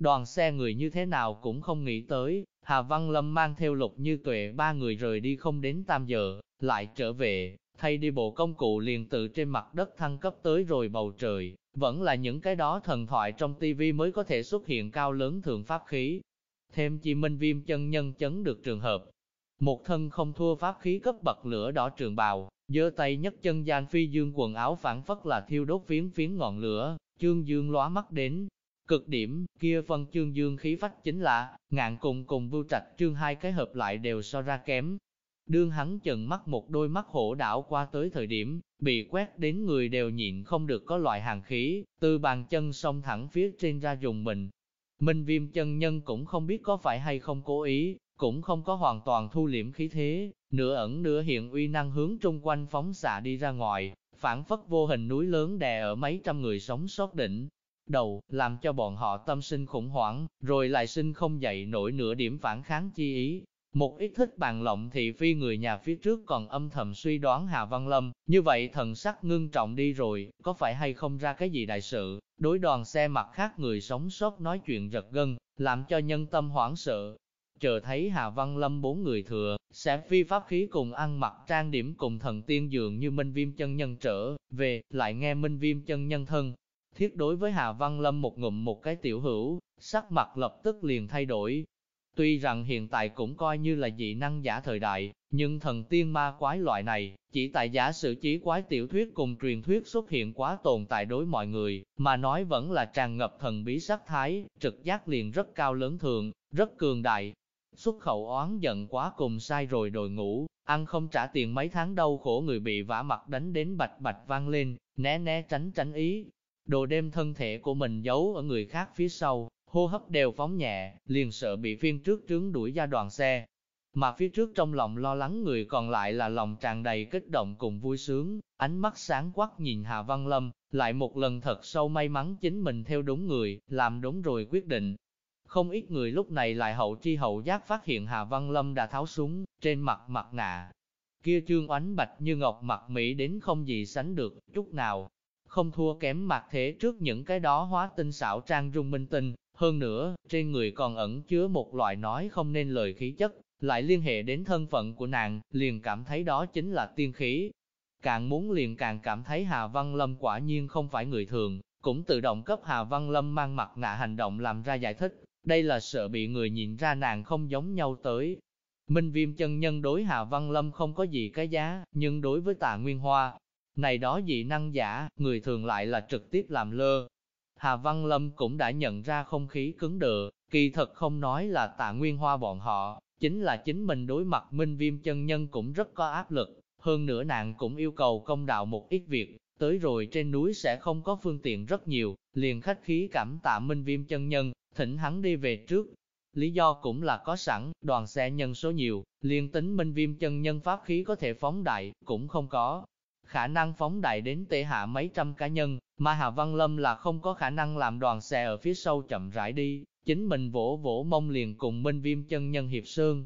Đoàn xe người như thế nào cũng không nghĩ tới, Hà Văn Lâm mang theo lục như tuệ ba người rời đi không đến tam giờ, lại trở về, thay đi bộ công cụ liền từ trên mặt đất thăng cấp tới rồi bầu trời, vẫn là những cái đó thần thoại trong tivi mới có thể xuất hiện cao lớn thượng pháp khí. Thêm chi minh viêm chân nhân chấn được trường hợp. Một thân không thua pháp khí cấp bậc lửa đỏ trường bào, giơ tay nhấc chân gian phi dương quần áo phản phất là thiêu đốt phiến phiến ngọn lửa, chương dương lóa mắt đến. Cực điểm, kia phân chương dương khí phách chính là, ngạn cùng cùng vưu trạch chương hai cái hợp lại đều so ra kém, Đương hắn chừng mắt một đôi mắt hổ đảo qua tới thời điểm, bị quét đến người đều nhịn không được có loại hàng khí, từ bàn chân song thẳng phía trên ra dùng mình. Minh viêm chân nhân cũng không biết có phải hay không cố ý, cũng không có hoàn toàn thu liễm khí thế, nửa ẩn nửa hiện uy năng hướng trung quanh phóng xạ đi ra ngoài, phản phất vô hình núi lớn đè ở mấy trăm người sống sót đỉnh. Đầu, làm cho bọn họ tâm sinh khủng hoảng, rồi lại sinh không dậy nổi nửa điểm phản kháng chi ý, một ít thích bàn lộng thị phi người nhà phía trước còn âm thầm suy đoán Hà Văn Lâm, như vậy thần sắc ngưng trọng đi rồi, có phải hay không ra cái gì đại sự, đối đoàn xe mặt khác người sống sót nói chuyện giật gân, làm cho nhân tâm hoảng sợ. Chờ thấy Hà Văn Lâm bốn người thừa, sẽ phi pháp khí cùng ăn mặc trang điểm cùng thần tiên dường như minh viêm chân nhân trở về, lại nghe minh viêm chân nhân thân. Thiết đối với Hà Văn Lâm một ngụm một cái tiểu hữu, sắc mặt lập tức liền thay đổi, Tuy rằng hiện tại cũng coi như là dị năng giả thời đại, nhưng thần tiên ma quái loại này, chỉ tại giả sử trí quái tiểu thuyết cùng truyền thuyết xuất hiện quá tồn tại đối mọi người, mà nói vẫn là tràn ngập thần bí sắc thái, trực giác liền rất cao lớn thường, rất cường đại. Xuất khẩu oán giận quá cùng sai rồi đội ngủ, ăn không trả tiền mấy tháng đau khổ người bị vả mặt đánh đến bạch bạch vang lên, né né tránh tránh ý. Đồ đêm thân thể của mình giấu ở người khác phía sau, hô hấp đều phóng nhẹ, liền sợ bị phiên trước trướng đuổi ra đoàn xe. Mà phía trước trong lòng lo lắng người còn lại là lòng tràn đầy kích động cùng vui sướng, ánh mắt sáng quắc nhìn Hà Văn Lâm, lại một lần thật sâu may mắn chính mình theo đúng người, làm đúng rồi quyết định. Không ít người lúc này lại hậu tri hậu giác phát hiện Hà Văn Lâm đã tháo súng, trên mặt mặt nạ. Kia trương oánh bạch như ngọc mặt Mỹ đến không gì sánh được, chút nào. Không thua kém mặt thế trước những cái đó hóa tinh xảo trang dung minh tinh, hơn nữa, trên người còn ẩn chứa một loại nói không nên lời khí chất, lại liên hệ đến thân phận của nàng, liền cảm thấy đó chính là tiên khí. Càng muốn liền càng cảm thấy Hà Văn Lâm quả nhiên không phải người thường, cũng tự động cấp Hà Văn Lâm mang mặt nạ hành động làm ra giải thích, đây là sợ bị người nhìn ra nàng không giống nhau tới. Minh viêm chân nhân đối Hà Văn Lâm không có gì cái giá, nhưng đối với tạ Nguyên Hoa, này đó dị năng giả, người thường lại là trực tiếp làm lơ, Hà Văn Lâm cũng đã nhận ra không khí cứng đờ, kỳ thật không nói là tạ nguyên hoa bọn họ, chính là chính mình đối mặt minh viêm chân nhân cũng rất có áp lực, hơn nữa nàng cũng yêu cầu công đạo một ít việc, tới rồi trên núi sẽ không có phương tiện rất nhiều, liền khách khí cảm tạ minh viêm chân nhân, thỉnh hắn đi về trước. Lý do cũng là có sẵn, đoàn xe nhân số nhiều, liền tính minh viêm chân nhân pháp khí có thể phóng đại, cũng không có. Khả năng phóng đại đến tệ hạ mấy trăm cá nhân, mà Hà Văn Lâm là không có khả năng làm đoàn xe ở phía sau chậm rãi đi, chính mình vỗ vỗ mông liền cùng Minh Viêm chân nhân hiệp sơn.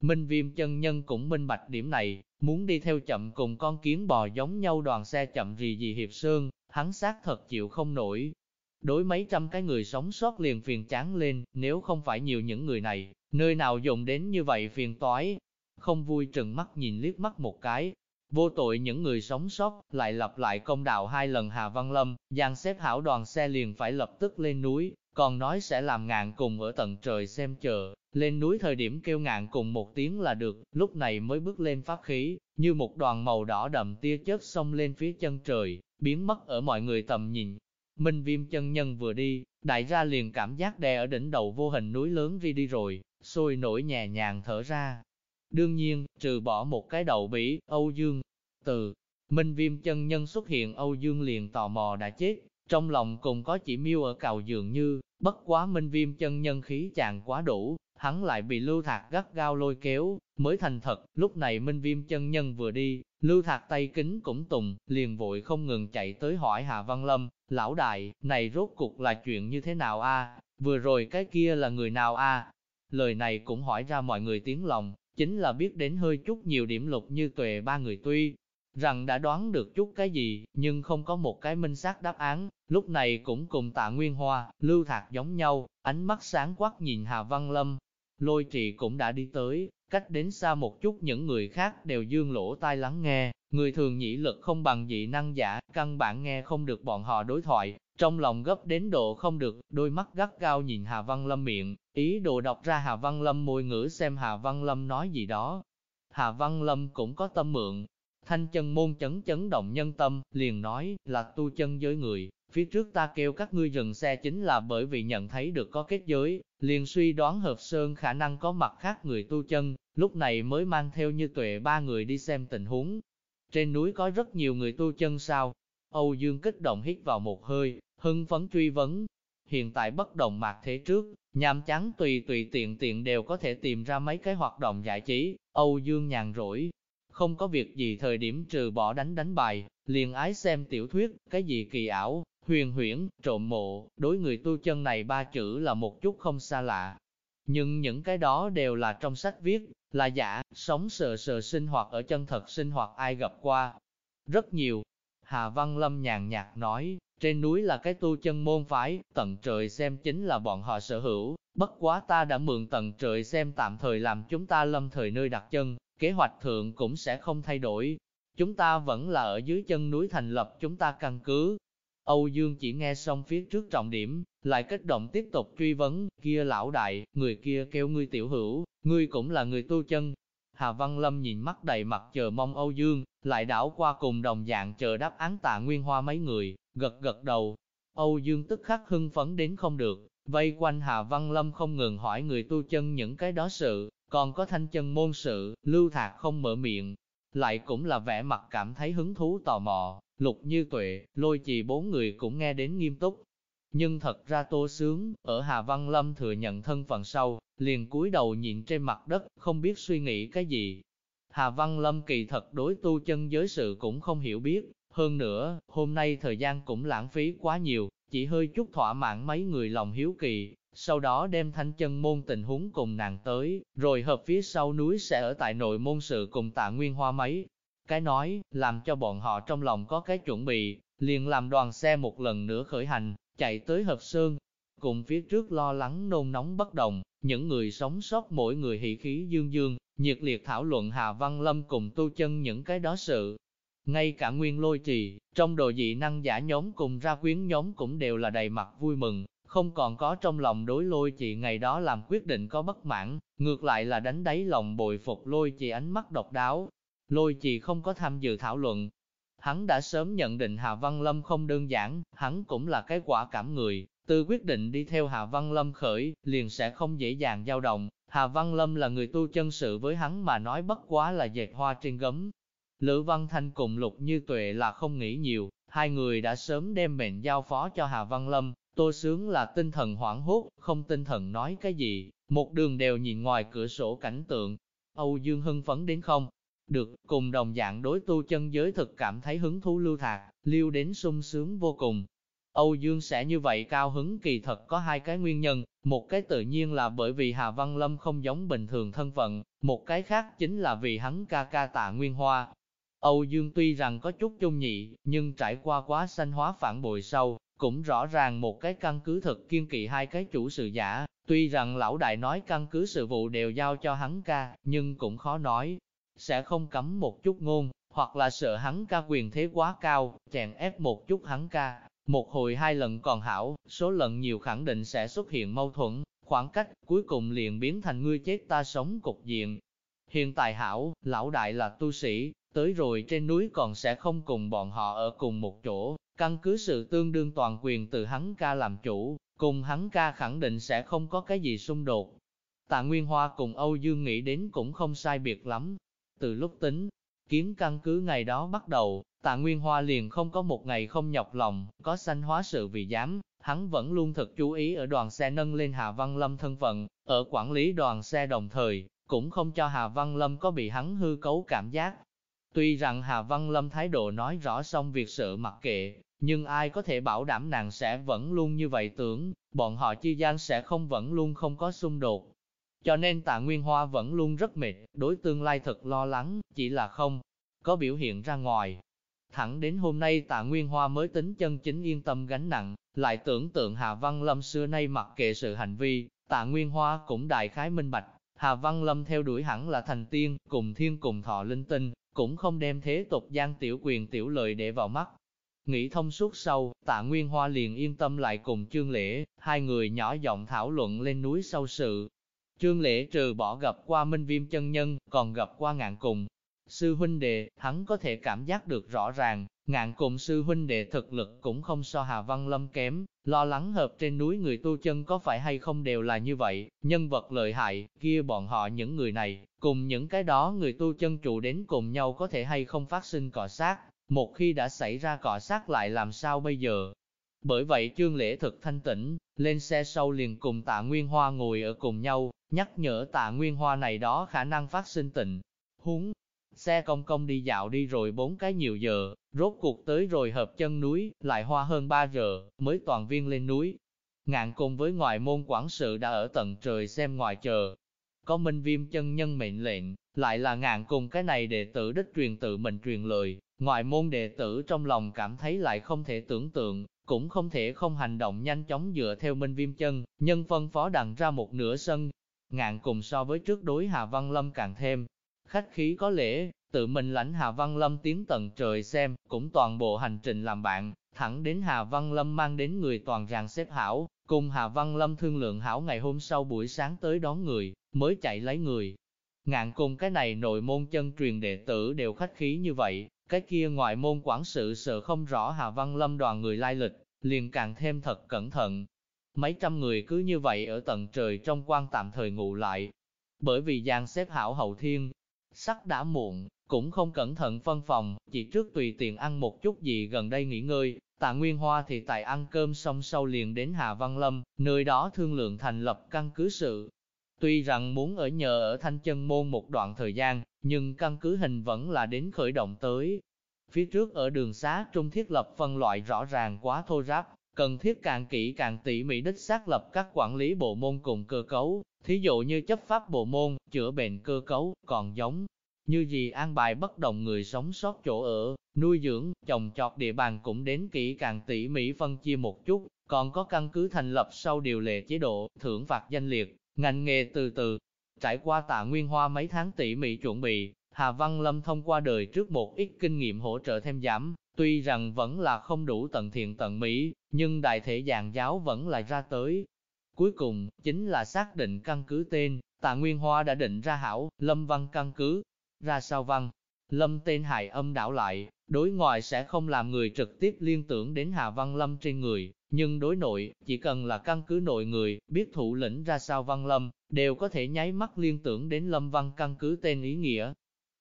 Minh Viêm chân nhân cũng minh bạch điểm này, muốn đi theo chậm cùng con kiến bò giống nhau đoàn xe chậm gì gì hiệp sơn, hắn xác thật chịu không nổi. Đối mấy trăm cái người sống sót liền phiền chán lên, nếu không phải nhiều những người này, nơi nào dùng đến như vậy phiền toái. Không vui trừng mắt nhìn liếc mắt một cái, Vô tội những người sống sót, lại lặp lại công đạo hai lần Hà Văn Lâm, dàn xếp hảo đoàn xe liền phải lập tức lên núi, còn nói sẽ làm ngạn cùng ở tận trời xem chờ, lên núi thời điểm kêu ngạn cùng một tiếng là được, lúc này mới bước lên pháp khí, như một đoàn màu đỏ đậm tia chớp xông lên phía chân trời, biến mất ở mọi người tầm nhìn. Minh viêm chân nhân vừa đi, đại gia liền cảm giác đè ở đỉnh đầu vô hình núi lớn đi đi rồi, sôi nổi nhẹ nhàng thở ra, Đương nhiên, trừ bỏ một cái đầu bỉ, Âu Dương, từ Minh Viêm chân nhân xuất hiện Âu Dương liền tò mò đã chết, trong lòng cùng có chỉ miêu ở cào dường như, bất quá Minh Viêm chân nhân khí chàng quá đủ, hắn lại bị Lưu Thạc gắt gao lôi kéo, mới thành thật, lúc này Minh Viêm chân nhân vừa đi, Lưu Thạc tay kính cũng tùng, liền vội không ngừng chạy tới hỏi Hà Văn Lâm, lão đại, này rốt cuộc là chuyện như thế nào a? vừa rồi cái kia là người nào a? Lời này cũng hỏi ra mọi người tiếng lòng, chính là biết đến hơi chút nhiều điểm lục như tuệ ba người tuy rằng đã đoán được chút cái gì, nhưng không có một cái minh xác đáp án, lúc này cũng cùng tạ Nguyên Hoa, lưu thạc giống nhau, ánh mắt sáng quắc nhìn Hà Văn Lâm. Lôi trì cũng đã đi tới, cách đến xa một chút những người khác đều dương lỗ tai lắng nghe, người thường nhĩ lực không bằng dị năng giả, căn bản nghe không được bọn họ đối thoại, trong lòng gấp đến độ không được, đôi mắt gắt gao nhìn Hà Văn Lâm miệng, ý đồ đọc ra Hà Văn Lâm môi ngữ xem Hà Văn Lâm nói gì đó. Hà Văn Lâm cũng có tâm mượn, thanh chân môn chấn chấn động nhân tâm, liền nói là tu chân giới người, phía trước ta kêu các ngươi dừng xe chính là bởi vì nhận thấy được có kết giới, liền suy đoán hợp sơn khả năng có mặt khác người tu chân, lúc này mới mang theo như tuệ ba người đi xem tình huống. Trên núi có rất nhiều người tu chân sao? Âu Dương kích động hít vào một hơi, hưng phấn truy vấn. Hiện tại bất động mạc thế trước, nhàm chán tùy tùy tiện tiện đều có thể tìm ra mấy cái hoạt động giải trí, Âu Dương nhàn rỗi. Không có việc gì thời điểm trừ bỏ đánh đánh bài, liền ái xem tiểu thuyết, cái gì kỳ ảo, huyền huyễn, trộm mộ, đối người tu chân này ba chữ là một chút không xa lạ. Nhưng những cái đó đều là trong sách viết, là giả, sống sờ sờ sinh hoạt ở chân thật sinh hoạt ai gặp qua. Rất nhiều. Hà Văn Lâm nhàn nhạt nói, trên núi là cái tu chân môn phái, tận trời xem chính là bọn họ sở hữu, bất quá ta đã mượn tận trời xem tạm thời làm chúng ta lâm thời nơi đặt chân, kế hoạch thượng cũng sẽ không thay đổi. Chúng ta vẫn là ở dưới chân núi thành lập chúng ta căn cứ. Âu Dương chỉ nghe xong phía trước trọng điểm, lại kích động tiếp tục truy vấn, kia lão đại, người kia kêu ngươi tiểu hữu, ngươi cũng là người tu chân. Hà Văn Lâm nhìn mắt đầy mặt chờ mong Âu Dương, lại đảo qua cùng đồng dạng chờ đáp án tạ nguyên hoa mấy người, gật gật đầu. Âu Dương tức khắc hưng phấn đến không được, vây quanh Hà Văn Lâm không ngừng hỏi người tu chân những cái đó sự, còn có thanh chân môn sự, lưu thạc không mở miệng, lại cũng là vẻ mặt cảm thấy hứng thú tò mò, lục như tuệ, lôi trì bốn người cũng nghe đến nghiêm túc. Nhưng thật ra tô sướng, ở Hà Văn Lâm thừa nhận thân phận sau, liền cúi đầu nhìn trên mặt đất, không biết suy nghĩ cái gì. Hà Văn Lâm kỳ thật đối tu chân giới sự cũng không hiểu biết, hơn nữa, hôm nay thời gian cũng lãng phí quá nhiều, chỉ hơi chút thỏa mãn mấy người lòng hiếu kỳ, sau đó đem thanh chân môn tình huống cùng nàng tới, rồi hợp phía sau núi sẽ ở tại nội môn sự cùng tạ nguyên hoa mấy. Cái nói, làm cho bọn họ trong lòng có cái chuẩn bị, liền làm đoàn xe một lần nữa khởi hành, chạy tới hợp sơn. Cùng phía trước lo lắng nôn nóng bất đồng, những người sống sót mỗi người hỷ khí dương dương, nhiệt liệt thảo luận Hà Văn Lâm cùng tu chân những cái đó sự. Ngay cả nguyên lôi trì, trong đồ dị năng giả nhóm cùng ra quyến nhóm cũng đều là đầy mặt vui mừng, không còn có trong lòng đối lôi chị ngày đó làm quyết định có bất mãn, ngược lại là đánh đáy lòng bồi phục lôi chị ánh mắt độc đáo. Lôi chị không có tham dự thảo luận. Hắn đã sớm nhận định Hà Văn Lâm không đơn giản, hắn cũng là cái quả cảm người, từ quyết định đi theo Hà Văn Lâm khởi, liền sẽ không dễ dàng dao động. Hà Văn Lâm là người tu chân sự với hắn mà nói bất quá là dệt hoa trên gấm. Lữ Văn Thanh cùng Lục Như Tuệ là không nghĩ nhiều, hai người đã sớm đem mệnh giao phó cho Hà Văn Lâm, Tô Sướng là tinh thần hoảng hốt, không tinh thần nói cái gì, một đường đều nhìn ngoài cửa sổ cảnh tượng. Âu Dương hưng phấn đến không? Được, cùng đồng dạng đối tu chân giới thực cảm thấy hứng thú lưu thạc, lưu đến sung sướng vô cùng. Âu Dương sẽ như vậy cao hứng kỳ thật có hai cái nguyên nhân, một cái tự nhiên là bởi vì Hà Văn Lâm không giống bình thường thân phận, một cái khác chính là vì hắn ca ca tạ Nguyên Hoa. Âu Dương tuy rằng có chút chung nhị, nhưng trải qua quá sanh hóa phản bội sâu, cũng rõ ràng một cái căn cứ thực kiên kỵ hai cái chủ sự giả, tuy rằng lão đại nói căn cứ sự vụ đều giao cho hắn ca, nhưng cũng khó nói, sẽ không cấm một chút ngôn, hoặc là sợ hắn ca quyền thế quá cao, chèn ép một chút hắn ca. Một hồi hai lần còn hảo, số lần nhiều khẳng định sẽ xuất hiện mâu thuẫn, khoảng cách, cuối cùng liền biến thành ngươi chết ta sống cục diện. Hiện tại hảo, lão đại là tu sĩ, tới rồi trên núi còn sẽ không cùng bọn họ ở cùng một chỗ, Căn cứ sự tương đương toàn quyền từ hắn ca làm chủ, cùng hắn ca khẳng định sẽ không có cái gì xung đột. Tạ Nguyên Hoa cùng Âu Dương nghĩ đến cũng không sai biệt lắm. Từ lúc tính, kiến căn cứ ngày đó bắt đầu, Tạ Nguyên Hoa liền không có một ngày không nhọc lòng, có sanh hóa sự vì dám, hắn vẫn luôn thật chú ý ở đoàn xe nâng lên Hà Văn Lâm thân phận, ở quản lý đoàn xe đồng thời, cũng không cho Hà Văn Lâm có bị hắn hư cấu cảm giác. Tuy rằng Hà Văn Lâm thái độ nói rõ xong việc sự mặc kệ, nhưng ai có thể bảo đảm nàng sẽ vẫn luôn như vậy tưởng, bọn họ chi gian sẽ không vẫn luôn không có xung đột. Cho nên tạ Nguyên Hoa vẫn luôn rất mệt, đối tương lai thật lo lắng, chỉ là không có biểu hiện ra ngoài. Thẳng đến hôm nay tạ Nguyên Hoa mới tính chân chính yên tâm gánh nặng, lại tưởng tượng Hà Văn Lâm xưa nay mặc kệ sự hành vi, tạ Nguyên Hoa cũng đại khái minh bạch, Hà Văn Lâm theo đuổi hẳn là thành tiên, cùng thiên cùng thọ linh tinh, cũng không đem thế tục gian tiểu quyền tiểu lợi để vào mắt. Nghĩ thông suốt sau, tạ Nguyên Hoa liền yên tâm lại cùng Trương Lễ, hai người nhỏ giọng thảo luận lên núi sâu sự. Trương Lễ trừ bỏ gặp qua Minh Viêm chân nhân, còn gặp qua ngạn cùng. Sư huynh đệ, hắn có thể cảm giác được rõ ràng, ngạn cùng sư huynh đệ thực lực cũng không so Hà Văn Lâm kém, lo lắng hợp trên núi người tu chân có phải hay không đều là như vậy, nhân vật lợi hại, kia bọn họ những người này, cùng những cái đó người tu chân trụ đến cùng nhau có thể hay không phát sinh cọ sát, một khi đã xảy ra cọ sát lại làm sao bây giờ? Bởi vậy Trương lễ thực thanh tĩnh, lên xe sau liền cùng tạ Nguyên Hoa ngồi ở cùng nhau, nhắc nhở tạ Nguyên Hoa này đó khả năng phát sinh tình Húng, xe công công đi dạo đi rồi bốn cái nhiều giờ, rốt cuộc tới rồi hợp chân núi, lại hoa hơn 3 giờ, mới toàn viên lên núi. Ngạn cùng với ngoại môn quản sự đã ở tận trời xem ngoài chờ. Có minh viêm chân nhân mệnh lệnh, lại là ngạn cùng cái này đệ tử đích truyền tự mình truyền lời, ngoại môn đệ tử trong lòng cảm thấy lại không thể tưởng tượng, cũng không thể không hành động nhanh chóng dựa theo minh viêm chân, nhân phân phó đằng ra một nửa sân. Ngạn cùng so với trước đối Hà Văn Lâm càng thêm, khách khí có lễ, tự mình lãnh Hà Văn Lâm tiến tận trời xem, cũng toàn bộ hành trình làm bạn, thẳng đến Hà Văn Lâm mang đến người toàn ràng xếp hảo, cùng Hà Văn Lâm thương lượng hảo ngày hôm sau buổi sáng tới đón người, mới chạy lấy người. Ngạn cùng cái này nội môn chân truyền đệ tử đều khách khí như vậy, cái kia ngoại môn quản sự sợ không rõ Hà Văn Lâm đoàn người lai lịch, liền càng thêm thật cẩn thận. Mấy trăm người cứ như vậy ở tận trời trong quan tạm thời ngủ lại. Bởi vì giang xếp hảo hậu thiên, sắc đã muộn, cũng không cẩn thận phân phòng, chỉ trước tùy tiện ăn một chút gì gần đây nghỉ ngơi, tạ Nguyên Hoa thì tại ăn cơm xong sau liền đến Hà Văn Lâm, nơi đó thương lượng thành lập căn cứ sự. Tuy rằng muốn ở nhờ ở Thanh Chân Môn một đoạn thời gian, nhưng căn cứ hình vẫn là đến khởi động tới. Phía trước ở đường xá trung thiết lập phân loại rõ ràng quá thô ráp, cần thiết càng kỹ càng tỉ mỉ đích xác lập các quản lý bộ môn cùng cơ cấu, thí dụ như chấp pháp bộ môn, chữa bệnh cơ cấu, còn giống như gì an bài bất đồng người sống sót chỗ ở, nuôi dưỡng, trồng trọt địa bàn cũng đến kỹ càng tỉ mỉ phân chia một chút, còn có căn cứ thành lập sau điều lệ chế độ, thưởng phạt danh liệt, ngành nghề từ từ. Trải qua tạ nguyên hoa mấy tháng tỉ mỉ chuẩn bị, Hà Văn Lâm thông qua đời trước một ít kinh nghiệm hỗ trợ thêm giảm, tuy rằng vẫn là không đủ tận thiện tận mỹ, nhưng đại thể dạng giáo vẫn lại ra tới. Cuối cùng, chính là xác định căn cứ tên, tạ Nguyên Hoa đã định ra hảo, Lâm Văn căn cứ, ra sao văn. Lâm tên hài âm đảo lại, đối ngoại sẽ không làm người trực tiếp liên tưởng đến Hà Văn Lâm trên người, nhưng đối nội, chỉ cần là căn cứ nội người, biết thủ lĩnh ra sao Văn Lâm, đều có thể nháy mắt liên tưởng đến Lâm Văn căn cứ tên ý nghĩa.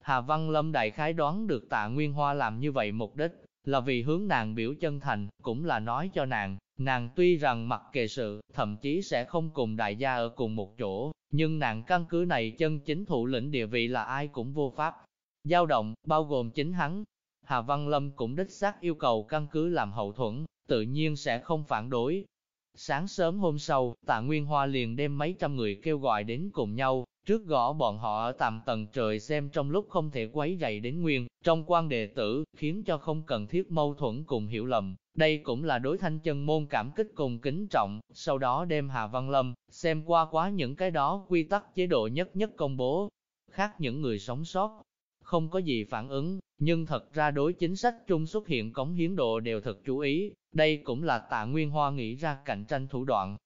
Hà Văn Lâm đại khái đoán được tạ Nguyên Hoa làm như vậy mục đích, là vì hướng nàng biểu chân thành, cũng là nói cho nàng, nàng tuy rằng mặc kệ sự, thậm chí sẽ không cùng đại gia ở cùng một chỗ, nhưng nàng căn cứ này chân chính thủ lĩnh địa vị là ai cũng vô pháp. giao động, bao gồm chính hắn. Hà Văn Lâm cũng đích xác yêu cầu căn cứ làm hậu thuẫn, tự nhiên sẽ không phản đối. Sáng sớm hôm sau, tạ Nguyên Hoa liền đem mấy trăm người kêu gọi đến cùng nhau, trước gõ bọn họ ở tầm tầng trời xem trong lúc không thể quấy rầy đến nguyên, trong quan đệ tử, khiến cho không cần thiết mâu thuẫn cùng hiểu lầm. Đây cũng là đối thanh chân môn cảm kích cùng kính trọng, sau đó đem Hà Văn Lâm, xem qua quá những cái đó quy tắc chế độ nhất nhất công bố. Khác những người sống sót, không có gì phản ứng, nhưng thật ra đối chính sách chung xuất hiện cống hiến độ đều thật chú ý, đây cũng là tạ Nguyên Hoa nghĩ ra cạnh tranh thủ đoạn.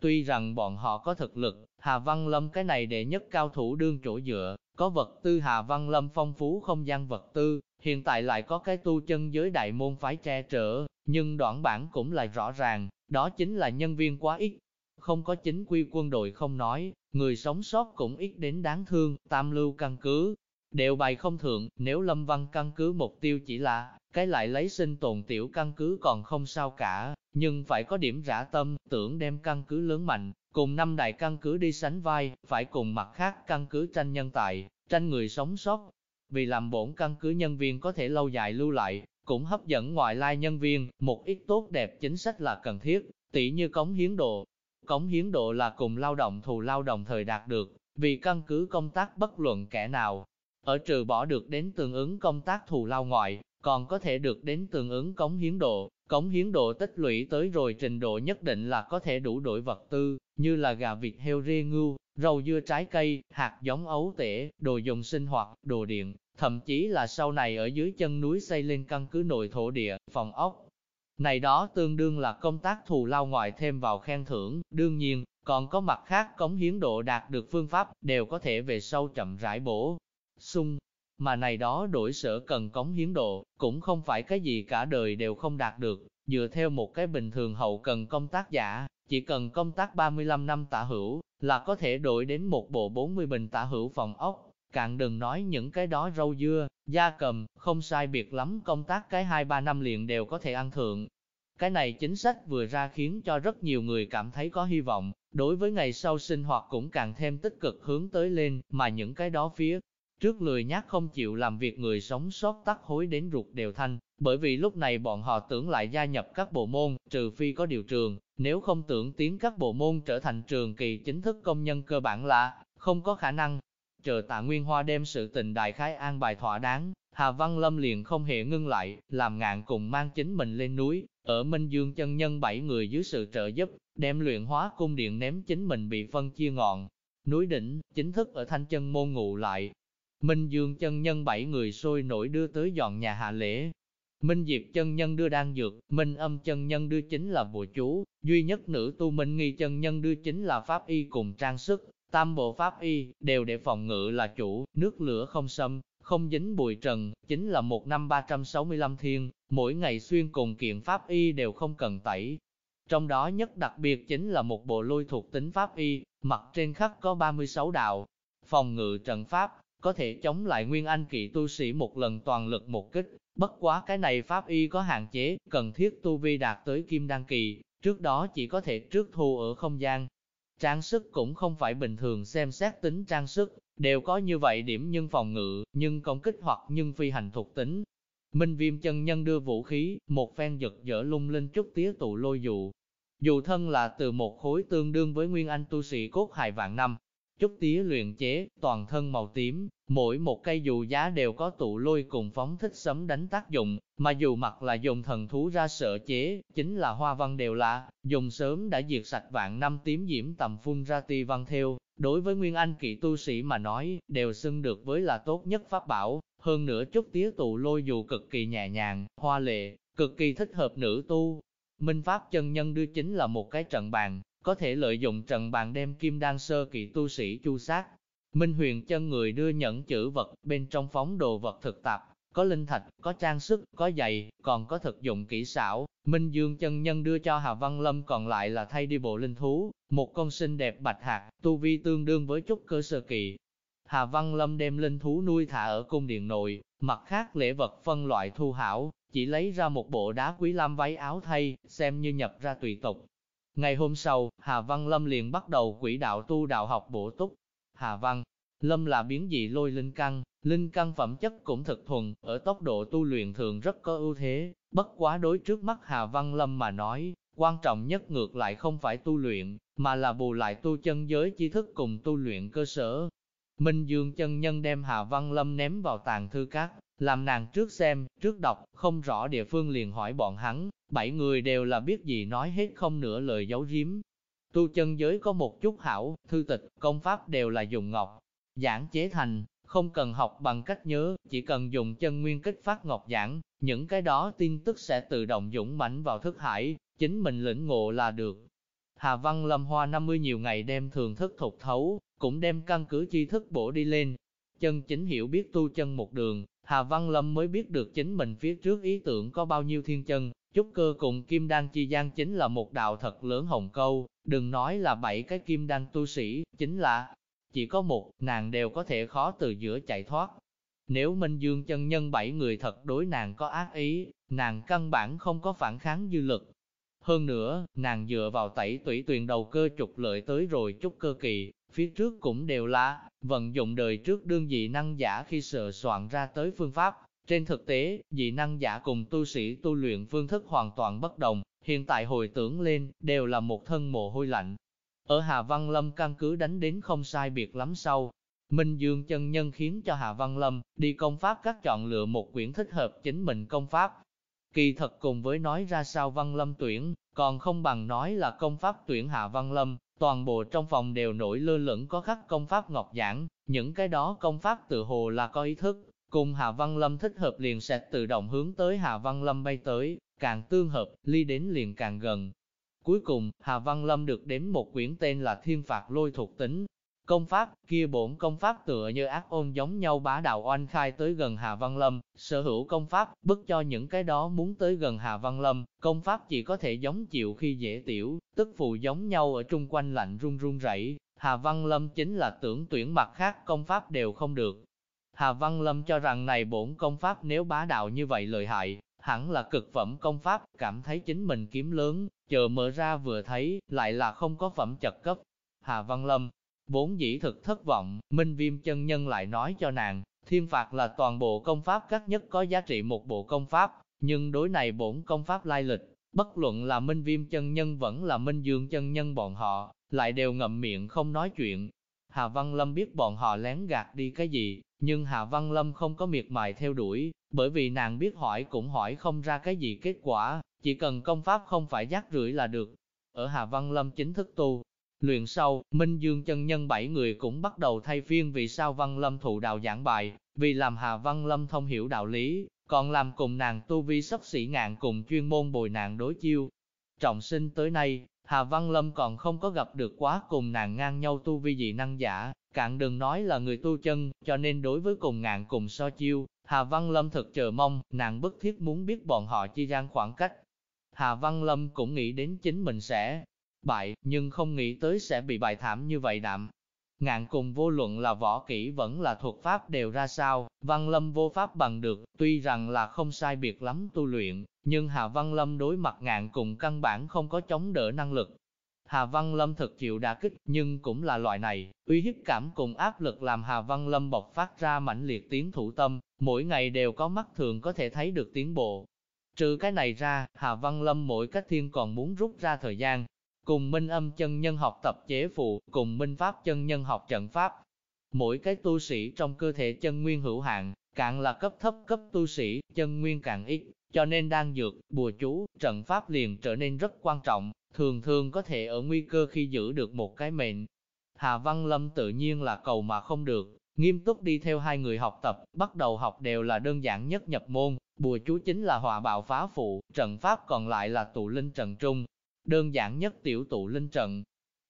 Tuy rằng bọn họ có thực lực, Hà Văn Lâm cái này đệ nhất cao thủ đương chỗ dựa, có vật tư Hà Văn Lâm phong phú không gian vật tư, hiện tại lại có cái tu chân giới đại môn phái che trở, nhưng đoạn bản cũng là rõ ràng, đó chính là nhân viên quá ít. Không có chính quy quân đội không nói, người sống sót cũng ít đến đáng thương, tam lưu căn cứ, đều bày không thượng, nếu lâm văn căn cứ mục tiêu chỉ là, cái lại lấy sinh tồn tiểu căn cứ còn không sao cả, nhưng phải có điểm rã tâm, tưởng đem căn cứ lớn mạnh, cùng năm đại căn cứ đi sánh vai, phải cùng mặt khác căn cứ tranh nhân tài, tranh người sống sót. Vì làm bổn căn cứ nhân viên có thể lâu dài lưu lại, cũng hấp dẫn ngoại lai nhân viên, một ít tốt đẹp chính sách là cần thiết, tỷ như cống hiến độ. Cống hiến độ là cùng lao động thù lao đồng thời đạt được, vì căn cứ công tác bất luận kẻ nào, ở trừ bỏ được đến tương ứng công tác thù lao ngoại, còn có thể được đến tương ứng cống hiến độ, cống hiến độ tích lũy tới rồi trình độ nhất định là có thể đủ đổi vật tư, như là gà vịt heo rê ngưu, rau dưa trái cây, hạt giống ấu tể, đồ dùng sinh hoạt, đồ điện, thậm chí là sau này ở dưới chân núi xây lên căn cứ nội thổ địa, phòng ốc. Này đó tương đương là công tác thù lao ngoại thêm vào khen thưởng, đương nhiên, còn có mặt khác cống hiến độ đạt được phương pháp, đều có thể về sau chậm rãi bổ sung. Mà này đó đổi sở cần cống hiến độ, cũng không phải cái gì cả đời đều không đạt được, dựa theo một cái bình thường hậu cần công tác giả, chỉ cần công tác 35 năm tả hữu, là có thể đổi đến một bộ 40 bình tả hữu phòng ốc, cạn đừng nói những cái đó rau dưa, da cầm, không sai biệt lắm công tác cái 2-3 năm liền đều có thể ăn thượng. Cái này chính sách vừa ra khiến cho rất nhiều người cảm thấy có hy vọng, đối với ngày sau sinh hoạt cũng càng thêm tích cực hướng tới lên, mà những cái đó phía trước lười nhác không chịu làm việc người sống sót tắt hối đến ruột đều thanh, bởi vì lúc này bọn họ tưởng lại gia nhập các bộ môn, trừ phi có điều trường, nếu không tưởng tiến các bộ môn trở thành trường kỳ chính thức công nhân cơ bản là không có khả năng. Chờ tạ Nguyên Hoa đem sự tình đại khái an bài thỏa đáng, Hà Văn Lâm liền không hề ngưng lại, làm ngạn cùng mang chính mình lên núi, ở Minh Dương chân nhân bảy người dưới sự trợ giúp, đem luyện hóa cung điện ném chính mình bị phân chia ngọn. Núi đỉnh, chính thức ở thanh chân môn ngụ lại. Minh Dương chân nhân bảy người sôi nổi đưa tới dọn nhà hạ lễ. Minh Diệp chân nhân đưa đan dược, Minh âm chân nhân đưa chính là bùa chú, duy nhất nữ tu Minh nghi chân nhân đưa chính là pháp y cùng trang sức, tam bộ pháp y, đều để phòng ngự là chủ, nước lửa không xâm, không dính bụi trần, chính là một năm 365 thiên, mỗi ngày xuyên cùng kiện pháp y đều không cần tẩy. Trong đó nhất đặc biệt chính là một bộ lôi thuộc tính pháp y, mặt trên khắc có 36 đạo, phòng ngự trận pháp, có thể chống lại nguyên anh kỳ tu sĩ một lần toàn lực một kích. Bất quá cái này pháp y có hạn chế, cần thiết tu vi đạt tới kim đăng kỳ, trước đó chỉ có thể trước thu ở không gian. Trang sức cũng không phải bình thường xem xét tính trang sức, đều có như vậy điểm nhưng phòng ngự, nhưng công kích hoặc nhưng phi hành thuộc tính. Minh viêm chân nhân đưa vũ khí, một phen giật dở lung linh chút tía tụ lôi dụ. Dù thân là từ một khối tương đương với nguyên anh tu sĩ cốt hài vạn năm, chút tía luyện chế, toàn thân màu tím, mỗi một cây dù giá đều có tụ lôi cùng phóng thích sấm đánh tác dụng, mà dù mặt là dùng thần thú ra sợ chế, chính là hoa văn đều là, dùng sớm đã diệt sạch vạn năm tím diễm tầm phun ra ti văn theo, đối với Nguyên Anh kỵ tu sĩ mà nói, đều xưng được với là tốt nhất pháp bảo, hơn nữa chút tía tụ lôi dù cực kỳ nhẹ nhàng, hoa lệ, cực kỳ thích hợp nữ tu. Minh Pháp chân nhân đưa chính là một cái trận bàn, có thể lợi dụng trận bàn đem kim đan sơ kỳ tu sĩ chu sát. Minh huyền chân người đưa nhẫn chữ vật, bên trong phóng đồ vật thực tạp, có linh thạch, có trang sức, có giày, còn có thực dụng kỹ xảo. Minh Dương chân nhân đưa cho Hà Văn Lâm còn lại là thay đi bộ linh thú, một con xinh đẹp bạch hạt, tu vi tương đương với chút cơ sơ kỳ. Hà Văn Lâm đem linh thú nuôi thả ở cung điện nội, mặt khác lễ vật phân loại thu hảo, chỉ lấy ra một bộ đá quý lam váy áo thay, xem như nhập ra tùy tục. Ngày hôm sau, Hà Văn Lâm liền bắt đầu quỹ đạo tu đạo học bổ túc. Hà Văn Lâm là biến dị lôi linh căn, linh căn phẩm chất cũng thực thuần, ở tốc độ tu luyện thường rất có ưu thế, bất quá đối trước mắt Hà Văn Lâm mà nói, quan trọng nhất ngược lại không phải tu luyện, mà là bù lại tu chân giới tri thức cùng tu luyện cơ sở. Minh Dương chân nhân đem Hà Văn Lâm ném vào tàng thư cát, làm nàng trước xem, trước đọc, không rõ địa phương liền hỏi bọn hắn, bảy người đều là biết gì nói hết không nửa lời giấu giếm. Tu chân giới có một chút hảo, thư tịch, công pháp đều là dùng ngọc, giảng chế thành, không cần học bằng cách nhớ, chỉ cần dùng chân nguyên kích phát ngọc giảng, những cái đó tin tức sẽ tự động dũng mãnh vào thức hải, chính mình lĩnh ngộ là được. Hà Văn Lâm Hoa 50 nhiều ngày đem thường thức thục thấu, cũng đem căn cứ tri thức bổ đi lên. Chân chính hiểu biết tu chân một đường, Hà Văn Lâm mới biết được chính mình phía trước ý tưởng có bao nhiêu thiên chân, Chúc cơ cùng kim đan chi gian chính là một đạo thật lớn hồng câu, đừng nói là bảy cái kim đan tu sĩ, chính là chỉ có một, nàng đều có thể khó từ giữa chạy thoát. Nếu Minh Dương chân nhân bảy người thật đối nàng có ác ý, nàng căn bản không có phản kháng dư lực. Hơn nữa, nàng dựa vào tẩy tủy tuyền đầu cơ trục lợi tới rồi chút cơ kỳ, phía trước cũng đều là, vận dụng đời trước đương dị năng giả khi sợ soạn ra tới phương pháp. Trên thực tế, dị năng giả cùng tu sĩ tu luyện phương thức hoàn toàn bất đồng, hiện tại hồi tưởng lên, đều là một thân mồ hôi lạnh, ở Hà Văn Lâm căn cứ đánh đến không sai biệt lắm sau. Minh Dương chân nhân khiến cho Hà Văn Lâm đi công pháp các chọn lựa một quyển thích hợp chính mình công pháp. Kỳ thật cùng với nói ra sao Văn Lâm tuyển, còn không bằng nói là công pháp tuyển Hà Văn Lâm, toàn bộ trong phòng đều nổi lơ lửng có khắc công pháp ngọc giảng, những cái đó công pháp tự hồ là có ý thức, cùng Hà Văn Lâm thích hợp liền sẽ tự động hướng tới Hà Văn Lâm bay tới, càng tương hợp, ly đến liền càng gần. Cuối cùng, Hà Văn Lâm được đến một quyển tên là Thiên Phạt Lôi thuộc tính. Công pháp, kia bổn công pháp tựa như ác ôn giống nhau bá đạo oanh khai tới gần Hà Văn Lâm, sở hữu công pháp, bức cho những cái đó muốn tới gần Hà Văn Lâm, công pháp chỉ có thể giống chịu khi dễ tiểu, tức phù giống nhau ở trung quanh lạnh run run rẩy. Hà Văn Lâm chính là tưởng tuyển mặt khác công pháp đều không được. Hà Văn Lâm cho rằng này bổn công pháp nếu bá đạo như vậy lợi hại, hẳn là cực phẩm công pháp, cảm thấy chính mình kiếm lớn, chờ mở ra vừa thấy, lại là không có phẩm chật cấp. Hà Văn Lâm, vốn dĩ thực thất vọng, Minh Viêm chân nhân lại nói cho nàng, thiên phạt là toàn bộ công pháp các nhất có giá trị một bộ công pháp, nhưng đối này bổn công pháp lai lịch, bất luận là Minh Viêm chân nhân vẫn là Minh Dương chân nhân bọn họ, lại đều ngậm miệng không nói chuyện. Hà Văn Lâm biết bọn họ lén gạt đi cái gì, nhưng Hà Văn Lâm không có miệt mài theo đuổi, bởi vì nàng biết hỏi cũng hỏi không ra cái gì kết quả, chỉ cần công pháp không phải rác rưởi là được. Ở Hà Văn Lâm chính thức tu, luyện sau, Minh Dương chân nhân bảy người cũng bắt đầu thay phiên vì sao Văn Lâm thụ đạo giảng bài, vì làm Hà Văn Lâm thông hiểu đạo lý, còn làm cùng nàng tu vi sắp xỉ ngạn cùng chuyên môn bồi nàng đối chiêu. Trọng sinh tới nay, Hà Văn Lâm còn không có gặp được quá cùng nàng ngang nhau tu vi dị năng giả, cạn đừng nói là người tu chân, cho nên đối với cùng ngạn cùng so chiêu, Hà Văn Lâm thật chờ mong, nàng bức thiết muốn biết bọn họ chi gian khoảng cách. Hà Văn Lâm cũng nghĩ đến chính mình sẽ bại, nhưng không nghĩ tới sẽ bị bại thảm như vậy đạm. Ngạn cùng vô luận là võ kỹ vẫn là thuật pháp đều ra sao, Văn Lâm vô pháp bằng được, tuy rằng là không sai biệt lắm tu luyện, nhưng Hà Văn Lâm đối mặt ngạn cùng căn bản không có chống đỡ năng lực, Hà Văn Lâm thực chịu đả kích, nhưng cũng là loại này, uy hiếp cảm cùng áp lực làm Hà Văn Lâm bộc phát ra mãnh liệt tiếng thủ tâm, mỗi ngày đều có mắt thường có thể thấy được tiến bộ. Trừ cái này ra, Hà Văn Lâm mỗi cách thiên còn muốn rút ra thời gian, cùng Minh Âm chân nhân học tập chế phụ, cùng Minh Pháp chân nhân học trận pháp. Mỗi cái tu sĩ trong cơ thể chân nguyên hữu hạn, càng là cấp thấp cấp tu sĩ, chân nguyên càng ít, cho nên đang dược, bùa chú, trận pháp liền trở nên rất quan trọng, thường thường có thể ở nguy cơ khi giữ được một cái mệnh. Hà Văn Lâm tự nhiên là cầu mà không được, nghiêm túc đi theo hai người học tập, bắt đầu học đều là đơn giản nhất nhập môn, bùa chú chính là hòa bạo phá phụ, trận pháp còn lại là tụ linh trận trung, đơn giản nhất tiểu tụ linh trận.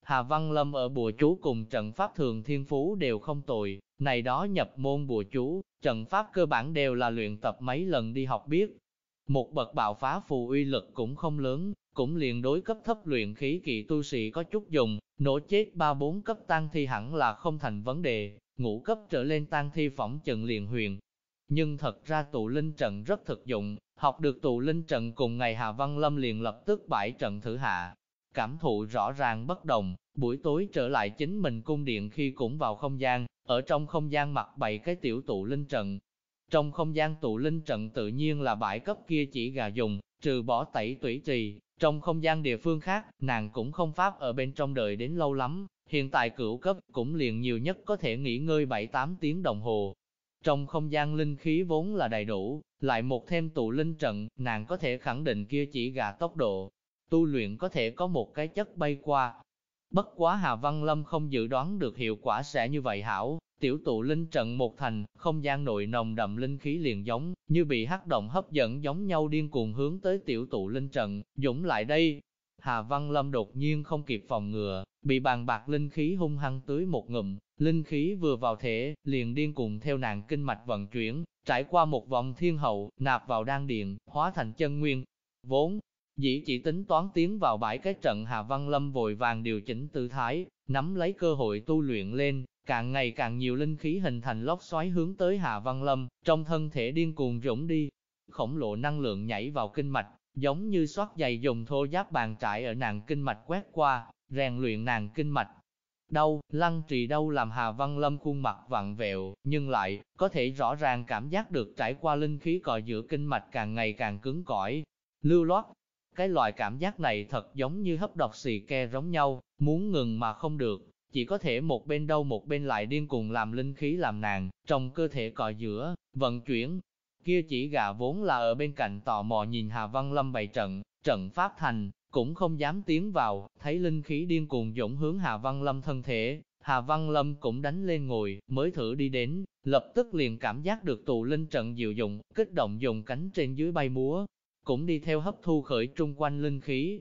Hà Văn Lâm ở bùa chú cùng trận pháp thường thiên phú đều không tồi, này đó nhập môn bùa chú, trận pháp cơ bản đều là luyện tập mấy lần đi học biết. Một bậc bạo phá phù uy lực cũng không lớn, cũng liền đối cấp thấp luyện khí kỳ tu sĩ có chút dùng, nổ chết ba bốn cấp tăng thi hẳn là không thành vấn đề, ngũ cấp trở lên tăng thi phỏng trận liền huyền. Nhưng thật ra tụ linh trận rất thực dụng, học được tụ linh trận cùng ngày Hà Văn Lâm liền lập tức bãi trận thử hạ. Cảm thụ rõ ràng bất đồng, buổi tối trở lại chính mình cung điện khi cũng vào không gian, ở trong không gian mặt bày cái tiểu tụ linh trận. Trong không gian tụ linh trận tự nhiên là bãi cấp kia chỉ gà dùng, trừ bỏ tẩy tủy trì, trong không gian địa phương khác, nàng cũng không pháp ở bên trong đợi đến lâu lắm, hiện tại cửu cấp cũng liền nhiều nhất có thể nghỉ ngơi 7-8 tiếng đồng hồ. Trong không gian linh khí vốn là đầy đủ, lại một thêm tụ linh trận, nàng có thể khẳng định kia chỉ gà tốc độ. Tu luyện có thể có một cái chất bay qua. Bất quá Hà Văn Lâm không dự đoán được hiệu quả sẽ như vậy hảo, Tiểu tụ linh trận một thành, không gian nội nồng đậm linh khí liền giống, như bị hắc động hấp dẫn giống nhau điên cuồng hướng tới tiểu tụ linh trận, dũng lại đây. Hà Văn Lâm đột nhiên không kịp phòng ngừa, bị bàn bạc linh khí hung hăng tưới một ngụm, linh khí vừa vào thể, liền điên cuồng theo nàng kinh mạch vận chuyển, trải qua một vòng thiên hậu, nạp vào đan điện, hóa thành chân nguyên. Vốn, dĩ chỉ tính toán tiến vào bãi cái trận Hà Văn Lâm vội vàng điều chỉnh tư thái, nắm lấy cơ hội tu luyện lên, Càng ngày càng nhiều linh khí hình thành lốc xoáy hướng tới Hà Văn Lâm, trong thân thể điên cuồng rỗng đi. Khổng lồ năng lượng nhảy vào kinh mạch, giống như xoát giày dùng thô giáp bàn trải ở nàng kinh mạch quét qua, rèn luyện nàng kinh mạch. Đau, lăng trì đau làm Hà Văn Lâm khuôn mặt vặn vẹo, nhưng lại, có thể rõ ràng cảm giác được trải qua linh khí cò giữa kinh mạch càng ngày càng cứng cỏi, lưu loát. Cái loại cảm giác này thật giống như hấp độc xì ke giống nhau, muốn ngừng mà không được, chỉ có thể một bên đâu một bên lại điên cuồng làm linh khí làm nàng, trong cơ thể cò giữa, vận chuyển. Kia chỉ gà vốn là ở bên cạnh tò mò nhìn Hà Văn Lâm bày trận, trận pháp thành, cũng không dám tiến vào, thấy linh khí điên cuồng dũng hướng Hà Văn Lâm thân thể, Hà Văn Lâm cũng đánh lên ngồi, mới thử đi đến, lập tức liền cảm giác được tụ linh trận diệu dụng, kích động dùng cánh trên dưới bay múa, cũng đi theo hấp thu khởi trung quanh linh khí.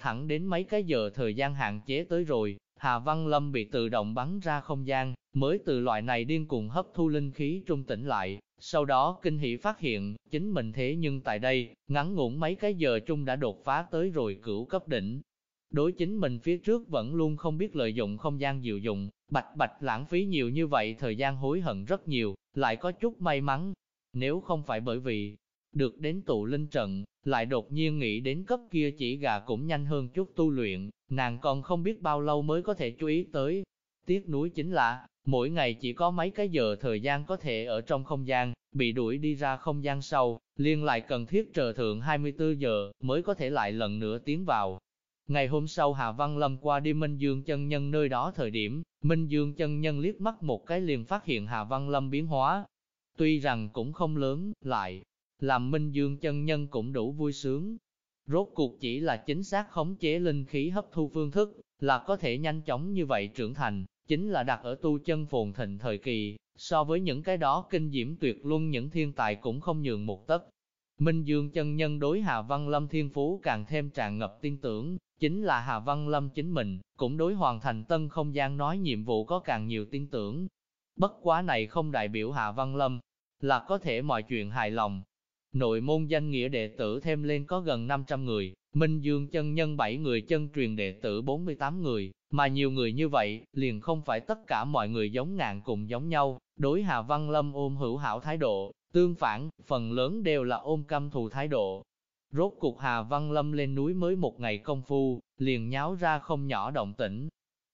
Thẳng đến mấy cái giờ thời gian hạn chế tới rồi, Hà Văn Lâm bị tự động bắn ra không gian, mới từ loại này điên cuồng hấp thu linh khí trung tỉnh lại, sau đó kinh hỉ phát hiện, chính mình thế nhưng tại đây, ngắn ngủn mấy cái giờ trung đã đột phá tới rồi cửu cấp đỉnh. Đối chính mình phía trước vẫn luôn không biết lợi dụng không gian diệu dụng, bạch bạch lãng phí nhiều như vậy thời gian hối hận rất nhiều, lại có chút may mắn. Nếu không phải bởi vì, được đến tụ linh trận, lại đột nhiên nghĩ đến cấp kia chỉ gà cũng nhanh hơn chút tu luyện, nàng còn không biết bao lâu mới có thể chú ý tới. Tiếc nuối chính là, mỗi ngày chỉ có mấy cái giờ thời gian có thể ở trong không gian, bị đuổi đi ra không gian sau, liên lại cần thiết chờ thượng 24 giờ mới có thể lại lần nữa tiến vào. Ngày hôm sau Hà Văn Lâm qua đi Minh Dương chân nhân nơi đó thời điểm, Minh Dương chân nhân liếc mắt một cái liền phát hiện Hà Văn Lâm biến hóa. Tuy rằng cũng không lớn, lại làm Minh Dương chân nhân cũng đủ vui sướng. Rốt cuộc chỉ là chính xác khống chế linh khí hấp thu phương thức, là có thể nhanh chóng như vậy trưởng thành, chính là đặt ở tu chân phồn thịnh thời kỳ, so với những cái đó kinh diễm tuyệt luân những thiên tài cũng không nhường một tấc. Minh Dương chân nhân đối Hà Văn Lâm thiên phú càng thêm tràn ngập tin tưởng, chính là Hà Văn Lâm chính mình, cũng đối hoàn thành tân không gian nói nhiệm vụ có càng nhiều tin tưởng. Bất quá này không đại biểu Hà Văn Lâm, là có thể mọi chuyện hài lòng, Nội môn danh nghĩa đệ tử thêm lên có gần 500 người, Minh Dương chân nhân 7 người chân truyền đệ tử 48 người, mà nhiều người như vậy, liền không phải tất cả mọi người giống ngạn cùng giống nhau, đối Hà Văn Lâm ôm hữu hảo thái độ, tương phản, phần lớn đều là ôm căm thù thái độ. Rốt cuộc Hà Văn Lâm lên núi mới một ngày công phu, liền nháo ra không nhỏ động tĩnh.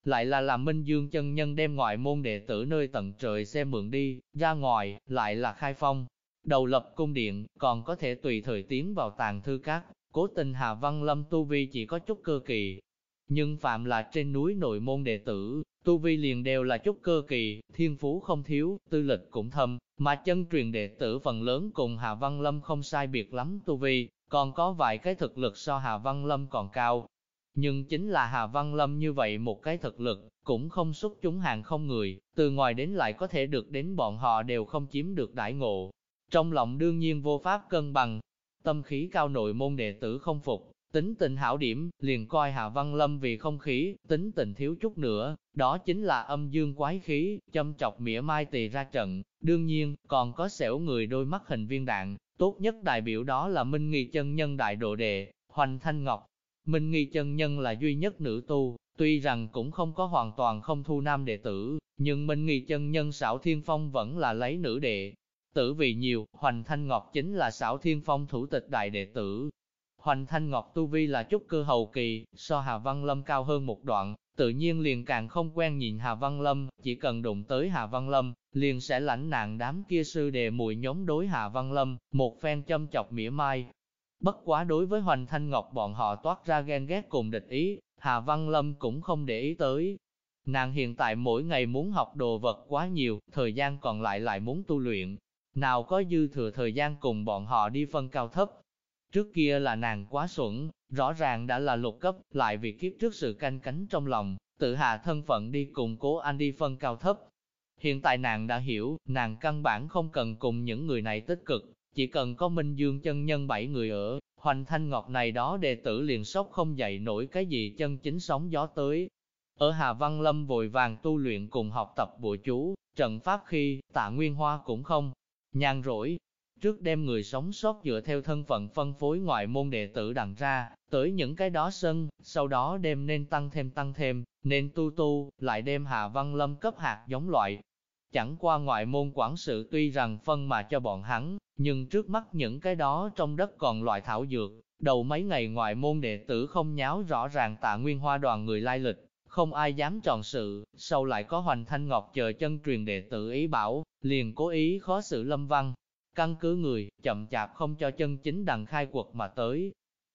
Lại là làm Minh Dương chân nhân đem ngoại môn đệ tử nơi tận trời xe mượn đi, ra ngoài, lại là khai phong, đầu lập cung điện, còn có thể tùy thời tiến vào tàng thư các, cố tình Hà Văn Lâm Tu Vi chỉ có chút cơ kỳ. Nhưng phạm là trên núi nội môn đệ tử, Tu Vi liền đều là chút cơ kỳ, thiên phú không thiếu, tư lịch cũng thâm, mà chân truyền đệ tử phần lớn cùng Hà Văn Lâm không sai biệt lắm Tu Vi, còn có vài cái thực lực so Hà Văn Lâm còn cao. Nhưng chính là Hà Văn Lâm như vậy một cái thực lực, cũng không xuất chúng hàng không người, từ ngoài đến lại có thể được đến bọn họ đều không chiếm được đại ngộ, trong lòng đương nhiên vô pháp cân bằng, tâm khí cao nội môn đệ tử không phục, tính tình hảo điểm, liền coi Hạ Văn Lâm vì không khí, tính tình thiếu chút nữa, đó chính là âm dương quái khí, châm chọc mỉa mai tỳ ra trận, đương nhiên, còn có xẻo người đôi mắt hình viên đạn, tốt nhất đại biểu đó là Minh Nghi chân nhân đại độ đệ, Hoành Thanh Ngọc. Minh Nghi chân nhân là duy nhất nữ tu, tuy rằng cũng không có hoàn toàn không thu nam đệ tử, nhưng Minh Nghi chân nhân xảo thiên phong vẫn là lấy nữ đệ, Tử vì nhiều, Hoành Thanh Ngọc chính là xảo thiên phong thủ tịch đại đệ tử. Hoành Thanh Ngọc tu vi là chút cơ hầu kỳ, so Hà Văn Lâm cao hơn một đoạn, tự nhiên liền càng không quen nhìn Hà Văn Lâm, chỉ cần đụng tới Hà Văn Lâm, liền sẽ lãnh nạn đám kia sư đề mùi nhóm đối Hà Văn Lâm, một phen châm chọc mỉa mai. Bất quá đối với Hoành Thanh Ngọc bọn họ toát ra ghen ghét cùng địch ý, Hà Văn Lâm cũng không để ý tới. Nàng hiện tại mỗi ngày muốn học đồ vật quá nhiều, thời gian còn lại lại muốn tu luyện, nào có dư thừa thời gian cùng bọn họ đi phân cao thấp. Trước kia là nàng quá xuẩn, rõ ràng đã là lục cấp, lại vì kiếp trước sự canh cánh trong lòng, tự hạ thân phận đi cùng cố anh đi phân cao thấp. Hiện tại nàng đã hiểu, nàng căn bản không cần cùng những người này tích cực, chỉ cần có Minh Dương chân nhân bảy người ở, hoành thanh ngọc này đó đệ tử liền sốc không dậy nổi cái gì chân chính sóng gió tới. Ở Hà Văn Lâm vội vàng tu luyện cùng học tập bùa chú, trận pháp khi, tạ Nguyên Hoa cũng không nhàn rỗi. Trước đem người sống sót dựa theo thân phận phân phối ngoại môn đệ tử đằng ra, tới những cái đó sân, sau đó đem nên tăng thêm tăng thêm, nên tu tu, lại đem hạ văn lâm cấp hạt giống loại. Chẳng qua ngoại môn quản sự tuy rằng phân mà cho bọn hắn, nhưng trước mắt những cái đó trong đất còn loại thảo dược, đầu mấy ngày ngoại môn đệ tử không nháo rõ ràng tạ nguyên hoa đoàn người lai lịch, không ai dám tròn sự, sau lại có Hoành Thanh Ngọc chờ chân truyền đệ tử ý bảo, liền cố ý khó xử lâm văn. Căn cứ người, chậm chạp không cho chân chính đằng khai quật mà tới.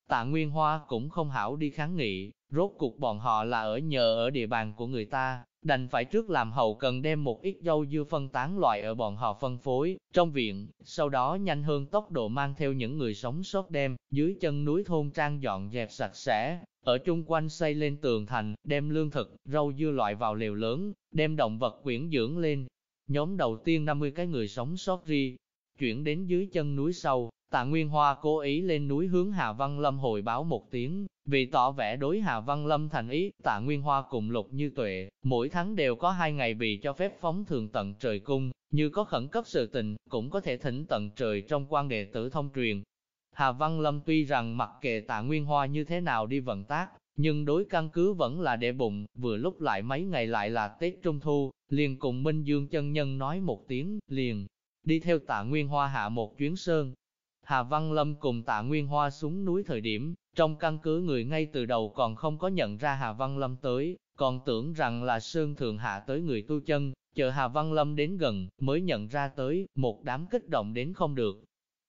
Tạ Nguyên Hoa cũng không hảo đi kháng nghị, rốt cuộc bọn họ là ở nhờ ở địa bàn của người ta, đành phải trước làm hậu cần đem một ít dâu dưa phân tán loại ở bọn họ phân phối, trong viện, sau đó nhanh hơn tốc độ mang theo những người sống sót đem, dưới chân núi thôn trang dọn dẹp sạch sẽ, ở chung quanh xây lên tường thành, đem lương thực, rau dưa loại vào lều lớn, đem động vật quyển dưỡng lên. Nhóm đầu tiên 50 cái người sống sót ri, chuyển đến dưới chân núi sau, tạ Nguyên Hoa cố ý lên núi hướng Hà Văn Lâm hồi báo một tiếng, vì tỏ vẻ đối Hà Văn Lâm thành ý, tạ Nguyên Hoa cùng Lục Như Tuệ, mỗi tháng đều có hai ngày vì cho phép phóng thường tận trời cung, như có khẩn cấp sự tình, cũng có thể thỉnh tận trời trong quan đệ tử thông truyền. Hà Văn Lâm tuy rằng mặc kệ tạ Nguyên Hoa như thế nào đi vận tác, nhưng đối căn cứ vẫn là để bụng, vừa lúc lại mấy ngày lại là Tết Trung Thu, liền cùng Minh Dương chân nhân nói một tiếng, liền, đi theo tạ Nguyên Hoa hạ một chuyến sơn. Hà Văn Lâm cùng tạ Nguyên Hoa xuống núi thời điểm, trong căn cứ người ngay từ đầu còn không có nhận ra Hà Văn Lâm tới, còn tưởng rằng là Sơn Thượng Hạ tới người tu chân, chờ Hà Văn Lâm đến gần, mới nhận ra tới, một đám kích động đến không được.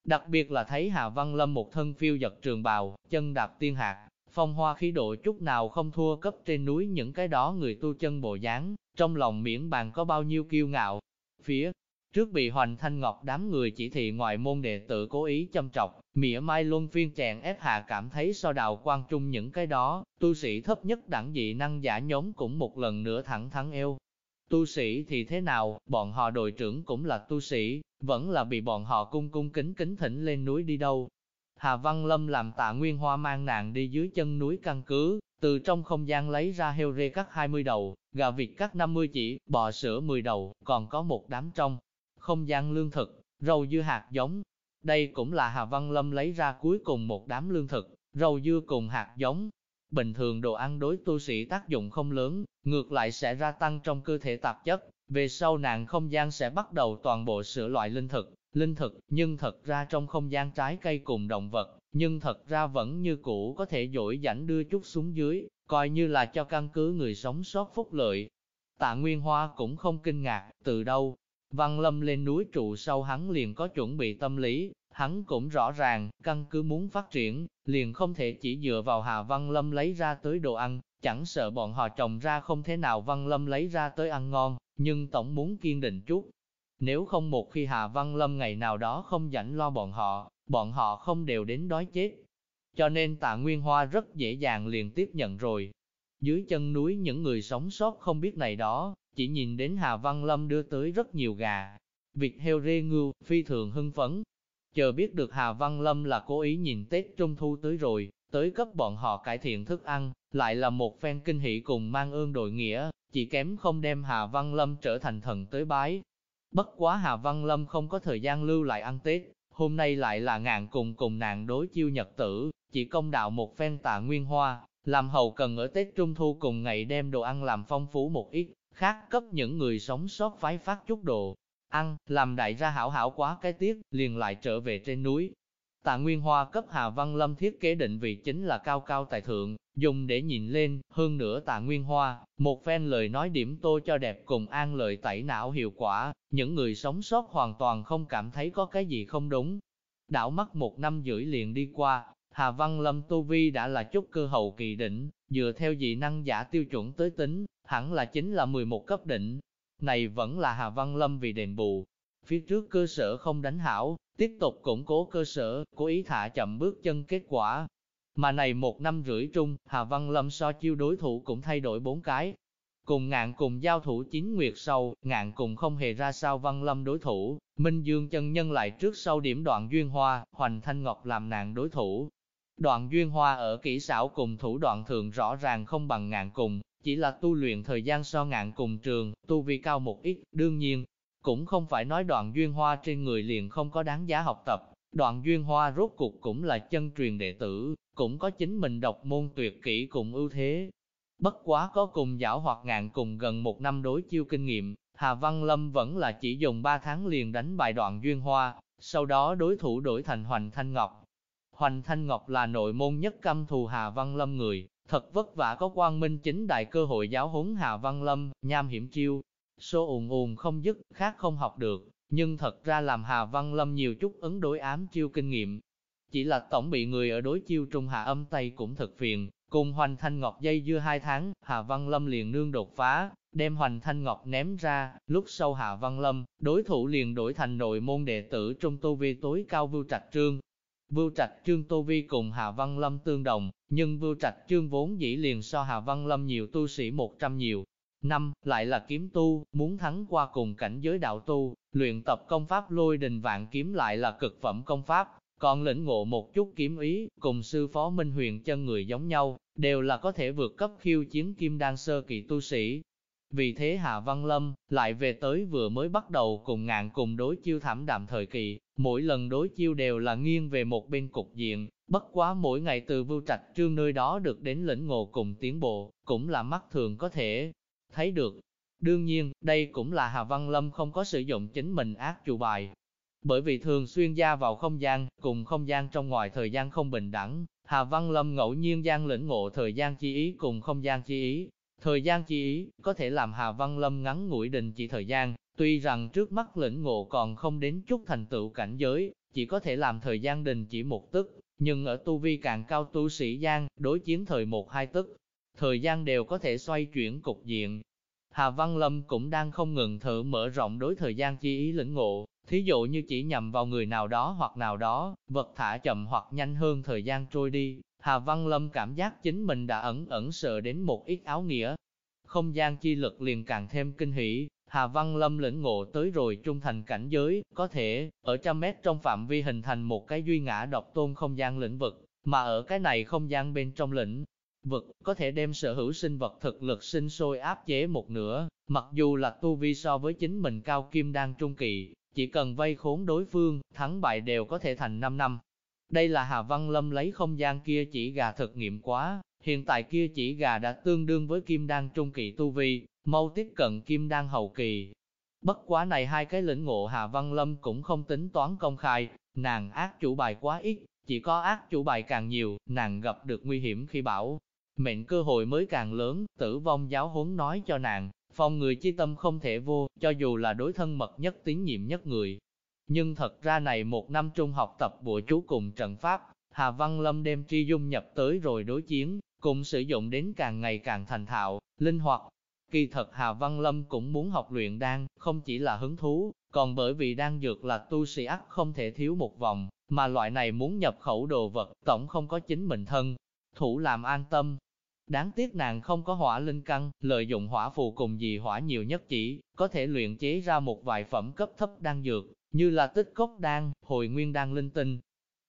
Đặc biệt là thấy Hà Văn Lâm một thân phiêu giật trường bào, chân đạp tiên hạt, phong hoa khí độ chút nào không thua cấp trên núi những cái đó người tu chân bộ dáng, trong lòng miễn bàn có bao nhiêu kiêu ngạo. Phía Trước bị Hoành Thanh Ngọc đám người chỉ thị ngoại môn đệ tử cố ý châm trọc, mỉa mai luân phiên chèn ép hạ cảm thấy so đào quan trung những cái đó, tu sĩ thấp nhất đẳng dị năng giả nhóm cũng một lần nữa thẳng thắn eo. Tu sĩ thì thế nào, bọn họ đội trưởng cũng là tu sĩ, vẫn là bị bọn họ cung cung kính kính thỉnh lên núi đi đâu. Hà Văn Lâm làm tạ nguyên hoa mang nàng đi dưới chân núi căn cứ, từ trong không gian lấy ra heo rê cắt 20 đầu, gà vịt cắt 50 chỉ, bò sữa 10 đầu, còn có một đám trong không gian lương thực, rau dưa hạt giống. Đây cũng là Hà Văn Lâm lấy ra cuối cùng một đám lương thực, rau dưa cùng hạt giống. Bình thường đồ ăn đối tu sĩ tác dụng không lớn, ngược lại sẽ gia tăng trong cơ thể tạp chất. Về sau nàng không gian sẽ bắt đầu toàn bộ sửa loại linh thực, linh thực, nhưng thật ra trong không gian trái cây cùng động vật, nhưng thật ra vẫn như cũ có thể dỗi dãnh đưa chút xuống dưới, coi như là cho căn cứ người sống sót phúc lợi. Tạ Nguyên Hoa cũng không kinh ngạc, từ đâu, Văn Lâm lên núi trụ sau hắn liền có chuẩn bị tâm lý, hắn cũng rõ ràng, căn cứ muốn phát triển, liền không thể chỉ dựa vào Hà Văn Lâm lấy ra tới đồ ăn, chẳng sợ bọn họ trồng ra không thế nào Văn Lâm lấy ra tới ăn ngon, nhưng tổng muốn kiên định chút. Nếu không một khi Hà Văn Lâm ngày nào đó không rảnh lo bọn họ, bọn họ không đều đến đói chết. Cho nên tạ Nguyên Hoa rất dễ dàng liền tiếp nhận rồi. Dưới chân núi những người sống sót không biết này đó, chỉ nhìn đến Hà Văn Lâm đưa tới rất nhiều gà, vịt heo rê ngưu, phi thường hưng phấn. Chờ biết được Hà Văn Lâm là cố ý nhìn Tết Trung Thu tới rồi, tới cấp bọn họ cải thiện thức ăn, lại là một phen kinh hỷ cùng mang ơn đội nghĩa, chỉ kém không đem Hà Văn Lâm trở thành thần tới bái. Bất quá Hà Văn Lâm không có thời gian lưu lại ăn Tết, hôm nay lại là ngàn cùng cùng nàng đối chiêu nhật tử, chỉ công đạo một phen tạ nguyên hoa, làm hầu cần ở Tết Trung Thu cùng ngày đem đồ ăn làm phong phú một ít, khác cấp những người sống sót phái phát chút đồ, ăn, làm đại ra hảo hảo quá cái tiết liền lại trở về trên núi. Tạ Nguyên Hoa cấp Hà Văn Lâm thiết kế định vị chính là cao cao tài thượng, dùng để nhìn lên, hơn nữa Tạ Nguyên Hoa, một phen lời nói điểm tô cho đẹp cùng an lợi tẩy não hiệu quả, những người sống sót hoàn toàn không cảm thấy có cái gì không đúng. Đảo mắt một năm rưỡi liền đi qua, Hà Văn Lâm Tu Vi đã là chút cơ hậu kỳ đỉnh, dựa theo dị năng giả tiêu chuẩn tới tính, hẳn là chính là 11 cấp đỉnh. Này vẫn là Hà Văn Lâm vì đền bù. Phía trước cơ sở không đánh hảo, tiếp tục củng cố cơ sở, cố ý thả chậm bước chân kết quả. Mà này một năm rưỡi trung, Hà Văn Lâm so chiêu đối thủ cũng thay đổi bốn cái. Cùng ngạn cùng giao thủ chính nguyệt sau, ngạn cùng không hề ra sao Văn Lâm đối thủ, Minh Dương chân nhân lại trước sau điểm đoạn duyên hoa, Hoành Thanh Ngọc làm nạn đối thủ. Đoạn duyên hoa ở kỹ xảo cùng thủ đoạn thường rõ ràng không bằng ngạn cùng, chỉ là tu luyện thời gian so ngạn cùng trường, tu vi cao một ít, đương nhiên, cũng không phải nói đoạn duyên hoa trên người liền không có đáng giá học tập, đoạn duyên hoa rốt cuộc cũng là chân truyền đệ tử, cũng có chính mình độc môn tuyệt kỹ cùng ưu thế. Bất quá có cùng giảo hoặc ngạn cùng gần một năm đối chiêu kinh nghiệm, Hà Văn Lâm vẫn là chỉ dùng 3 tháng liền đánh bại đoạn duyên hoa, sau đó đối thủ đổi thành Hoành Thanh Ngọc. Hoành Thanh Ngọc là nội môn nhất căm thù Hà Văn Lâm người, Thật vất vả có quang minh chính đại cơ hội giáo huấn Hà Văn Lâm, nham hiểm chiêu, số ùn ùn không dứt, khác không học được, nhưng thật ra làm Hà Văn Lâm nhiều chút ấn đối ám chiêu kinh nghiệm. Chỉ là tổng bị người ở đối chiêu trung hạ âm tay cũng thật phiền, Cùng Hoành Thanh Ngọc dây dưa hai tháng, Hà Văn Lâm liền nương đột phá, đem Hoành Thanh Ngọc ném ra, lúc sau Hà Văn Lâm, đối thủ liền đổi thành nội môn đệ tử trong tu vi tối cao Vưu Trạch Trương. Vưu Trạch Trương Tu Vi cùng Hà Văn Lâm tương đồng, nhưng Vưu Trạch Trương vốn dĩ liền so Hà Văn Lâm nhiều tu sĩ 100 nhiều. Năm, lại là kiếm tu, muốn thắng qua cùng cảnh giới đạo tu, luyện tập công pháp lôi đình vạn kiếm lại là cực phẩm công pháp, còn lĩnh ngộ một chút kiếm ý, cùng sư phó Minh Huyền chân người giống nhau, đều là có thể vượt cấp khiêu chiến kim đan sơ kỳ tu sĩ. Vì thế Hạ Văn Lâm lại về tới vừa mới bắt đầu cùng ngạn cùng đối chiêu thảm đạm thời kỳ, mỗi lần đối chiêu đều là nghiêng về một bên cục diện, bất quá mỗi ngày từ vưu trạch trương nơi đó được đến lĩnh ngộ cùng tiến bộ, cũng là mắt thường có thể thấy được. Đương nhiên, đây cũng là Hà Văn Lâm không có sử dụng chính mình ác chủ bài, bởi vì thường xuyên gia vào không gian, cùng không gian trong ngoài thời gian không bình đẳng, Hà Văn Lâm ngẫu nhiên gian lĩnh ngộ thời gian chi ý cùng không gian chi ý. Thời gian chi ý, có thể làm Hà Văn Lâm ngắn ngủi đình chỉ thời gian, tuy rằng trước mắt lĩnh ngộ còn không đến chút thành tựu cảnh giới, chỉ có thể làm thời gian đình chỉ một tức, nhưng ở tu vi càng cao tu sĩ gian, đối chiến thời một hai tức, thời gian đều có thể xoay chuyển cục diện. Hà Văn Lâm cũng đang không ngừng thử mở rộng đối thời gian chi ý lĩnh ngộ, Thí dụ như chỉ nhằm vào người nào đó hoặc nào đó, vật thả chậm hoặc nhanh hơn thời gian trôi đi, Hà Văn Lâm cảm giác chính mình đã ẩn ẩn sợ đến một ít áo nghĩa. Không gian chi lực liền càng thêm kinh hỉ, Hà Văn Lâm lĩnh ngộ tới rồi trung thành cảnh giới, có thể, ở trăm mét trong phạm vi hình thành một cái duy ngã độc tôn không gian lĩnh vực, mà ở cái này không gian bên trong lĩnh vực, có thể đem sở hữu sinh vật thực lực sinh sôi áp chế một nửa, mặc dù là tu vi so với chính mình cao kim đan trung kỳ, chỉ cần vây khốn đối phương, thắng bại đều có thể thành 5 năm. Đây là Hà Văn Lâm lấy không gian kia chỉ gà thực nghiệm quá, hiện tại kia chỉ gà đã tương đương với kim đan trung kỳ tu vi, mau tiếp cận kim đan hậu kỳ. Bất quá này hai cái lĩnh ngộ Hà Văn Lâm cũng không tính toán công khai, nàng ác chủ bài quá ít, chỉ có ác chủ bài càng nhiều, nàng gặp được nguy hiểm khi bảo. Mệnh cơ hội mới càng lớn, tử vong giáo huấn nói cho nàng, Phòng người chi tâm không thể vô, cho dù là đối thân mật nhất tín nhiệm nhất người. Nhưng thật ra này một năm trung học tập bùa chú cùng trận pháp, Hà Văn Lâm đem tri dung nhập tới rồi đối chiến, cũng sử dụng đến càng ngày càng thành thạo, linh hoạt. Kỳ thật Hà Văn Lâm cũng muốn học luyện đan, không chỉ là hứng thú, còn bởi vì đan dược là tu sĩ ắt không thể thiếu một vòng, mà loại này muốn nhập khẩu đồ vật, tổng không có chính mình thân. Thủ làm an tâm, Đáng tiếc nàng không có hỏa linh căn, lợi dụng hỏa phù cùng dị hỏa nhiều nhất chỉ, có thể luyện chế ra một vài phẩm cấp thấp đan dược, như là tích cốc đan, hồi nguyên đan linh tinh.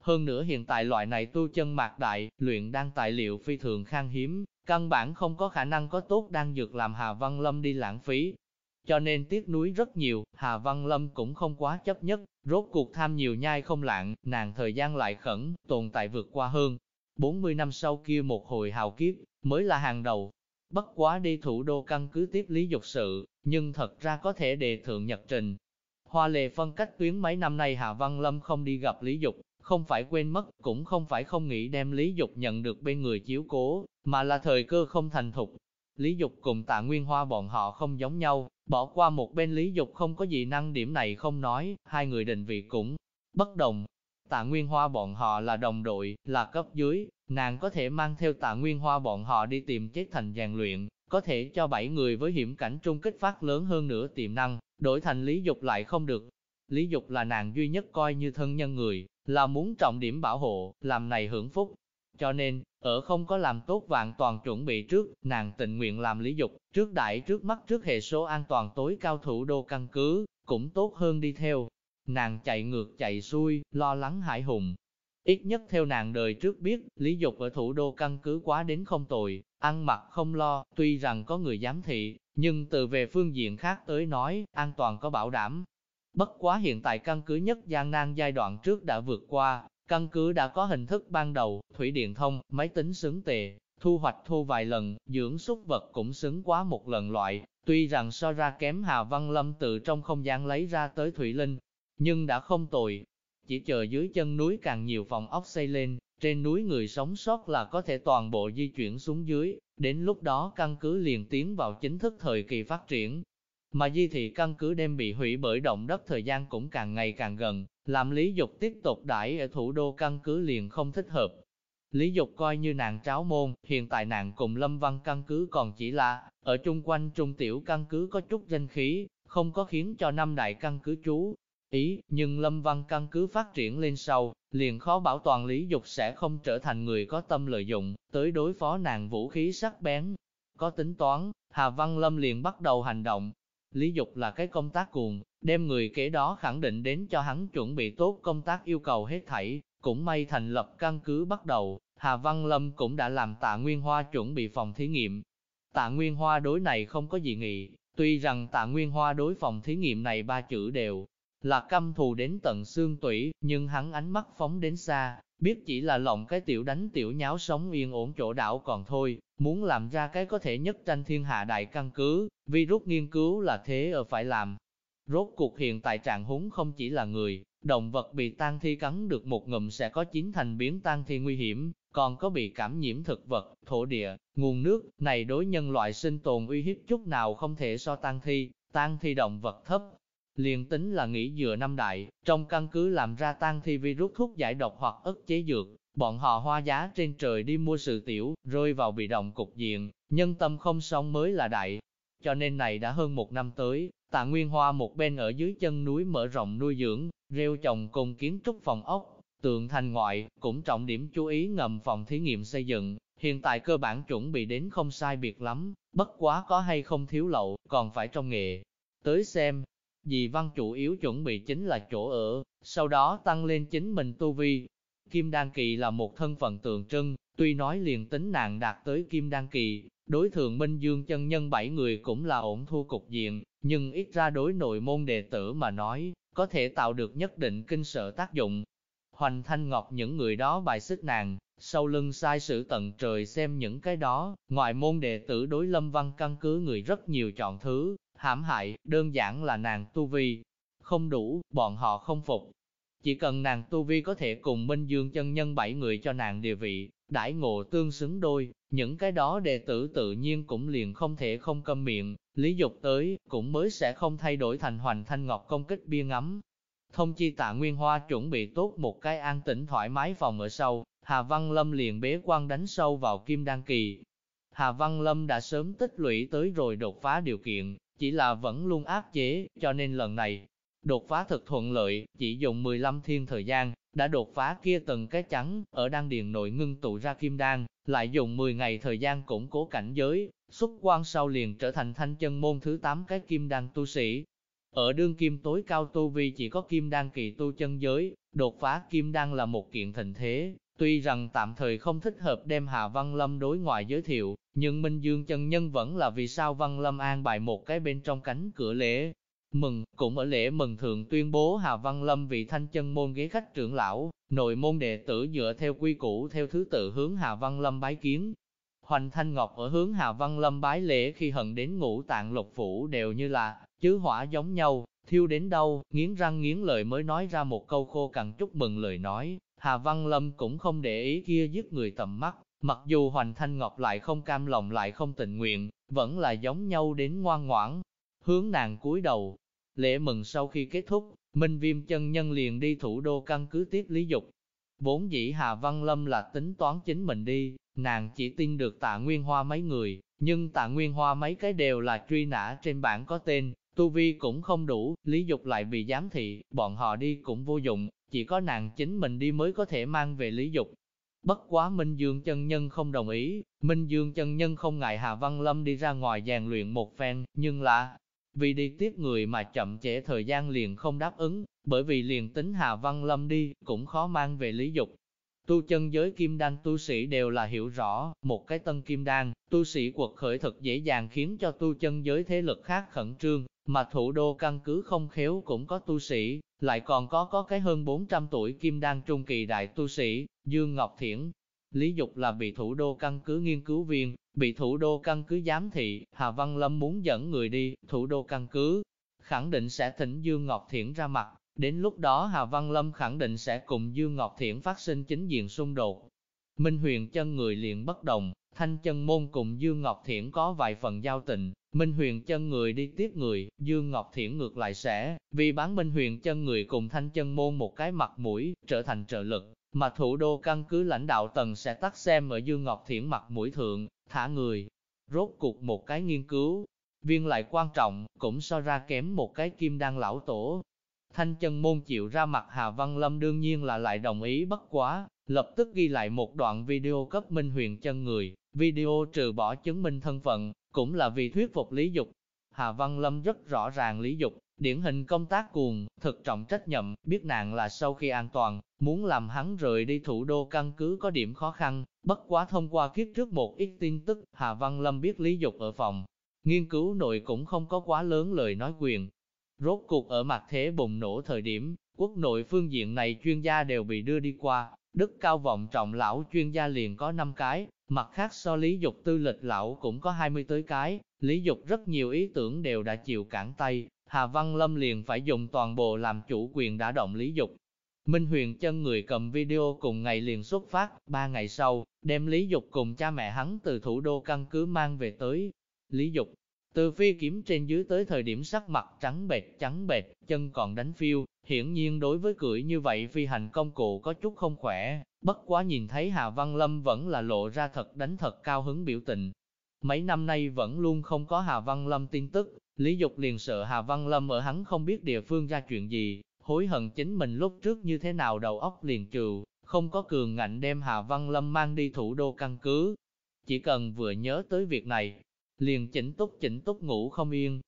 Hơn nữa hiện tại loại này tu chân mạc đại, luyện đan tài liệu phi thường khan hiếm, căn bản không có khả năng có tốt đan dược làm Hà Văn Lâm đi lãng phí. Cho nên tiếc núi rất nhiều, Hà Văn Lâm cũng không quá chấp nhất, rốt cuộc tham nhiều nhai không lạng, nàng thời gian lại khẩn, tồn tại vượt qua hơn. 40 năm sau kia một hồi hào kiếp, mới là hàng đầu. Bất quá đi thủ đô căn cứ tiếp lý dục sự, nhưng thật ra có thể đề thượng nhật trình. Hoa lệ phân cách tuyến mấy năm nay Hà Văn Lâm không đi gặp Lý Dục, không phải quên mất, cũng không phải không nghĩ đem Lý Dục nhận được bên người chiếu cố, mà là thời cơ không thành thục. Lý Dục cùng tạ Nguyên Hoa bọn họ không giống nhau, bỏ qua một bên Lý Dục không có gì năng điểm này không nói, hai người định vị cũng bất đồng, Tạ Nguyên Hoa bọn họ là đồng đội, là cấp dưới, nàng có thể mang theo tạ Nguyên Hoa bọn họ đi tìm chết thành rèn luyện, có thể cho bảy người với hiểm cảnh trung kích phát lớn hơn nữa tiềm năng, đổi thành Lý Dục lại không được. Lý Dục là nàng duy nhất coi như thân nhân người, là muốn trọng điểm bảo hộ, làm này hưởng phúc. Cho nên, ở không có làm tốt vạn toàn chuẩn bị trước, nàng tình nguyện làm Lý Dục, trước đại trước mắt trước hệ số an toàn tối cao thủ đô căn cứ, cũng tốt hơn đi theo, Nàng chạy ngược chạy xuôi, lo lắng hải hùng. Ít nhất theo nàng đời trước biết, Lý Dục ở thủ đô căn cứ quá đến không tồi, ăn mặc không lo, tuy rằng có người giám thị, nhưng từ về phương diện khác tới nói, an toàn có bảo đảm. Bất quá hiện tại căn cứ nhất gian nan giai đoạn trước đã vượt qua, căn cứ đã có hình thức ban đầu, thủy điện thông, máy tính xứng tề, thu hoạch thu vài lần, dưỡng súc vật cũng xứng quá một lần loại, tuy rằng so ra kém Hà Văn Lâm từ trong không gian lấy ra tới Thủy Linh, nhưng đã không tồi. Chỉ chờ dưới chân núi càng nhiều phòng ốc xây lên, trên núi người sống sót là có thể toàn bộ di chuyển xuống dưới, đến lúc đó căn cứ liền tiến vào chính thức thời kỳ phát triển. Mà di thị căn cứ đem bị hủy bởi động đất thời gian cũng càng ngày càng gần, làm lý dục tiếp tục đãi ở thủ đô căn cứ liền không thích hợp. Lý Dục coi như nàng tráo môn, hiện tại nàng cùng Lâm Văn căn cứ còn chỉ là, ở chung quanh trung tiểu căn cứ có chút danh khí, không có khiến cho năm đại căn cứ chú ý, nhưng Lâm Văn căn cứ phát triển lên sau, liền khó bảo toàn Lý Dục sẽ không trở thành người có tâm lợi dụng, tới đối phó nàng vũ khí sắc bén. Có tính toán, Hà Văn Lâm liền bắt đầu hành động. Lý Dục là cái công tác cuồng, đem người kế đó khẳng định đến cho hắn chuẩn bị tốt công tác yêu cầu hết thảy, cũng may thành lập căn cứ bắt đầu, Hà Văn Lâm cũng đã làm tạ Nguyên Hoa chuẩn bị phòng thí nghiệm. Tạ Nguyên Hoa đối này không có gì nghị, tuy rằng tạ Nguyên Hoa đối phòng thí nghiệm này ba chữ đều là căm thù đến tận xương tủy, nhưng hắn ánh mắt phóng đến xa, biết chỉ là lộng cái tiểu đánh tiểu nháo sống yên ổn chỗ đảo còn thôi, muốn làm ra cái có thể nhất tranh thiên hạ đại căn cứ, virus nghiên cứu là thế ở phải làm. Rốt cuộc hiện tại trạng húng không chỉ là người, động vật bị tan thi cắn được một ngụm sẽ có chín thành biến tan thi nguy hiểm, còn có bị cảm nhiễm thực vật, thổ địa, nguồn nước, này đối nhân loại sinh tồn uy hiếp chút nào không thể so tan thi, tan thi động vật thấp. Liền tính là nghĩ dựa năm đại, trong căn cứ làm ra tan thi virus thuốc giải độc hoặc ức chế dược, bọn họ hoa giá trên trời đi mua sự tiểu, rơi vào bị động cục diện, nhân tâm không xong mới là đại. Cho nên này đã hơn một năm tới, tạ Nguyên Hoa một bên ở dưới chân núi mở rộng nuôi dưỡng, rêu trồng cùng kiến trúc phòng ốc, Tượng thành ngoại, cũng trọng điểm chú ý ngầm phòng thí nghiệm xây dựng, hiện tại cơ bản chuẩn bị đến không sai biệt lắm, bất quá có hay không thiếu lậu, còn phải trong nghề. Tới xem, dì văn chủ yếu chuẩn bị chính là chỗ ở, sau đó tăng lên chính mình tu vi. Kim Đan Kỳ là một thân phận tượng trưng, tuy nói liền tính nàng đạt tới Kim Đan Kỳ, đối thượng Minh Dương chân nhân bảy người cũng là ổn thua cục diện, nhưng ít ra đối nội môn đệ tử mà nói, có thể tạo được nhất định kinh sợ tác dụng, Hoành Thanh Ngọc những người đó bài xích nàng, sau lưng sai sử tận trời xem những cái đó, ngoại môn đệ tử đối lâm văn căn cứ người rất nhiều chọn thứ, hãm hại, đơn giản là nàng tu vi. Không đủ, bọn họ không phục. Chỉ cần nàng tu vi có thể cùng Minh Dương chân nhân bảy người cho nàng địa vị, đãi ngộ tương xứng đôi, những cái đó đệ tử tự nhiên cũng liền không thể không câm miệng, lý dục tới, cũng mới sẽ không thay đổi thành hoành thanh ngọc công kích bia ngắm, Thông chi tạ Nguyên Hoa chuẩn bị tốt một cái an tĩnh thoải mái phòng ở sau, Hà Văn Lâm liền bế quan đánh sâu vào Kim Đan Kỳ. Hà Văn Lâm đã sớm tích lũy tới rồi đột phá điều kiện, chỉ là vẫn luôn áp chế, cho nên lần này, đột phá thật thuận lợi, chỉ dùng 15 thiên thời gian, đã đột phá kia từng cái trắng, ở đan điền nội ngưng tụ ra kim đan, lại dùng 10 ngày thời gian củng cố cảnh giới, xuất quan sau liền trở thành thanh chân môn thứ 8 cái kim đan tu sĩ, ở đương kim tối cao tu vi chỉ có kim đan kỳ tu chân giới, đột phá kim đan là một kiện thịnh thế, tuy rằng tạm thời không thích hợp đem Hà Văn Lâm đối ngoại giới thiệu, nhưng Minh Dương chân nhân vẫn là vì sao Văn Lâm an bài một cái bên trong cánh cửa lễ. Mừng, cũng ở lễ mừng thường tuyên bố Hà Văn Lâm vị thanh chân môn ghế khách trưởng lão, nội môn đệ tử dựa theo quy củ theo thứ tự hướng Hà Văn Lâm bái kiến. Hoành Thanh Ngọc ở hướng Hà Văn Lâm bái lễ khi hận đến ngũ tạng lục phủ đều như là chứ hỏa giống nhau, thiêu đến đâu, nghiến răng nghiến lợi mới nói ra một câu khô cằn chúc mừng lời nói, Hà Văn Lâm cũng không để ý kia giết người tầm mắt, mặc dù Hoành Thanh Ngọc lại không cam lòng lại không tình nguyện, vẫn là giống nhau đến ngoan ngoãn, hướng nàng cúi đầu. Lễ mừng sau khi kết thúc, Minh Viêm chân nhân liền đi thủ đô căn cứ tiếp lý dục. Vốn dĩ Hà Văn Lâm là tính toán chính mình đi, nàng chỉ tin được tạ Nguyên Hoa mấy người, nhưng tạ Nguyên Hoa mấy cái đều là truy nã trên bảng có tên, Tu vi cũng không đủ, lý dục lại bị giám thị, bọn họ đi cũng vô dụng, chỉ có nàng chính mình đi mới có thể mang về lý dục. Bất quá Minh Dương chân nhân không đồng ý, Minh Dương chân nhân không ngại Hà Văn Lâm đi ra ngoài rèn luyện một phen, nhưng là, vì đi tiếp người mà chậm trễ thời gian liền không đáp ứng, bởi vì liền tính Hà Văn Lâm đi, cũng khó mang về lý dục. Tu chân giới kim đan tu sĩ đều là hiểu rõ, một cái tân kim đan, tu sĩ quật khởi thật dễ dàng khiến cho tu chân giới thế lực khác khẩn trương, mà thủ đô căn cứ không khéo cũng có tu sĩ, lại còn có có cái hơn 400 tuổi kim đan trung kỳ đại tu sĩ, Dương Ngọc Thiển. Lý Dục là bị thủ đô căn cứ nghiên cứu viên, bị thủ đô căn cứ giám thị, Hà Văn Lâm muốn dẫn người đi, thủ đô căn cứ, khẳng định sẽ thỉnh Dương Ngọc Thiển ra mặt, đến lúc đó Hà Văn Lâm khẳng định sẽ cùng Dương Ngọc Thiển phát sinh chính diện xung đột. Minh huyền chân người liền bất đồng, thanh chân môn cùng Dương Ngọc Thiển có vài phần giao tình, Minh huyền chân người đi tiếp người, Dương Ngọc Thiển ngược lại sẽ, vì bán Minh huyền chân người cùng thanh chân môn một cái mặt mũi, trở thành trợ lực, mà thủ đô căn cứ lãnh đạo tầng sẽ tắt xem ở Dương Ngọc Thiển mặt mũi thượng, thả người. Rốt cuộc một cái nghiên cứu, viên lại quan trọng, cũng so ra kém một cái kim đan lão tổ. Thanh chân môn chịu ra mặt Hà Văn Lâm đương nhiên là lại đồng ý bất quá, lập tức ghi lại một đoạn video cấp Minh Huyền chân người, video trừ bỏ chứng minh thân phận, cũng là vì thuyết phục Lý Dục. Hà Văn Lâm rất rõ ràng Lý Dục, điển hình công tác cuồng, thực trọng trách nhậm, biết nàng là sau khi an toàn, muốn làm hắn rời đi thủ đô căn cứ có điểm khó khăn, bất quá thông qua kiếp trước một ít tin tức, Hà Văn Lâm biết Lý Dục ở phòng. Nghiên cứu nội cũng không có quá lớn lời nói quyền. Rốt cuộc ở mặt thế bùng nổ thời điểm, quốc nội phương diện này chuyên gia đều bị đưa đi qua, đức cao vọng trọng lão chuyên gia liền có 5 cái, mặt khác so lý dục tư lịch lão cũng có 20 tới cái, lý dục rất nhiều ý tưởng đều đã chịu cản tay, Hà Văn Lâm liền phải dùng toàn bộ làm chủ quyền đã động lý dục. Minh Huyền chân người cầm video cùng ngày liền xuất phát, ba ngày sau, đem Lý Dục cùng cha mẹ hắn từ thủ đô căn cứ mang về tới. Lý Dục, từ phi kiếm trên dưới tới thời điểm sắc mặt trắng bệch trắng bệch, chân còn đánh phiêu, hiển nhiên đối với cưỡi như vậy phi hành công cụ có chút không khỏe, bất quá nhìn thấy Hà Văn Lâm vẫn là lộ ra thật đánh thật cao hứng biểu tình. Mấy năm nay vẫn luôn không có Hà Văn Lâm tin tức, Lý Dục liền sợ Hà Văn Lâm ở hắn không biết địa phương ra chuyện gì, hối hận chính mình lúc trước như thế nào đầu óc liền trừ, không có cường ngạnh đem Hà Văn Lâm mang đi thủ đô căn cứ. Chỉ cần vừa nhớ tới việc này, liền chỉnh túc chỉnh túc ngủ không yên.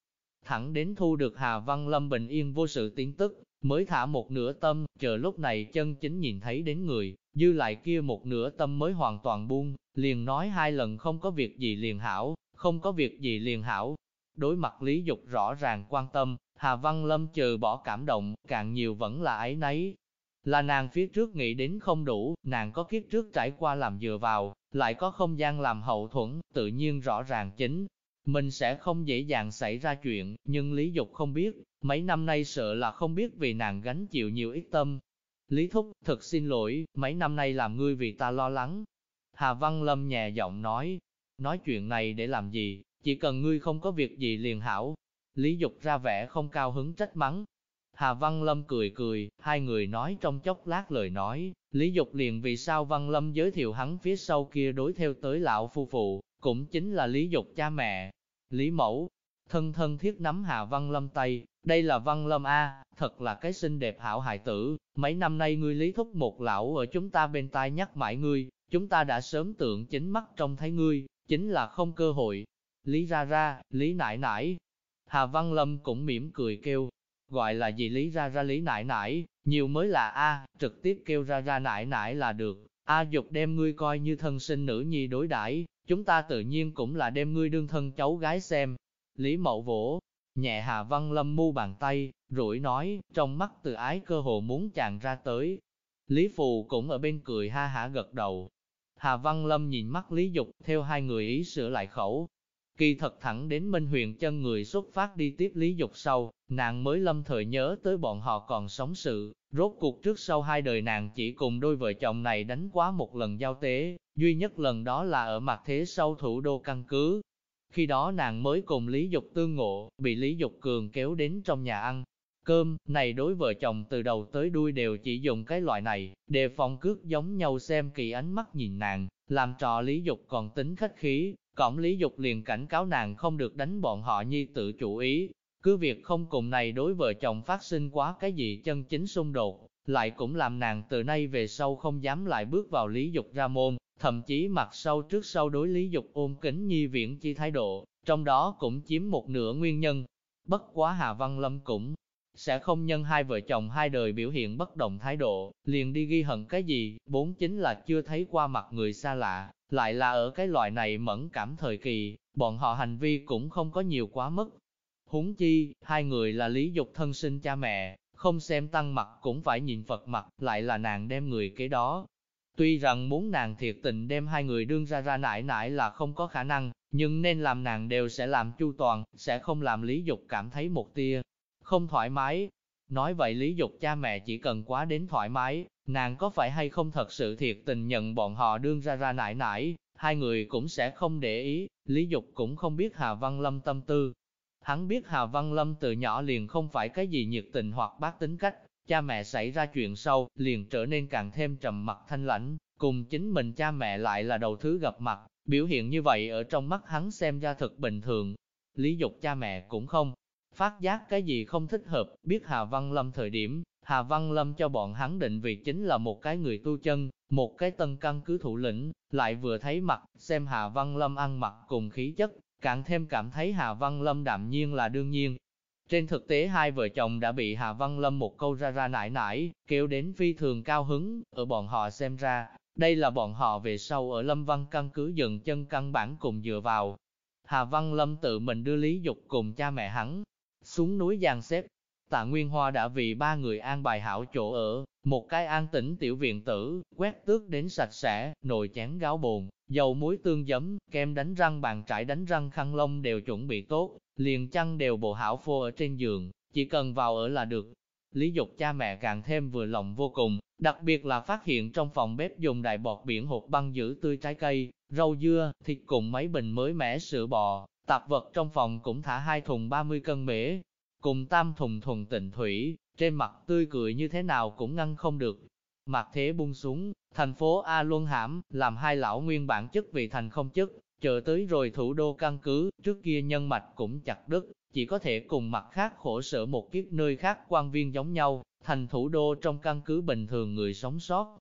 Thẳng đến thu được Hà Văn Lâm bình yên vô sự tin tức, mới thả một nửa tâm, chờ lúc này chân chính nhìn thấy đến người, dư lại kia một nửa tâm mới hoàn toàn buông, liền nói hai lần không có việc gì liền hảo, không có việc gì liền hảo. Đối mặt Lý Dục rõ ràng quan tâm, Hà Văn Lâm trừ bỏ cảm động, càng nhiều vẫn là ấy nấy. Là nàng phía trước nghĩ đến không đủ, nàng có kiếp trước trải qua làm dựa vào, lại có không gian làm hậu thuẫn, tự nhiên rõ ràng chính. Mình sẽ không dễ dàng xảy ra chuyện, nhưng Lý Dục không biết, mấy năm nay sợ là không biết vì nàng gánh chịu nhiều ít tâm. Lý Thúc, thật xin lỗi, mấy năm nay làm ngươi vì ta lo lắng. Hà Văn Lâm nhẹ giọng nói, nói chuyện này để làm gì, chỉ cần ngươi không có việc gì liền hảo, Lý Dục ra vẻ không cao hứng trách mắng. Hà Văn Lâm cười cười, hai người nói trong chốc lát lời nói, Lý Dục liền vì sao Văn Lâm giới thiệu hắn phía sau kia đối theo tới lão phu phụ, cũng chính là Lý Dục cha mẹ. Lý Mẫu, thân thân thiết nắm Hà Văn Lâm tay, đây là Văn Lâm A, thật là cái xinh đẹp hảo hài tử, mấy năm nay ngươi Lý Thúc một lão ở chúng ta bên tai nhắc mãi ngươi, chúng ta đã sớm tượng chính mắt trông thấy ngươi, chính là không cơ hội. Lý ra ra, Lý nải nải, Hà Văn Lâm cũng mỉm cười kêu, gọi là gì lý ra ra lý nải nải, nhiều mới là A, trực tiếp kêu ra ra nải nải là được, A dục đem ngươi coi như thân sinh nữ nhi đối đãi chúng ta tự nhiên cũng là đem ngươi đương thân cháu gái xem. Lý mậu vỗ, nhẹ Hà Văn Lâm mu bàn tay, rủi nói, trong mắt từ ái cơ hồ muốn chàng ra tới. Lý Phù cũng ở bên cười ha hả gật đầu. Hà Văn Lâm nhìn mắt Lý Dục, theo hai người ý sửa lại khẩu, Kỳ thật thẳng đến Minh Huyền chân người xuất phát đi tiếp Lý Dục sau, nàng mới lâm thời nhớ tới bọn họ còn sống sự, rốt cuộc trước sau hai đời nàng chỉ cùng đôi vợ chồng này đánh quá một lần giao tế, duy nhất lần đó là ở mặt thế sau thủ đô căn cứ. Khi đó nàng mới cùng Lý Dục tương ngộ, bị Lý Dục Cường kéo đến trong nhà ăn. Cơm, này đối vợ chồng từ đầu tới đuôi đều chỉ dùng cái loại này, đề phòng cước giống nhau xem kỳ ánh mắt nhìn nàng, làm trò Lý Dục còn tính khách khí, Cổng Lý Dục liền cảnh cáo nàng không được đánh bọn họ nhi tự chủ ý, cứ việc không cùng này đối vợ chồng phát sinh quá cái gì chân chính xung đột, lại cũng làm nàng từ nay về sau không dám lại bước vào Lý Dục ra môn, thậm chí mặt sau trước sau đối Lý Dục ôm kính nhi viễn chi thái độ, trong đó cũng chiếm một nửa nguyên nhân. Bất quá Hà Văn Lâm cũng sẽ không nhân hai vợ chồng hai đời biểu hiện bất đồng thái độ, liền đi ghi hận cái gì, bốn chính là chưa thấy qua mặt người xa lạ, lại là ở cái loại này mẫn cảm thời kỳ, bọn họ hành vi cũng không có nhiều quá mức. Huống chi, hai người là lý dục thân sinh cha mẹ, không xem tăng mặt cũng phải nhìn Phật mặt, lại là nàng đem người kế đó. Tuy rằng muốn nàng thiệt tình đem hai người đương ra ra nải nải là không có khả năng, nhưng nên làm nàng đều sẽ làm chu toàn, sẽ không làm lý dục cảm thấy một tia không thoải mái. Nói vậy lý dục cha mẹ chỉ cần quá đến thoải mái, nàng có phải hay không thật sự thiệt tình nhận bọn họ đương ra ra nải nải, hai người cũng sẽ không để ý, lý dục cũng không biết Hà Văn Lâm tâm tư. Hắn biết Hà Văn Lâm từ nhỏ liền không phải cái gì nhiệt tình hoặc bác tính cách, Cha mẹ xảy ra chuyện sau, liền trở nên càng thêm trầm mặc thanh lãnh, cùng chính mình cha mẹ lại là đầu thứ gặp mặt, biểu hiện như vậy ở trong mắt hắn xem ra thật bình thường. Lý dục cha mẹ cũng không phát giác cái gì không thích hợp, biết Hà Văn Lâm thời điểm, Hà Văn Lâm cho bọn hắn định vị chính là một cái người tu chân, một cái tân căn cứ thủ lĩnh, lại vừa thấy mặt, xem Hà Văn Lâm ăn mặc cùng khí chất, càng thêm cảm thấy Hà Văn Lâm đạm nhiên là đương nhiên. Trên thực tế hai vợ chồng đã bị Hà Văn Lâm một câu ra ra nải nải, kêu đến phi thường cao hứng, ở bọn họ xem ra, đây là bọn họ về sau ở Lâm Văn căn cứ dừng chân căn bản cùng dựa vào. Hà Văn Lâm tự mình đưa Lý Dục cùng cha mẹ hắn, xuống núi giàn xếp. Tạ Nguyên Hoa đã vì ba người an bài hảo chỗ ở, một cái an tĩnh tiểu viện tử, quét tước đến sạch sẽ, nồi chén gáo bồn, dầu muối tương giấm, kem đánh răng bàn trải đánh răng khăn lông đều chuẩn bị tốt, liền chăn đều bộ hảo phô ở trên giường, chỉ cần vào ở là được. Lý dục cha mẹ càng thêm vừa lòng vô cùng, đặc biệt là phát hiện trong phòng bếp dùng đại bọt biển hộp băng giữ tươi trái cây, rau dưa, thịt cùng mấy bình mới mẻ sữa bò, tạp vật trong phòng cũng thả hai thùng 30 cân mễ, cùng tam thùng thùng tịnh thủy, trên mặt tươi cười như thế nào cũng ngăn không được. Mặt thế buông xuống, thành phố A Luân hãm, làm hai lão nguyên bản chức vị thành không chức, chờ tới rồi thủ đô căn cứ, trước kia nhân mạch cũng chặt đứt, chỉ có thể cùng mặt khác khổ sở một kiếp nơi khác quan viên giống nhau, thành thủ đô trong căn cứ bình thường người sống sót.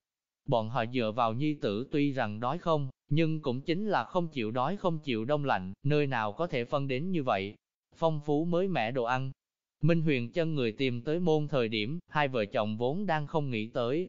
Bọn họ dựa vào nhi tử tuy rằng đói không, nhưng cũng chính là không chịu đói không chịu đông lạnh, nơi nào có thể phân đến như vậy. Phong phú mới mẻ đồ ăn. Minh huyền chân người tìm tới môn thời điểm, hai vợ chồng vốn đang không nghĩ tới.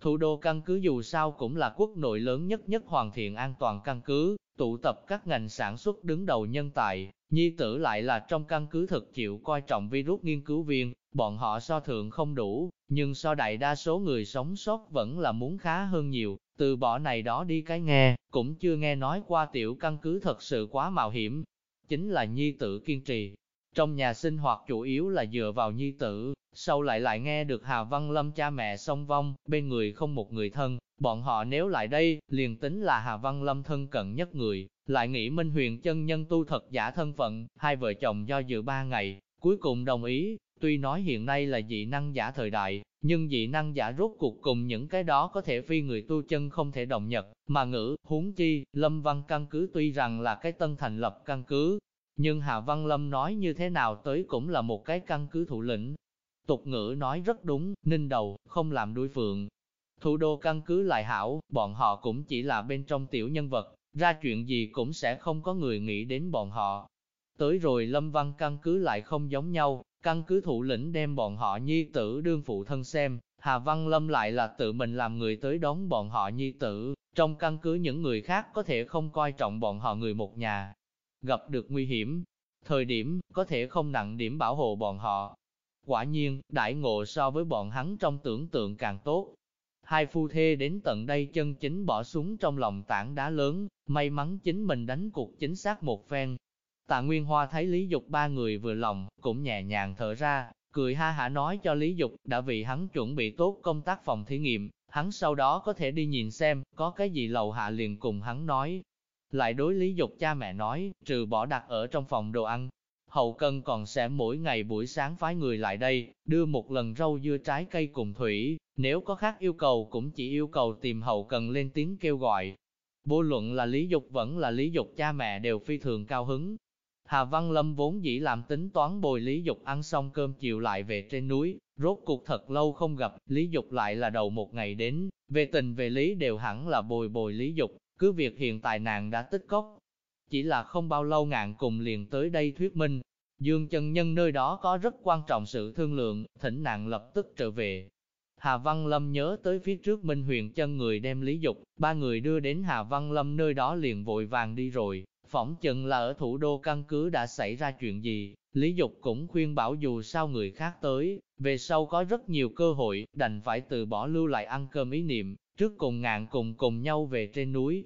Thủ đô căn cứ dù sao cũng là quốc nội lớn nhất nhất hoàn thiện an toàn căn cứ, tụ tập các ngành sản xuất đứng đầu nhân tài, nhi tử lại là trong căn cứ thực chịu coi trọng virus nghiên cứu viên, bọn họ so thượng không đủ, nhưng so đại đa số người sống sót vẫn là muốn khá hơn nhiều, từ bỏ này đó đi cái nghe, cũng chưa nghe nói qua tiểu căn cứ thật sự quá mạo hiểm. Chính là nhi tử kiên trì. Trong nhà sinh hoạt chủ yếu là dựa vào nhi tử, sau lại lại nghe được Hà Văn Lâm cha mẹ song vong, bên người không một người thân, bọn họ nếu lại đây, liền tính là Hà Văn Lâm thân cận nhất người, lại nghĩ Minh Huyền chân nhân tu thật giả thân phận, hai vợ chồng do dự ba ngày, cuối cùng đồng ý, tuy nói hiện nay là dị năng giả thời đại, nhưng dị năng giả rốt cuộc cùng những cái đó có thể phi người tu chân không thể đồng nhật, mà ngữ, huống chi, Lâm Văn căn cứ tuy rằng là cái tân thành lập căn cứ, nhưng Hà Văn Lâm nói như thế nào tới cũng là một cái căn cứ thủ lĩnh. Tục ngữ nói rất đúng, ninh đầu, không làm đuôi phượng. Thủ đô căn cứ lại hảo, bọn họ cũng chỉ là bên trong tiểu nhân vật, ra chuyện gì cũng sẽ không có người nghĩ đến bọn họ. Tới rồi Lâm Văn căn cứ lại không giống nhau, Căn cứ thủ lĩnh đem bọn họ nhi tử đương phụ thân xem, Hà Văn Lâm lại là tự mình làm người tới đón bọn họ nhi tử, trong căn cứ những người khác có thể không coi trọng bọn họ người một nhà. Gặp được nguy hiểm, thời điểm, có thể không nặng điểm bảo hộ bọn họ. Quả nhiên, đại ngộ so với bọn hắn trong tưởng tượng càng tốt. Hai phu thê đến tận đây chân chính bỏ xuống trong lòng tảng đá lớn, may mắn chính mình đánh cuộc chính xác một phen, Tạ Nguyên Hoa thấy Lý Dục ba người vừa lòng, cũng nhẹ nhàng thở ra, cười ha hả nói cho Lý Dục đã vì hắn chuẩn bị tốt công tác phòng thí nghiệm, hắn sau đó có thể đi nhìn xem, có cái gì lầu hạ liền cùng hắn nói. Lại đối Lý Dục cha mẹ nói, trừ bỏ đặt ở trong phòng đồ ăn, hậu cân còn sẽ mỗi ngày buổi sáng phái người lại đây, đưa một lần rau dưa trái cây cùng thủy, nếu có khác yêu cầu cũng chỉ yêu cầu tìm hậu cần lên tiếng kêu gọi. Vô luận là lý dục vẫn là lý dục cha mẹ đều phi thường cao hứng, Hà Văn Lâm vốn dĩ làm tính toán bồi Lý Dục ăn xong cơm chiều lại về trên núi, rốt cuộc thật lâu không gặp, Lý Dục lại là đầu một ngày đến, về tình về lý đều hẳn là bồi bồi Lý Dục, cứ việc hiện tại nàng đã tích cốc. Chỉ là không bao lâu ngạn cùng liền tới đây thuyết minh, Dương chân nhân nơi đó có rất quan trọng sự thương lượng, thỉnh nàng lập tức trở về. Hà Văn Lâm nhớ tới phía trước Minh Huyền chân người đem Lý Dục, ba người đưa đến Hà Văn Lâm nơi đó liền vội vàng đi rồi, Phỏng chừng là ở thủ đô căn cứ đã xảy ra chuyện gì, Lý Dục cũng khuyên bảo dù sao người khác tới, về sau có rất nhiều cơ hội, đành phải từ bỏ lưu lại ăn cơm ý niệm, trước cùng ngạn cùng cùng nhau về trên núi.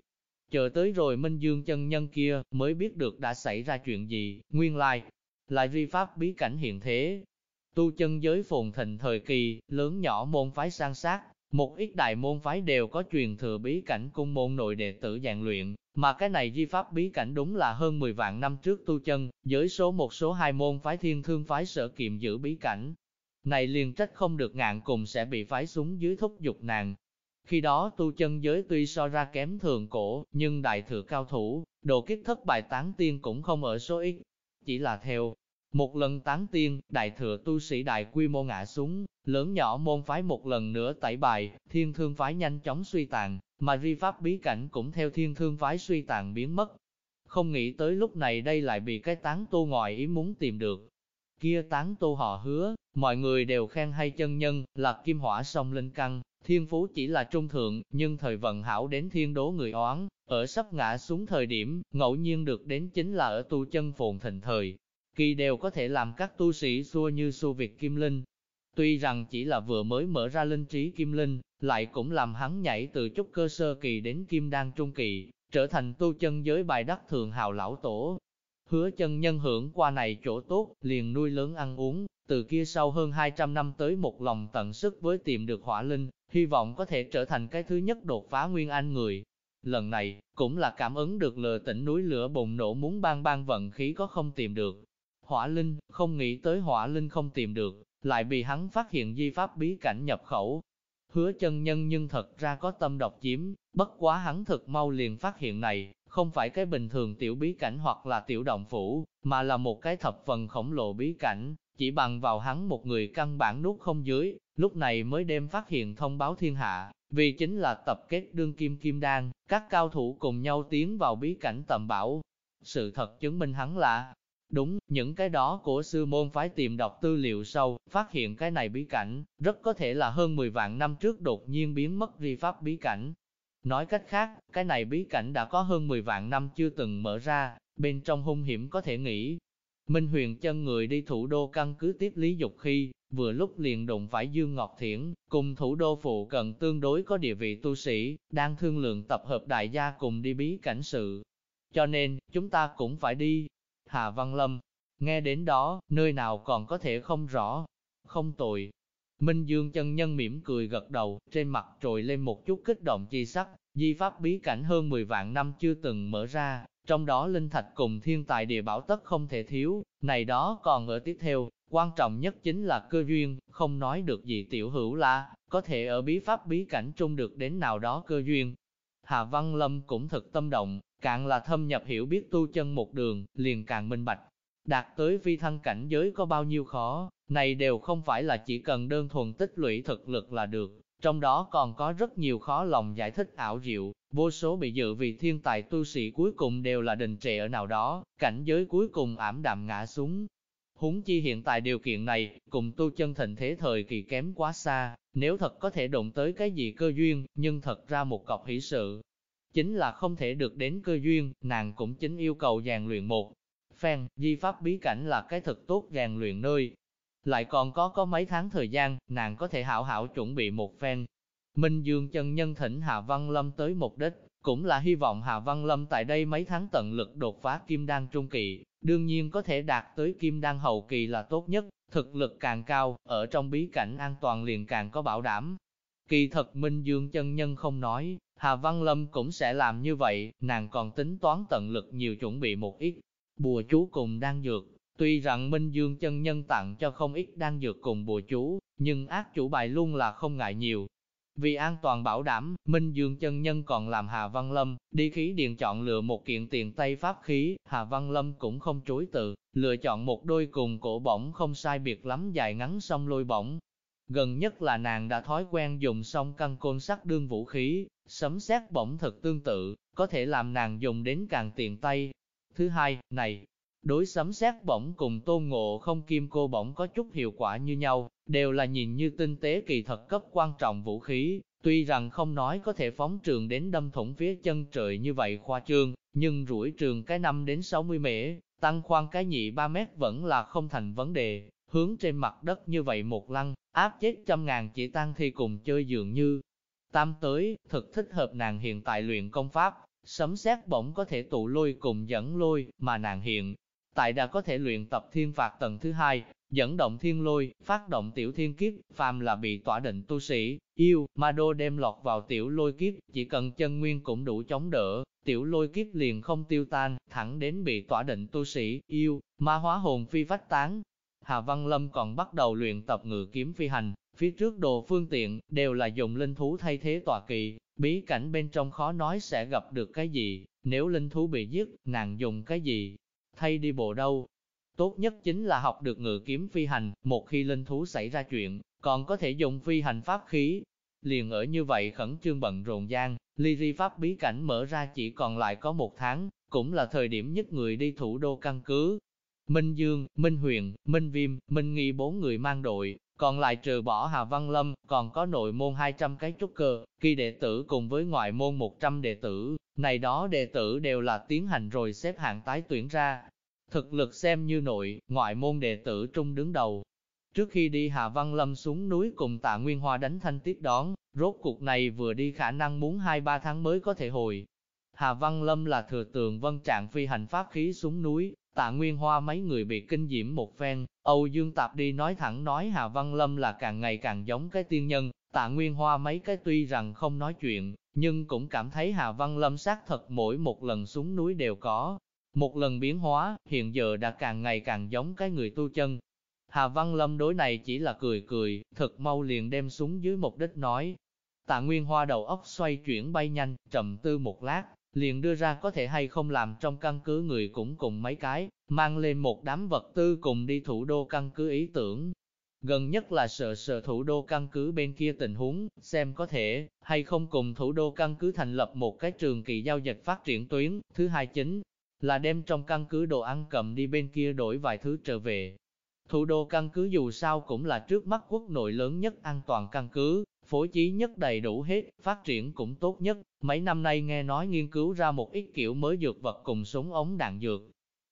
Chờ tới rồi Minh Dương chân nhân kia, mới biết được đã xảy ra chuyện gì, nguyên lai, lại vi pháp bí cảnh hiện thế. Tu chân giới phồn thịnh thời kỳ, lớn nhỏ môn phái sang sát, một ít đại môn phái đều có truyền thừa bí cảnh cung môn nội đệ tử dạng luyện, mà cái này di pháp bí cảnh đúng là hơn 10 vạn năm trước tu chân, giới số một số hai môn phái thiên thương phái sở kiệm giữ bí cảnh. này liền trách không được ngạn cùng sẽ bị phái xuống dưới thúc dục nàng. Khi đó tu chân giới tuy so ra kém thường cổ, nhưng đại thừa cao thủ, độ kiếp thất bại tán tiên cũng không ở số ít. Chỉ là theo một lần tán tiên, đại thừa tu sĩ đại quy mô ngã xuống, lớn nhỏ môn phái một lần nữa tẩy bài, thiên thương phái nhanh chóng suy tàn, mà ri pháp bí cảnh cũng theo thiên thương phái suy tàn biến mất. Không nghĩ tới lúc này đây lại bị cái tán tu ngoài ý muốn tìm được. Kia tán tu họ hứa, mọi người đều khen hay chân nhân, là kim hỏa sông linh căn, thiên phú chỉ là trung thượng, nhưng thời vận hảo đến thiên đố người oán, ở sắp ngã xuống thời điểm, ngẫu nhiên được đến chính là ở tu chân phồn thịnh thời, kỳ đều có thể làm các tu sĩ xua như xua việc kim linh. Tuy rằng chỉ là vừa mới mở ra linh trí kim linh, lại cũng làm hắn nhảy từ chút cơ sơ kỳ đến kim đan trung kỳ, trở thành tu chân giới bài đắc thường hào lão tổ. Hứa chân nhân hưởng qua này chỗ tốt, liền nuôi lớn ăn uống, từ kia sau hơn 200 năm tới một lòng tận sức với tìm được hỏa linh, hy vọng có thể trở thành cái thứ nhất đột phá nguyên anh người. Lần này, cũng là cảm ứng được lừa tỉnh núi lửa bùng nổ muốn ban ban vận khí có không tìm được, Hỏa Linh, không nghĩ tới Hỏa Linh không tìm được, lại bị hắn phát hiện di pháp bí cảnh nhập khẩu. Hứa chân nhân nhưng thật ra có tâm độc chiếm, bất quá hắn thực mau liền phát hiện này, không phải cái bình thường tiểu bí cảnh hoặc là tiểu động phủ, mà là một cái thập phần khổng lồ bí cảnh, chỉ bằng vào hắn một người căn bản nút không dưới, lúc này mới đem phát hiện thông báo thiên hạ, vì chính là tập kết đương kim kim đan, các cao thủ cùng nhau tiến vào bí cảnh tầm bảo. Sự thật chứng minh hắn là, Đúng, những cái đó của sư môn phái tìm đọc tư liệu sâu, phát hiện cái này bí cảnh, rất có thể là hơn 10 vạn năm trước đột nhiên biến mất ri pháp bí cảnh. Nói cách khác, cái này bí cảnh đã có hơn 10 vạn năm chưa từng mở ra, bên trong hung hiểm có thể nghĩ. Minh huyền chân người đi thủ đô căn cứ tiếp lý dục khi, vừa lúc liền đụng phải Dương Ngọc Thiển, cùng thủ đô phụ cận tương đối có địa vị tu sĩ, đang thương lượng tập hợp đại gia cùng đi bí cảnh sự. Cho nên, chúng ta cũng phải đi, Hà Văn Lâm, nghe đến đó, nơi nào còn có thể không rõ, không tội. Minh Dương chân nhân mỉm cười gật đầu, trên mặt trồi lên một chút kích động chi sắc, di pháp bí cảnh hơn 10 vạn năm chưa từng mở ra, trong đó linh thạch cùng thiên tài địa bảo tất không thể thiếu, này đó còn ở tiếp theo, quan trọng nhất chính là cơ duyên, không nói được gì tiểu hữu là, có thể ở bí pháp bí cảnh trung được đến nào đó cơ duyên. Hà Văn Lâm cũng thật tâm động, Càng là thâm nhập hiểu biết tu chân một đường, liền càng minh bạch. Đạt tới phi thăng cảnh giới có bao nhiêu khó, này đều không phải là chỉ cần đơn thuần tích lũy thực lực là được, trong đó còn có rất nhiều khó lòng giải thích ảo diệu, vô số bị dự vì thiên tài tu sĩ cuối cùng đều là đình trệ ở nào đó, cảnh giới cuối cùng ảm đạm ngã xuống. Húng chi hiện tại điều kiện này, cùng tu chân thịnh thế thời kỳ kém quá xa, nếu thật có thể đụng tới cái gì cơ duyên, nhưng thật ra một cọc hỷ sự, chính là không thể được đến cơ duyên, nàng cũng chính yêu cầu rèn luyện một. Phen, di pháp bí cảnh là cái thực tốt rèn luyện nơi. Lại còn có có mấy tháng thời gian, nàng có thể hảo hảo chuẩn bị một phen. Minh Dương chân nhân thỉnh Hà Văn Lâm tới mục đích, cũng là hy vọng Hà Văn Lâm tại đây mấy tháng tận lực đột phá kim đan trung kỳ, đương nhiên có thể đạt tới kim đan hậu kỳ là tốt nhất, thực lực càng cao, ở trong bí cảnh an toàn liền càng có bảo đảm. Kỳ thật Minh Dương chân nhân không nói, Hà Văn Lâm cũng sẽ làm như vậy, nàng còn tính toán tận lực nhiều chuẩn bị một ít bùa chú cùng đang dược. Tuy rằng Minh Dương chân nhân tặng cho không ít đang dược cùng bùa chú, nhưng ác chủ bài luôn là không ngại nhiều. Vì an toàn bảo đảm, Minh Dương chân nhân còn làm Hà Văn Lâm, đi khí điện chọn lựa một kiện tiền Tây Pháp khí, Hà Văn Lâm cũng không chối từ, lựa chọn một đôi cùng cổ bổng không sai biệt lắm dài ngắn song lôi bổng, Gần nhất là nàng đã thói quen dùng song căn côn sắt đương vũ khí, sấm sét bổng thật tương tự, có thể làm nàng dùng đến càng tiện tay. Thứ hai, này, đối sấm sét bổng cùng tôn ngộ không kim cô bổng có chút hiệu quả như nhau, đều là nhìn như tinh tế kỳ thật cấp quan trọng vũ khí, tuy rằng không nói có thể phóng trường đến đâm thủng phía chân trời như vậy khoa trương, nhưng rủi trường cái 5 đến 60 mễ, tăng khoan cái nhị 3 mét vẫn là không thành vấn đề, hướng trên mặt đất như vậy một lăng, áp chết trăm ngàn chỉ tăng thi cùng chơi dường như. Tam tới, thực thích hợp nàng hiện tại luyện công pháp, sấm sét bỗng có thể tụ lôi cùng dẫn lôi, mà nàng hiện tại đã có thể luyện tập thiên phạt tầng thứ hai, dẫn động thiên lôi, phát động tiểu thiên kiếp, phàm là bị tỏa định tu sĩ, yêu, ma đô đem lọt vào tiểu lôi kiếp, chỉ cần chân nguyên cũng đủ chống đỡ, tiểu lôi kiếp liền không tiêu tan, thẳng đến bị tỏa định tu sĩ, yêu, ma hóa hồn phi vách tán. Hà Văn Lâm còn bắt đầu luyện tập ngự kiếm phi hành, phía trước đồ phương tiện, đều là dùng linh thú thay thế tòa kỳ, bí cảnh bên trong khó nói sẽ gặp được cái gì, nếu linh thú bị giết, nàng dùng cái gì, thay đi bộ đâu. Tốt nhất chính là học được ngự kiếm phi hành, một khi linh thú xảy ra chuyện, còn có thể dùng phi hành pháp khí. Liền ở như vậy khẩn trương bận rộn gian, ly ri pháp bí cảnh mở ra chỉ còn lại có một tháng, cũng là thời điểm nhất người đi thủ đô căn cứ. Minh Dương, Minh Huyền, Minh Viêm, Minh Nghi bốn người mang đội, còn lại trừ bỏ Hà Văn Lâm, còn có nội môn 200 cái trúc cơ, kỳ đệ tử cùng với ngoại môn 100 đệ tử, này đó đệ tử đều là tiến hành rồi xếp hạng tái tuyển ra. Thực lực xem như nội, ngoại môn đệ tử trung đứng đầu. Trước khi đi Hà Văn Lâm xuống núi cùng tạ Nguyên Hoa đánh thanh tiếp đón, rốt cuộc này vừa đi khả năng muốn 2-3 tháng mới có thể hồi. Hà Văn Lâm là thừa tường vân trạng phi hành pháp khí xuống núi, tạ Nguyên Hoa mấy người bị kinh diễm một phen, Âu Dương Tạp đi nói thẳng nói Hà Văn Lâm là càng ngày càng giống cái tiên nhân, tạ Nguyên Hoa mấy cái tuy rằng không nói chuyện, nhưng cũng cảm thấy Hà Văn Lâm xác thật mỗi một lần xuống núi đều có. Một lần biến hóa, hiện giờ đã càng ngày càng giống cái người tu chân. Hà Văn Lâm đối này chỉ là cười cười, thật mau liền đem xuống dưới một đích nói. Tạ Nguyên Hoa đầu óc xoay chuyển bay nhanh, trầm tư một lát, liền đưa ra có thể hay không làm trong căn cứ người cũng cùng mấy cái, mang lên một đám vật tư cùng đi thủ đô căn cứ ý tưởng. Gần nhất là sợ sợ thủ đô căn cứ bên kia tình huống, xem có thể, hay không cùng thủ đô căn cứ thành lập một cái trường kỳ giao dịch phát triển tuyến. Thứ hai chính là đem trong căn cứ đồ ăn cầm đi bên kia đổi vài thứ trở về. Thủ đô căn cứ dù sao cũng là trước mắt quốc nội lớn nhất an toàn căn cứ, phối trí nhất đầy đủ hết, phát triển cũng tốt nhất. Mấy năm nay nghe nói nghiên cứu ra một ít kiểu mới dược vật cùng súng ống đạn dược.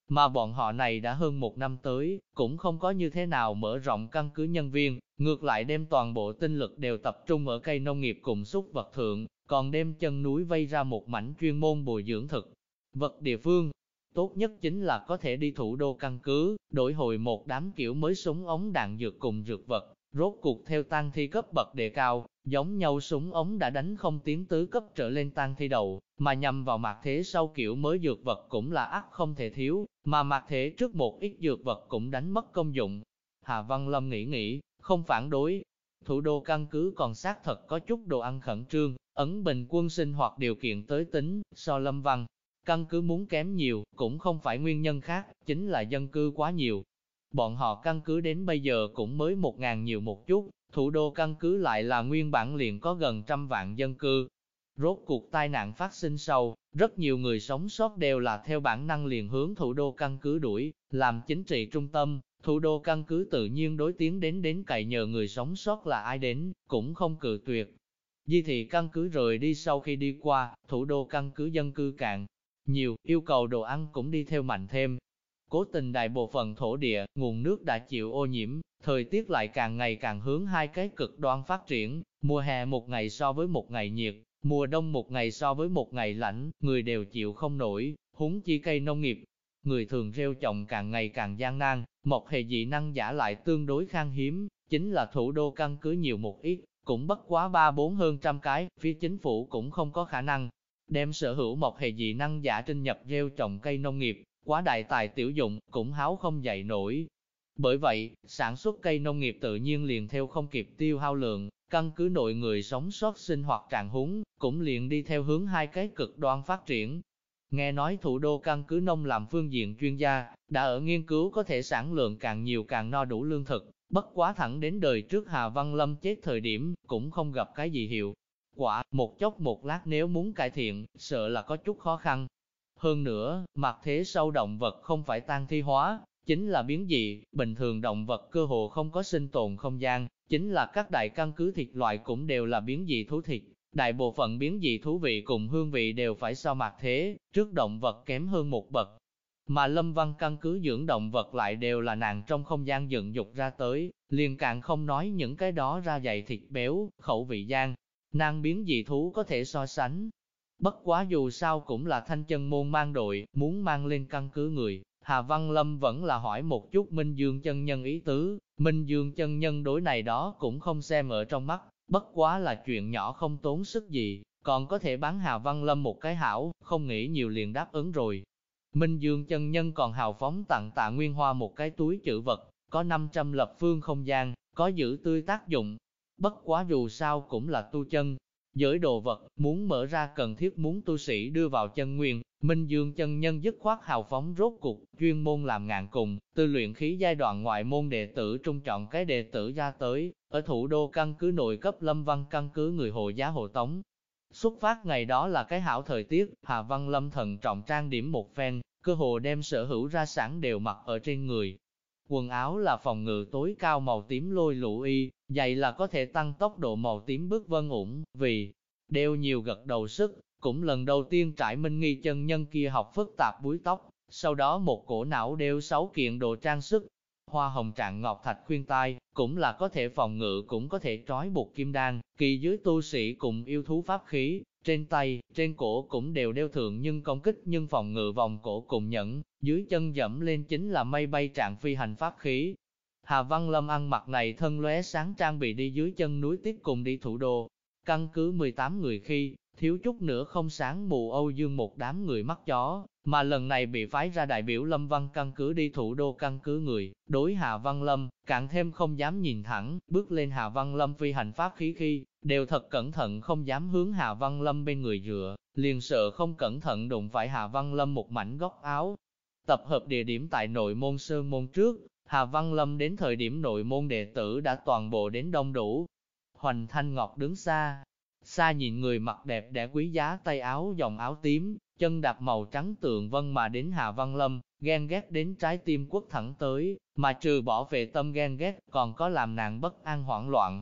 Mà bọn họ này đã hơn một năm tới, cũng không có như thế nào mở rộng căn cứ nhân viên, ngược lại đem toàn bộ tinh lực đều tập trung ở cây nông nghiệp cùng xúc vật thượng, còn đem chân núi vây ra một mảnh chuyên môn bồi dưỡng thực. Vật địa phương, tốt nhất chính là có thể đi thủ đô căn cứ, đổi hồi một đám kiểu mới súng ống đạn dược cùng dược vật, Rốt cuộc theo tăng thi cấp bậc đề cao, giống nhau súng ống đã đánh không tiến tứ cấp trở lên tăng thi đầu, mà nhằm vào mặt thế sau kiểu mới dược vật cũng là ác không thể thiếu, mà mặt thế trước một ít dược vật cũng đánh mất công dụng. Hà Văn Lâm nghĩ nghĩ, không phản đối. Thủ đô căn cứ còn xác thật có chút đồ ăn khẩn trương, ấn bình quân sinh hoạt điều kiện tới tính, so Lâm Văn. Căn cứ muốn kém nhiều, cũng không phải nguyên nhân khác, chính là dân cư quá nhiều, Bọn họ căn cứ đến bây giờ cũng mới một ngàn nhiều một chút, thủ đô căn cứ lại là nguyên bản liền có gần trăm vạn dân cư. Rốt cuộc tai nạn phát sinh sau, rất nhiều người sống sót đều là theo bản năng liền hướng thủ đô căn cứ đuổi, làm chính trị trung tâm, thủ đô căn cứ tự nhiên đối tiến đến đến cậy nhờ người sống sót là ai đến, cũng không cự tuyệt. Di thị căn cứ rời đi sau khi đi qua, thủ đô căn cứ dân cư cạn, nhiều, yêu cầu đồ ăn cũng đi theo mạnh thêm, Cố tình đại bộ phận thổ địa, nguồn nước đã chịu ô nhiễm, thời tiết lại càng ngày càng hướng hai cái cực đoan phát triển, mùa hè một ngày so với một ngày nhiệt, mùa đông một ngày so với một ngày lạnh, người đều chịu không nổi, húng chi cây nông nghiệp. Người thường rêu trồng càng ngày càng gian nan, một hệ dị năng giả lại tương đối khan hiếm, chính là thủ đô căn cứ nhiều một ít, cũng bất quá ba bốn hơn trăm cái, phía chính phủ cũng không có khả năng đem sở hữu một hệ dị năng giả trinh nhập rêu trồng cây nông nghiệp, quá đại tài tiểu dụng, cũng háo không dậy nổi. Bởi vậy, sản xuất cây nông nghiệp tự nhiên liền theo không kịp tiêu hao lượng, căn cứ nội người sống sót sinh hoạt trạng húng, cũng liền đi theo hướng hai cái cực đoan phát triển. Nghe nói thủ đô căn cứ nông làm phương diện chuyên gia, đã ở nghiên cứu có thể sản lượng càng nhiều càng no đủ lương thực, bất quá thẳng đến đời trước Hà Văn Lâm chết thời điểm, cũng không gặp cái gì hiệu. Quả, một chốc một lát nếu muốn cải thiện, sợ là có chút khó khăn. Hơn nữa, mặt thế sau động vật không phải tan thi hóa, chính là biến dị, bình thường động vật cơ hồ không có sinh tồn không gian, chính là các đại căn cứ thịt loại cũng đều là biến dị thú thịt. Đại bộ phận biến dị thú vị cùng hương vị đều phải so mặt thế, trước động vật kém hơn một bậc. Mà lâm văn căn cứ dưỡng động vật lại đều là nàng trong không gian dựng dục ra tới, liền càng không nói những cái đó ra dày thịt béo, khẩu vị gian. Nàng biến dị thú có thể so sánh, Bất quá dù sao cũng là thanh chân môn mang đội, muốn mang lên căn cứ người, Hà Văn Lâm vẫn là hỏi một chút Minh Dương chân nhân ý tứ, Minh Dương chân nhân đối này đó cũng không xem ở trong mắt, bất quá là chuyện nhỏ không tốn sức gì, còn có thể bán Hà Văn Lâm một cái hảo, không nghĩ nhiều liền đáp ứng rồi. Minh Dương chân nhân còn hào phóng tặng tạ Nguyên Hoa một cái túi chữ vật, có 500 lập phương không gian, có giữ tươi tác dụng. Bất quá dù sao cũng là tu chân, giới đồ vật, muốn mở ra cần thiết muốn tu sĩ đưa vào chân nguyên, Minh Dương chân nhân dứt khoát hào phóng rốt cục, chuyên môn làm ngàn cùng, tư luyện khí giai đoạn ngoại môn đệ tử trung chọn cái đệ tử ra tới, ở thủ đô căn cứ nội cấp lâm văn căn cứ người hộ giá hộ tống. Xuất phát ngày đó là cái hảo thời tiết, Hà Văn Lâm thần trọng trang điểm một phen, cơ hồ đem sở hữu ra sản đều mặc ở trên người. Quần áo là phòng ngự tối cao màu tím lôi lũ y, giày là có thể tăng tốc độ màu tím bước vân ủng, vì đeo nhiều gật đầu sức, cũng lần đầu tiên trải minh nghi chân nhân kia học phức tạp búi tóc, sau đó một cổ não đeo sáu kiện đồ trang sức, hoa hồng trạng ngọc thạch khuyên tai, cũng là có thể phòng ngự cũng có thể trói buộc kim đan, kỳ dưới tu sĩ cùng yêu thú pháp khí, trên tay, trên cổ cũng đều đeo thượng nhưng công kích nhưng phòng ngự vòng cổ cùng nhẫn, dưới chân dẫm lên chính là mây bay trạng phi hành pháp khí. Hà Văn Lâm ăn mặc này thân lóe sáng trang bị đi dưới chân núi tiếp cùng đi thủ đô, căn cứ 18 người khi, thiếu chút nữa không sáng mù Âu Dương một đám người mắt chó, mà lần này bị phái ra đại biểu Lâm Văn căn cứ đi thủ đô căn cứ người, đối Hà Văn Lâm, càng thêm không dám nhìn thẳng, bước lên Hà Văn Lâm phi hành pháp khí khi, đều thật cẩn thận không dám hướng Hà Văn Lâm bên người dựa, liền sợ không cẩn thận đụng phải Hà Văn Lâm một mảnh góc áo. Tập hợp địa điểm tại nội môn sơn môn trước, Hà Văn Lâm đến thời điểm nội môn đệ tử đã toàn bộ đến đông đủ. Hoành Thanh Ngọc đứng xa, xa nhìn người mặc đẹp đẽ quý giá tay áo dòng áo tím, chân đạp màu trắng tượng vân mà đến Hà Văn Lâm, ghen ghét đến trái tim quốc thẳng tới, mà trừ bỏ về tâm ghen ghét, còn có làm nàng bất an hoảng loạn.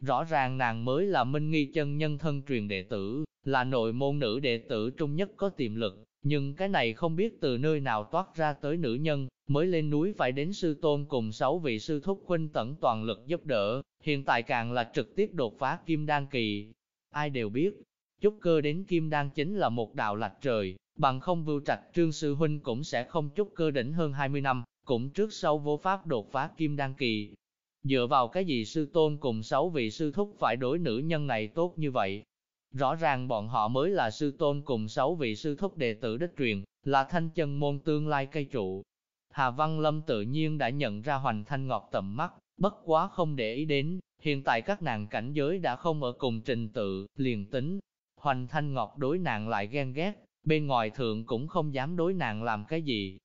Rõ ràng nàng mới là minh nghi chân nhân thân truyền đệ tử, là nội môn nữ đệ tử trung nhất có tiềm lực, nhưng cái này không biết từ nơi nào toát ra tới nữ nhân, mới lên núi phải đến sư tôn cùng sáu vị sư thúc huynh tận toàn lực giúp đỡ, hiện tại càng là trực tiếp đột phá kim đan kỳ, ai đều biết, chúc cơ đến kim đan chính là một đạo lạch trời, bằng không vưu trạch trương sư huynh cũng sẽ không chúc cơ đỉnh hơn 20 năm, cũng trước sau vô pháp đột phá kim đan kỳ. Dựa vào cái gì sư tôn cùng sáu vị sư thúc phải đối nữ nhân này tốt như vậy? Rõ ràng bọn họ mới là sư tôn cùng sáu vị sư thúc đệ tử đích truyền, là thanh chân môn tương lai cây trụ. Hà Văn Lâm tự nhiên đã nhận ra Hoành Thanh Ngọc tầm mắt, bất quá không để ý đến, Hiện tại các nàng cảnh giới đã không ở cùng trình tự, liền tính. Hoành Thanh Ngọc đối nàng lại ghen ghét, bên ngoài thượng cũng không dám đối nàng làm cái gì.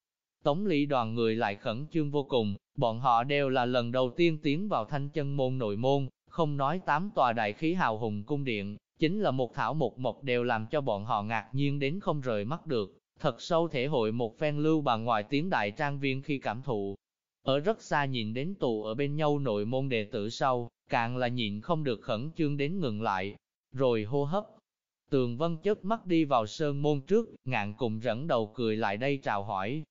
Tống lý đoàn người lại khẩn trương vô cùng, bọn họ đều là lần đầu tiên tiến vào thanh chân môn nội môn, không nói tám tòa đại khí hào hùng cung điện, chính là một thảo một mộc đều làm cho bọn họ ngạc nhiên đến không rời mắt được, thật sâu thể hội một phen lưu bà ngoài tiếng đại trang viên khi cảm thụ. Ở rất xa nhìn đến tù ở bên nhau nội môn đệ tử sau, càng là nhịn không được khẩn trương đến ngừng lại, rồi hô hấp. Tường Vân chớp mắt đi vào sơn môn trước, ngạn cùng dẫn đầu cười lại đây chào hỏi.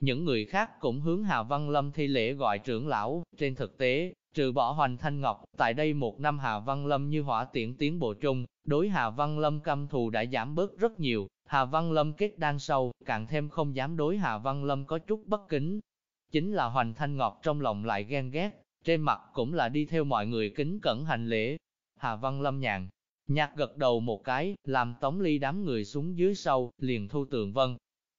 Những người khác cũng hướng Hà Văn Lâm thi lễ gọi trưởng lão, trên thực tế, trừ bỏ Hoành Thanh Ngọc, tại đây một năm Hà Văn Lâm như hỏa tiễn tiến bộ trung, đối Hà Văn Lâm căm thù đã giảm bớt rất nhiều, Hà Văn Lâm kết đan sâu, càng thêm không dám đối Hà Văn Lâm có chút bất kính. Chính là Hoành Thanh Ngọc trong lòng lại ghen ghét, trên mặt cũng là đi theo mọi người kính cẩn hành lễ. Hà Văn Lâm nhàn, nhạt gật đầu một cái, làm Tống Ly đám người xuống dưới sâu, liền thu tường vân.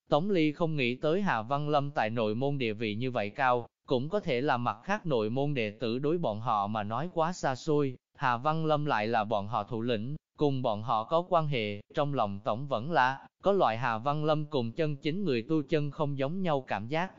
Tống Ly không nghĩ tới Hà Văn Lâm tại nội môn địa vị như vậy cao, cũng có thể là mặt khác nội môn đệ tử đối bọn họ mà nói quá xa xôi, Hà Văn Lâm lại là bọn họ thủ lĩnh, cùng bọn họ có quan hệ, trong lòng tổng vẫn là, có loại Hà Văn Lâm cùng chân chính người tu chân không giống nhau cảm giác,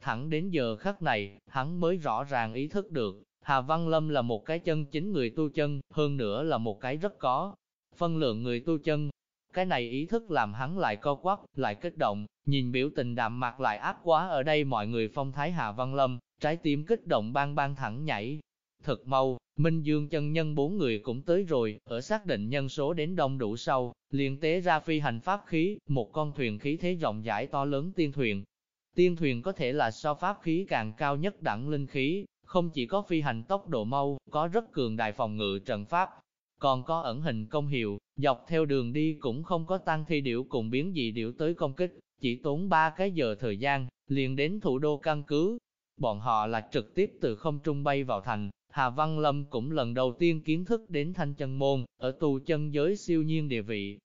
Thẳng đến giờ khắc này, hắn mới rõ ràng ý thức được, Hà Văn Lâm là một cái chân chính người tu chân, hơn nữa là một cái rất có phân lượng người tu chân. Cái này ý thức làm hắn lại co quắp, lại kích động, nhìn biểu tình đạm mạc lại ác quá ở đây mọi người phong thái Hà Văn Lâm, trái tim kích động bang bang thẳng nhảy. Thật mau, Minh Dương chân nhân bốn người cũng tới rồi, ở xác định nhân số đến đông đủ sau, liền tế ra phi hành pháp khí, một con thuyền khí thế rộng rãi to lớn tiên thuyền, Tiên thuyền có thể là so pháp khí càng cao nhất đẳng linh khí, không chỉ có phi hành tốc độ mau, có rất cường đại phòng ngự trận pháp, còn có ẩn hình công hiệu, dọc theo đường đi cũng không có tăng thi điểu cùng biến dị điểu tới công kích, chỉ tốn 3 cái giờ thời gian, liền đến thủ đô căn cứ. Bọn họ là trực tiếp từ không trung bay vào thành, Hà Văn Lâm cũng lần đầu tiên kiến thức đến thanh chân môn, ở tù chân giới siêu nhiên địa vị.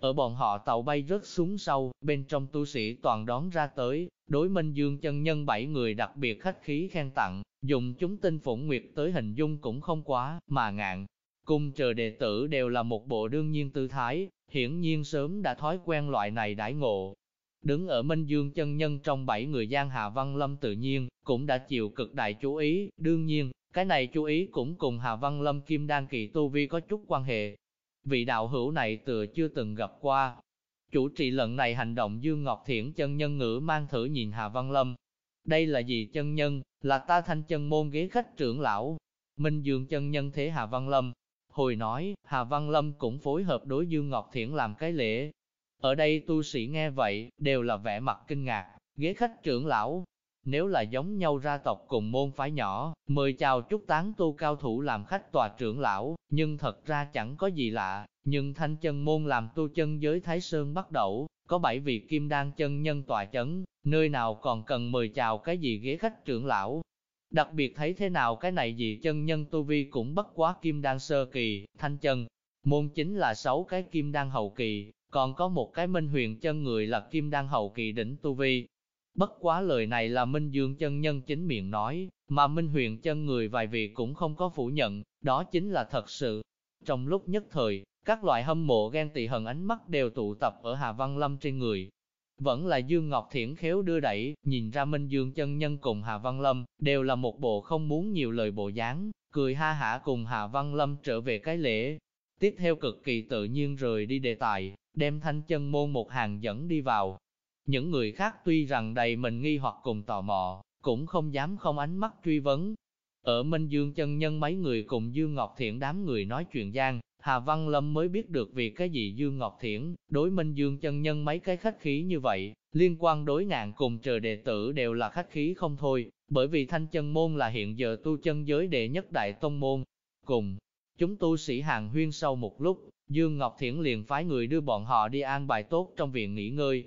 Ở bọn họ tàu bay rớt xuống sâu bên trong tu sĩ toàn đón ra tới, đối Minh Dương chân nhân bảy người đặc biệt khách khí khen tặng, dùng chúng tinh phụng nguyệt tới hình dung cũng không quá, mà ngạn. Cung chờ đệ tử đều là một bộ đương nhiên tư thái, hiển nhiên sớm đã thói quen loại này đãi ngộ. Đứng ở Minh Dương chân nhân trong bảy người Giang Hà Văn Lâm tự nhiên, cũng đã chịu cực đại chú ý, đương nhiên, cái này chú ý cũng cùng Hà Văn Lâm Kim Đan Kỳ Tu Vi có chút quan hệ. Vị đạo hữu này tựa chưa từng gặp qua. Chủ trì lần này hành động Dương Ngọc Thiển chân nhân ngữ mang thử nhìn Hà Văn Lâm. Đây là gì chân nhân, là ta thanh chân môn ghế khách trưởng lão. Minh Dương chân nhân thế Hà Văn Lâm. Hồi nói, Hà Văn Lâm cũng phối hợp đối Dương Ngọc Thiển làm cái lễ. Ở đây tu sĩ nghe vậy, đều là vẻ mặt kinh ngạc, ghế khách trưởng lão, nếu là giống nhau ra tộc cùng môn phái nhỏ, mời chào chúc tán tu cao thủ làm khách tòa trưởng lão, nhưng thật ra chẳng có gì lạ, nhưng thanh chân môn làm tu chân giới Thái Sơn bắt đầu, có bảy vị kim đan chân nhân tòa chấn, nơi nào còn cần mời chào cái gì ghế khách trưởng lão. Đặc biệt thấy thế nào cái này gì chân nhân tu vi cũng bất quá kim đan sơ kỳ, thanh chân, môn chính là sáu cái kim đan hậu kỳ, còn có một cái minh huyền chân người là kim đan hậu kỳ đỉnh tu vi, Bất quá lời này là Minh Dương chân nhân chính miệng nói, mà Minh Huyền chân người vài vị cũng không có phủ nhận, đó chính là thật sự. Trong lúc nhất thời, các loại hâm mộ ghen tị hận ánh mắt đều tụ tập ở Hà Văn Lâm trên người. Vẫn là Dương Ngọc Thiển khéo đưa đẩy, nhìn ra Minh Dương chân nhân cùng Hà Văn Lâm, đều là một bộ không muốn nhiều lời bộ dáng, cười ha hả cùng Hà Văn Lâm trở về cái lễ. Tiếp theo cực kỳ tự nhiên rời đi đề tài, đem thanh chân môn một hàng dẫn đi vào, những người khác tuy rằng đầy mình nghi hoặc cùng tò mò, cũng không dám không ánh mắt truy vấn. Ở Minh Dương chân nhân mấy người cùng Dương Ngọc Thiện đám người nói chuyện gian, Hà Văn Lâm mới biết được vì cái gì Dương Ngọc Thiển, đối Minh Dương chân nhân mấy cái khách khí như vậy, liên quan đối ngạn cùng chờ đệ tử đều là khách khí không thôi, bởi vì thanh chân môn là hiện giờ tu chân giới đệ nhất đại tông môn. Cùng, chúng tu sĩ hàng huyên sau một lúc, Dương Ngọc Thiển liền phái người đưa bọn họ đi an bài tốt trong viện nghỉ ngơi,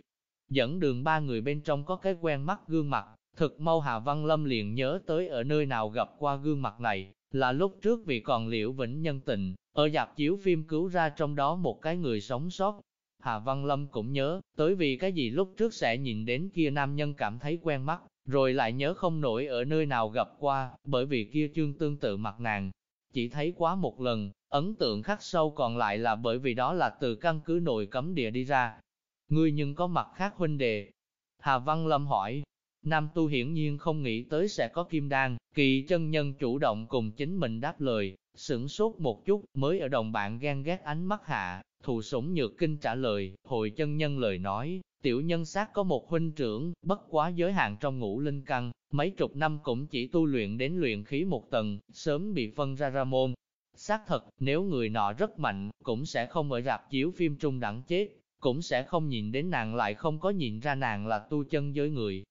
Dẫn đường ba người bên trong có cái quen mắt gương mặt, thực mau Hà Văn Lâm liền nhớ tới ở nơi nào gặp qua gương mặt này, là lúc trước vì còn liễu vĩnh nhân tình, ở dạp chiếu phim cứu ra trong đó một cái người sống sót. Hà Văn Lâm cũng nhớ, tới vì cái gì lúc trước sẽ nhìn đến kia nam nhân cảm thấy quen mắt, rồi lại nhớ không nổi ở nơi nào gặp qua, bởi vì kia chương tương tự mặt nàng. Chỉ thấy quá một lần, ấn tượng khắc sâu còn lại là bởi vì đó là từ căn cứ nội cấm địa đi ra, ngươi nhưng có mặt khác huynh đệ. Hà Văn Lâm hỏi, Nam Tu hiển nhiên không nghĩ tới sẽ có kim đan, kỳ chân nhân chủ động cùng chính mình đáp lời, sửng sốt một chút, mới ở đồng bạn gan ghét ánh mắt hạ, thù sủng nhược kinh trả lời, hồi chân nhân lời nói, tiểu nhân xác có một huynh trưởng, bất quá giới hạn trong ngũ linh căn, mấy chục năm cũng chỉ tu luyện đến luyện khí một tầng, sớm bị phân ra ra môn. Xác thật, nếu người nọ rất mạnh, cũng sẽ không ở rạp chiếu phim trung đẳng chết, cũng sẽ không nhìn đến nàng lại không có nhìn ra nàng là tu chân giới người.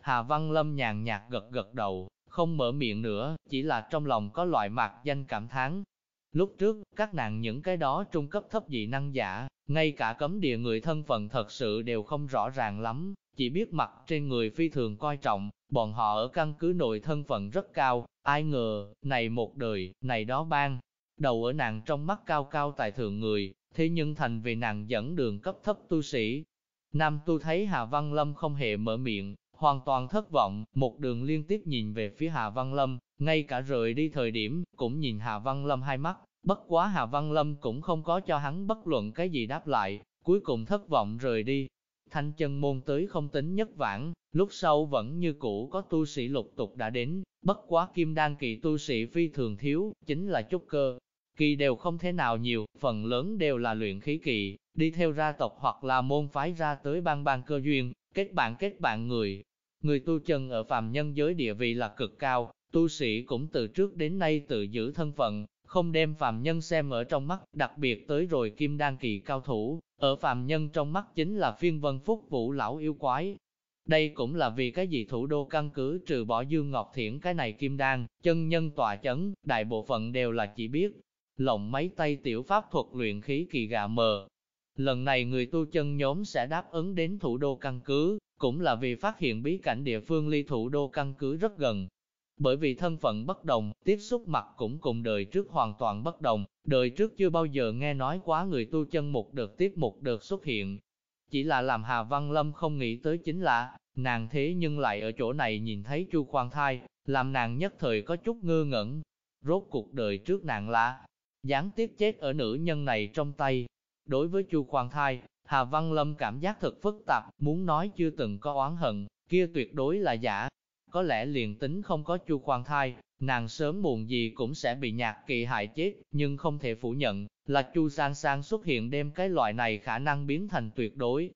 Hà Văn Lâm nhàn nhạt gật gật đầu, không mở miệng nữa, chỉ là trong lòng có loại mạc danh cảm thán. Lúc trước, các nàng những cái đó trung cấp thấp dị năng giả, ngay cả cấm địa người thân phận thật sự đều không rõ ràng lắm, chỉ biết mặt trên người phi thường coi trọng, bọn họ ở căn cứ nội thân phận rất cao, ai ngờ, này một đời, này đó ban, đầu ở nàng trong mắt cao cao tài thượng người, thế nhưng thành vì nàng dẫn đường cấp thấp tu sĩ. Nam tu thấy Hà Văn Lâm không hề mở miệng, hoàn toàn thất vọng, một đường liên tiếp nhìn về phía Hà Văn Lâm, ngay cả rời đi thời điểm, cũng nhìn Hà Văn Lâm hai mắt, bất quá Hà Văn Lâm cũng không có cho hắn bất luận cái gì đáp lại, cuối cùng thất vọng rời đi. Thanh chân môn tới không tính nhất vãng, lúc sau vẫn như cũ có tu sĩ lục tục đã đến, bất quá kim đan kỳ tu sĩ phi thường thiếu, chính là chút cơ, kỳ đều không thế nào nhiều, phần lớn đều là luyện khí kỳ, đi theo gia tộc hoặc là môn phái ra tới bang bang cơ duyên, kết bạn kết bạn người. Người tu chân ở phàm nhân giới địa vị là cực cao, tu sĩ cũng từ trước đến nay tự giữ thân phận, không đem phàm nhân xem ở trong mắt, đặc biệt tới rồi kim đan kỳ cao thủ, ở phàm nhân trong mắt chính là phiên vân phúc vũ lão yêu quái. Đây cũng là vì cái gì thủ đô căn cứ trừ bỏ Dương Ngọc Thiển cái này kim đan, chân nhân tòa chấn, đại bộ phận đều là chỉ biết, lộng mấy tay tiểu pháp thuật luyện khí kỳ gà mờ. Lần này người tu chân nhóm sẽ đáp ứng đến thủ đô căn cứ, cũng là vì phát hiện bí cảnh địa phương ly thủ đô căn cứ rất gần. Bởi vì thân phận bất đồng, tiếp xúc mặt cũng cùng đời trước hoàn toàn bất đồng, đời trước chưa bao giờ nghe nói quá người tu chân một đợt tiếp một đợt xuất hiện. Chỉ là làm Hà Văn Lâm không nghĩ tới chính là, nàng thế nhưng lại ở chỗ này nhìn thấy Chu Khoan Thai, làm nàng nhất thời có chút ngơ ngẩn. Rốt cuộc đời trước nàng là, gián tiếp chết ở nữ nhân này trong tay. Đối với Chu Khoan Thai, Hà Văn Lâm cảm giác thật phức tạp, muốn nói chưa từng có oán hận, kia tuyệt đối là giả. Có lẽ liền tính không có Chu Khoan Thai, nàng sớm muộn gì cũng sẽ bị nhạc kỳ hại chết, nhưng không thể phủ nhận, là Chu Sang Sang xuất hiện đem cái loại này khả năng biến thành tuyệt đối.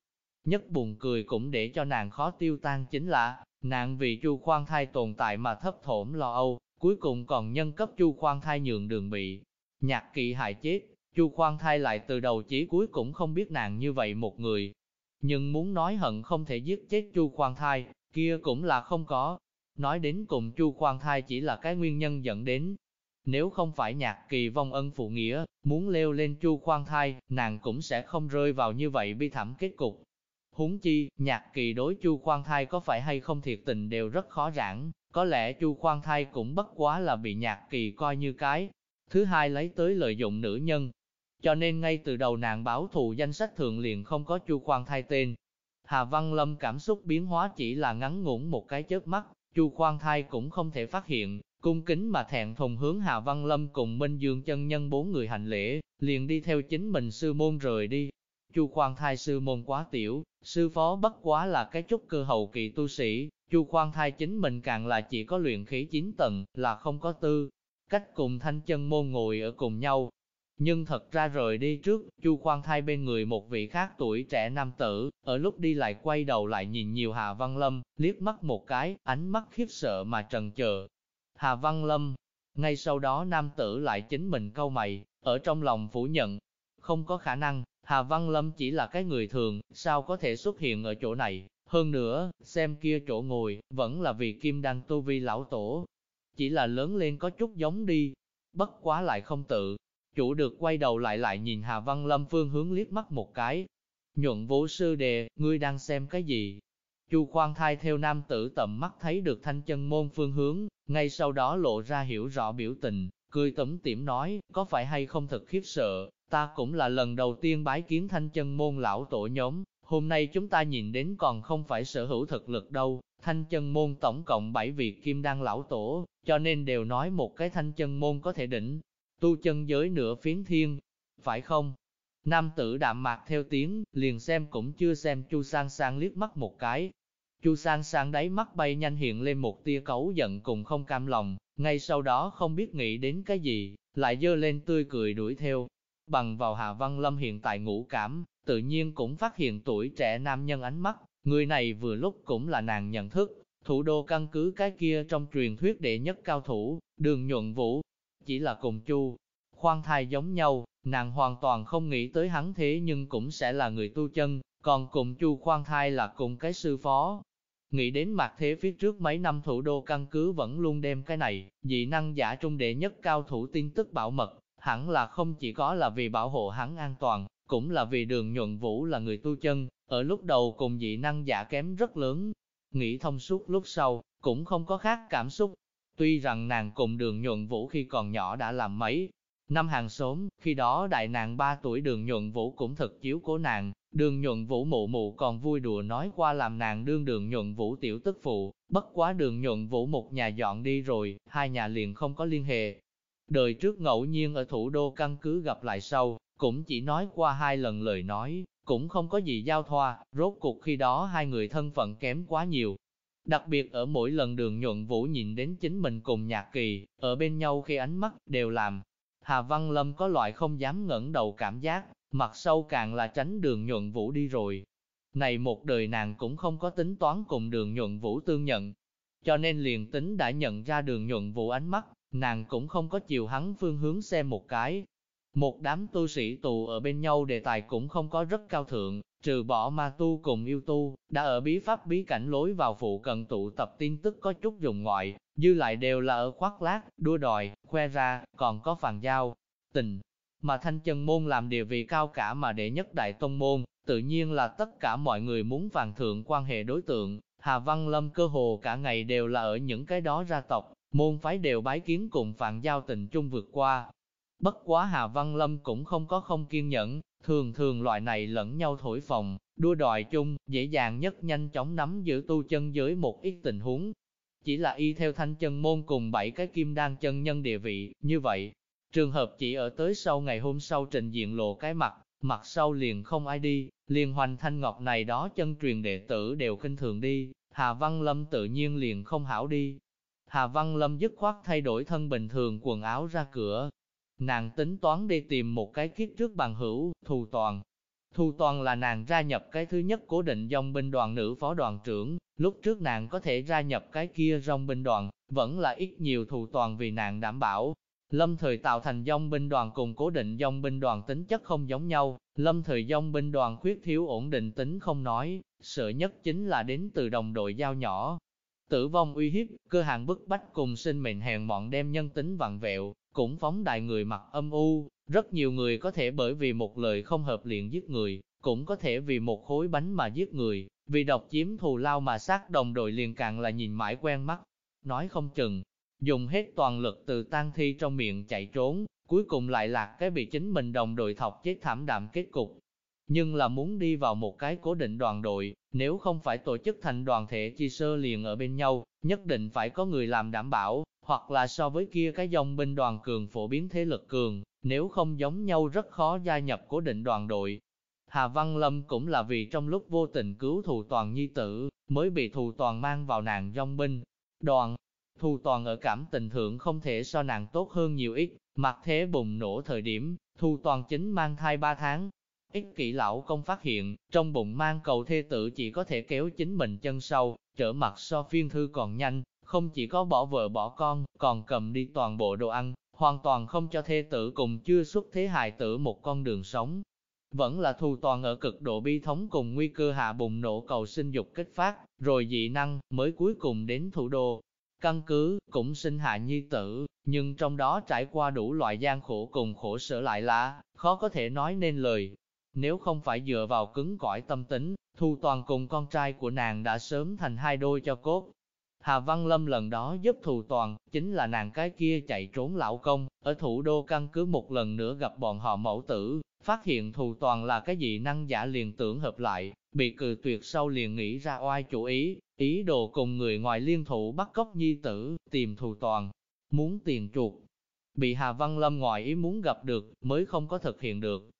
Nhất buồn cười cũng để cho nàng khó tiêu tan chính là, nàng vì Chu Khoan Thai tồn tại mà thấp thổm lo âu, cuối cùng còn nhân cấp Chu Khoan Thai nhường đường bị nhạc kỵ hại chết. Chu Khoan Thai lại từ đầu chí cuối cũng không biết nàng như vậy một người. Nhưng muốn nói hận không thể giết chết Chu Khoan Thai, kia cũng là không có. Nói đến cùng Chu Khoan Thai chỉ là cái nguyên nhân dẫn đến. Nếu không phải nhạc kỳ vong ân phụ nghĩa, muốn leo lên Chu Khoan Thai, nàng cũng sẽ không rơi vào như vậy bi thảm kết cục. Huống chi, nhạc kỳ đối Chu Khoan Thai có phải hay không thiệt tình đều rất khó giảng, có lẽ Chu Khoan Thai cũng bất quá là bị nhạc kỳ coi như cái. Thứ hai lấy tới lợi dụng nữ nhân, cho nên ngay từ đầu nàng báo thù danh sách thường liền không có Chu Khoan thay tên. Hà Văn Lâm cảm xúc biến hóa chỉ là ngắn ngủn một cái chớp mắt, Chu Khoan Thai cũng không thể phát hiện, cung kính mà thẹn thùng hướng Hà Văn Lâm cùng Minh Dương chân nhân bốn người hành lễ, liền đi theo chính mình sư môn rời đi. Chu Khoan Thai sư môn quá tiểu, sư phó bất quá là cái chút cơ hậu kỳ tu sĩ, Chu Khoan Thai chính mình càng là chỉ có luyện khí 9 tầng, là không có tư. Cách cùng thanh chân môn ngồi ở cùng nhau, nhưng thật ra rời đi trước, Chu Khoan Thai bên người một vị khác tuổi trẻ nam tử, ở lúc đi lại quay đầu lại nhìn nhiều Hà Văn Lâm, liếc mắt một cái, ánh mắt khiếp sợ mà trần chờ. Hà Văn Lâm, ngay sau đó nam tử lại chính mình câu mày, ở trong lòng phủ nhận. Không có khả năng, Hà Văn Lâm chỉ là cái người thường, sao có thể xuất hiện ở chỗ này. Hơn nữa, xem kia chỗ ngồi, vẫn là vì kim đăng tu vi lão tổ. Chỉ là lớn lên có chút giống đi, bất quá lại không tự Chủ được quay đầu lại lại nhìn Hà Văn Lâm phương hướng liếc mắt một cái. Nhuận vũ sư đề, ngươi đang xem cái gì? Chu khoan thai theo nam tử tầm mắt thấy được thanh chân môn phương hướng, ngay sau đó lộ ra hiểu rõ biểu tình, cười tẩm tiểm nói, có phải hay không thật khiếp sợ, ta cũng là lần đầu tiên bái kiến thanh chân môn lão tổ nhóm, hôm nay chúng ta nhìn đến còn không phải sở hữu thực lực đâu, thanh chân môn tổng cộng 7 vị kim đăng lão tổ, cho nên đều nói một cái thanh chân môn có thể đỉnh, tu chân giới nửa phiến thiên, phải không? Nam tử đạm mạc theo tiếng, liền xem cũng chưa xem Chu Sang Sang liếc mắt một cái. Chu Sang Sang đáy mắt bay nhanh hiện lên một tia cấu giận cùng không cam lòng, ngay sau đó không biết nghĩ đến cái gì, lại dơ lên tươi cười đuổi theo. Bằng vào Hà Văn Lâm hiện tại ngũ cảm, tự nhiên cũng phát hiện tuổi trẻ nam nhân ánh mắt, người này vừa lúc cũng là nàng nhận thức, thủ đô căn cứ cái kia trong truyền thuyết đệ nhất cao thủ, đường nhuận vũ, chỉ là cùng chu. Khoan thai giống nhau, nàng hoàn toàn không nghĩ tới hắn thế nhưng cũng sẽ là người tu chân, còn cùng chu khoan thai là cùng cái sư phó. Nghĩ đến mặt thế phía trước mấy năm thủ đô căn cứ vẫn luôn đem cái này, dị năng giả trung đệ nhất cao thủ tin tức bảo mật, hẳn là không chỉ có là vì bảo hộ hắn an toàn, cũng là vì đường nhuận vũ là người tu chân, ở lúc đầu cùng dị năng giả kém rất lớn. Nghĩ thông suốt lúc sau, cũng không có khác cảm xúc, Tuy rằng nàng cùng đường nhuận vũ khi còn nhỏ đã làm mấy năm hàng xóm, khi đó đại nàng 3 tuổi đường nhuận vũ cũng thật chiếu cố nàng, đường nhuận vũ mụ mụ còn vui đùa nói qua làm nàng đương đường nhuận vũ tiểu tức phụ, bất quá đường nhuận vũ một nhà dọn đi rồi, hai nhà liền không có liên hệ. Đời trước ngẫu nhiên ở thủ đô căn cứ gặp lại sau, cũng chỉ nói qua hai lần lời nói, cũng không có gì giao thoa, rốt cuộc khi đó hai người thân phận kém quá nhiều, Đặc biệt ở mỗi lần đường nhuận vũ nhìn đến chính mình cùng nhạc kỳ, ở bên nhau khi ánh mắt đều làm. Hà Văn Lâm có loại không dám ngẩng đầu cảm giác, mặt sâu càng là tránh đường nhuận vũ đi rồi. Này một đời nàng cũng không có tính toán cùng đường nhuận vũ tương nhận. Cho nên liền tính đã nhận ra đường nhuận vũ ánh mắt, nàng cũng không có chiều hắn phương hướng xem một cái. Một đám tu sĩ tù ở bên nhau đề tài cũng không có rất cao thượng, trừ bỏ ma tu cùng yêu tu, đã ở bí pháp bí cảnh lối vào phụ cận tụ tập tin tức có chút dùng ngoại, dư lại đều là ở khoác lác, đua đòi, khoe ra, còn có phàn giao, tình. Mà thanh chân môn làm địa vị cao cả mà đệ nhất đại tông môn, tự nhiên là tất cả mọi người muốn vàng thượng quan hệ đối tượng. Hà Văn Lâm cơ hồ cả ngày đều là ở những cái đó gia tộc, môn phái đều bái kiến cùng phạn giao tình chung vượt qua. Bất quá Hà Văn Lâm cũng không có không kiên nhẫn, thường thường loại này lẫn nhau thổi phồng, đua đòi chung, dễ dàng nhất nhanh chóng nắm giữ tu chân giới một ít tình huống. Chỉ là y theo thanh chân môn cùng bảy cái kim đan chân nhân địa vị, như vậy, trường hợp chỉ ở tới sau ngày hôm sau trình diện lộ cái mặt, mặt sau liền không ai đi, liền hoành thanh ngọc này đó chân truyền đệ tử đều kinh thường đi, Hà Văn Lâm tự nhiên liền không hảo đi. Hà Văn Lâm dứt khoát thay đổi thân bình thường quần áo ra cửa. Nàng tính toán đi tìm một cái kiếp trước bằng hữu, thù toàn. Thù toàn là nàng gia nhập cái thứ nhất cố định dòng binh đoàn nữ phó đoàn trưởng, lúc trước nàng có thể gia nhập cái kia dòng binh đoàn, vẫn là ít nhiều thù toàn vì nàng đảm bảo, Lâm thời tạo thành dòng binh đoàn cùng cố định dòng binh đoàn tính chất không giống nhau, lâm thời dòng binh đoàn khuyết thiếu ổn định tính không nói, sợ nhất chính là đến từ đồng đội giao nhỏ. Tử vong uy hiếp, cơ hàng bức bách cùng sinh mệnh hèn mọn đem nhân tính vặn vẹo, cũng phóng đại người mặt âm u, rất nhiều người có thể bởi vì một lời không hợp liền giết người, cũng có thể vì một khối bánh mà giết người, vì độc chiếm thù lao mà sát đồng đội liền càng là nhìn mãi quen mắt. Nói không chừng, dùng hết toàn lực từ tang thi trong miệng chạy trốn, cuối cùng lại lạc cái bị chính mình đồng đội thọc chết thảm đạm kết cục. Nhưng là muốn đi vào một cái cố định đoàn đội, nếu không phải tổ chức thành đoàn thể chi sơ liền ở bên nhau, nhất định phải có người làm đảm bảo, hoặc là so với kia cái dòng binh đoàn cường phổ biến thế lực cường, nếu không giống nhau rất khó gia nhập cố định đoàn đội. Hà Văn Lâm cũng là vì trong lúc vô tình cứu thù toàn nhi tử, mới bị thù toàn mang vào nàng dòng binh. Đoàn, thù Toàn ở cảm tình thượng không thể so nàng tốt hơn nhiều ít, mặc thế bùng nổ thời điểm, thù Toàn chính mang thai 3 tháng ích kỷ lão công phát hiện, trong bụng mang cầu thê tử chỉ có thể kéo chính mình chân sau, trở mặt so phiên thư còn nhanh, không chỉ có bỏ vợ bỏ con, còn cầm đi toàn bộ đồ ăn, hoàn toàn không cho thê tử cùng chưa xuất thế hài tử một con đường sống. Vẫn là thù toàn ở cực độ bi thống cùng nguy cơ hạ bùng nổ cầu sinh dục kích phát, rồi dị năng, mới cuối cùng đến thủ đô, Căn cứ, cũng sinh hạ nhi tử, nhưng trong đó trải qua đủ loại gian khổ cùng khổ sở lại là, khó có thể nói nên lời. Nếu không phải dựa vào cứng cỏi tâm tính, Thu Toàn cùng con trai của nàng đã sớm thành hai đôi cho cốt. Hà Văn Lâm lần đó giúp Thu Toàn, chính là nàng cái kia chạy trốn lão công, ở thủ đô căn cứ một lần nữa gặp bọn họ mẫu tử, phát hiện Thu Toàn là cái gì năng giả liền tưởng hợp lại, bị cự tuyệt sau liền nghĩ ra oai chủ ý, ý đồ cùng người ngoài liên thủ bắt cóc nhi tử, tìm Thu toàn, muốn tiền chuột. Bị Hà Văn Lâm ngoài ý muốn gặp được, mới không có thực hiện được.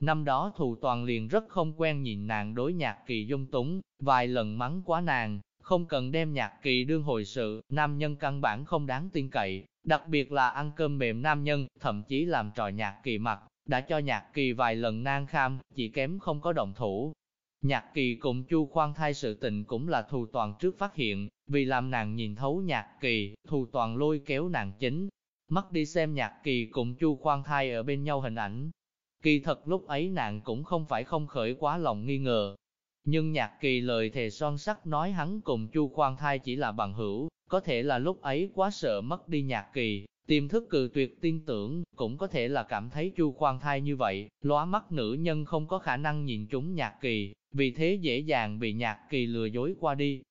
Năm đó thù toàn liền rất không quen nhìn nàng đối nhạc kỳ dung túng, vài lần mắng quá nàng, không cần đem nhạc kỳ đương hồi sự, nam nhân căn bản không đáng tin cậy, đặc biệt là ăn cơm mềm nam nhân, thậm chí làm trò nhạc kỳ mặt, đã cho nhạc kỳ vài lần nan kham, chỉ kém không có động thủ, Nhạc kỳ cùng chu khoan thai sự tình cũng là thù toàn trước phát hiện, vì làm nàng nhìn thấu nhạc kỳ, thù toàn lôi kéo nàng chính. Mắt đi xem nhạc kỳ cùng chu khoan thai ở bên nhau hình ảnh. Kỳ thật lúc ấy nàng cũng không phải không khởi quá lòng nghi ngờ. Nhưng nhạc kỳ lời thề son sắc nói hắn cùng chu khoan thai chỉ là bằng hữu, có thể là lúc ấy quá sợ mất đi nhạc kỳ, Tiềm thức cự tuyệt tin tưởng, cũng có thể là cảm thấy chu khoan thai như vậy, lóa mắt nữ nhân không có khả năng nhìn chúng nhạc kỳ, vì thế dễ dàng bị nhạc kỳ lừa dối qua đi.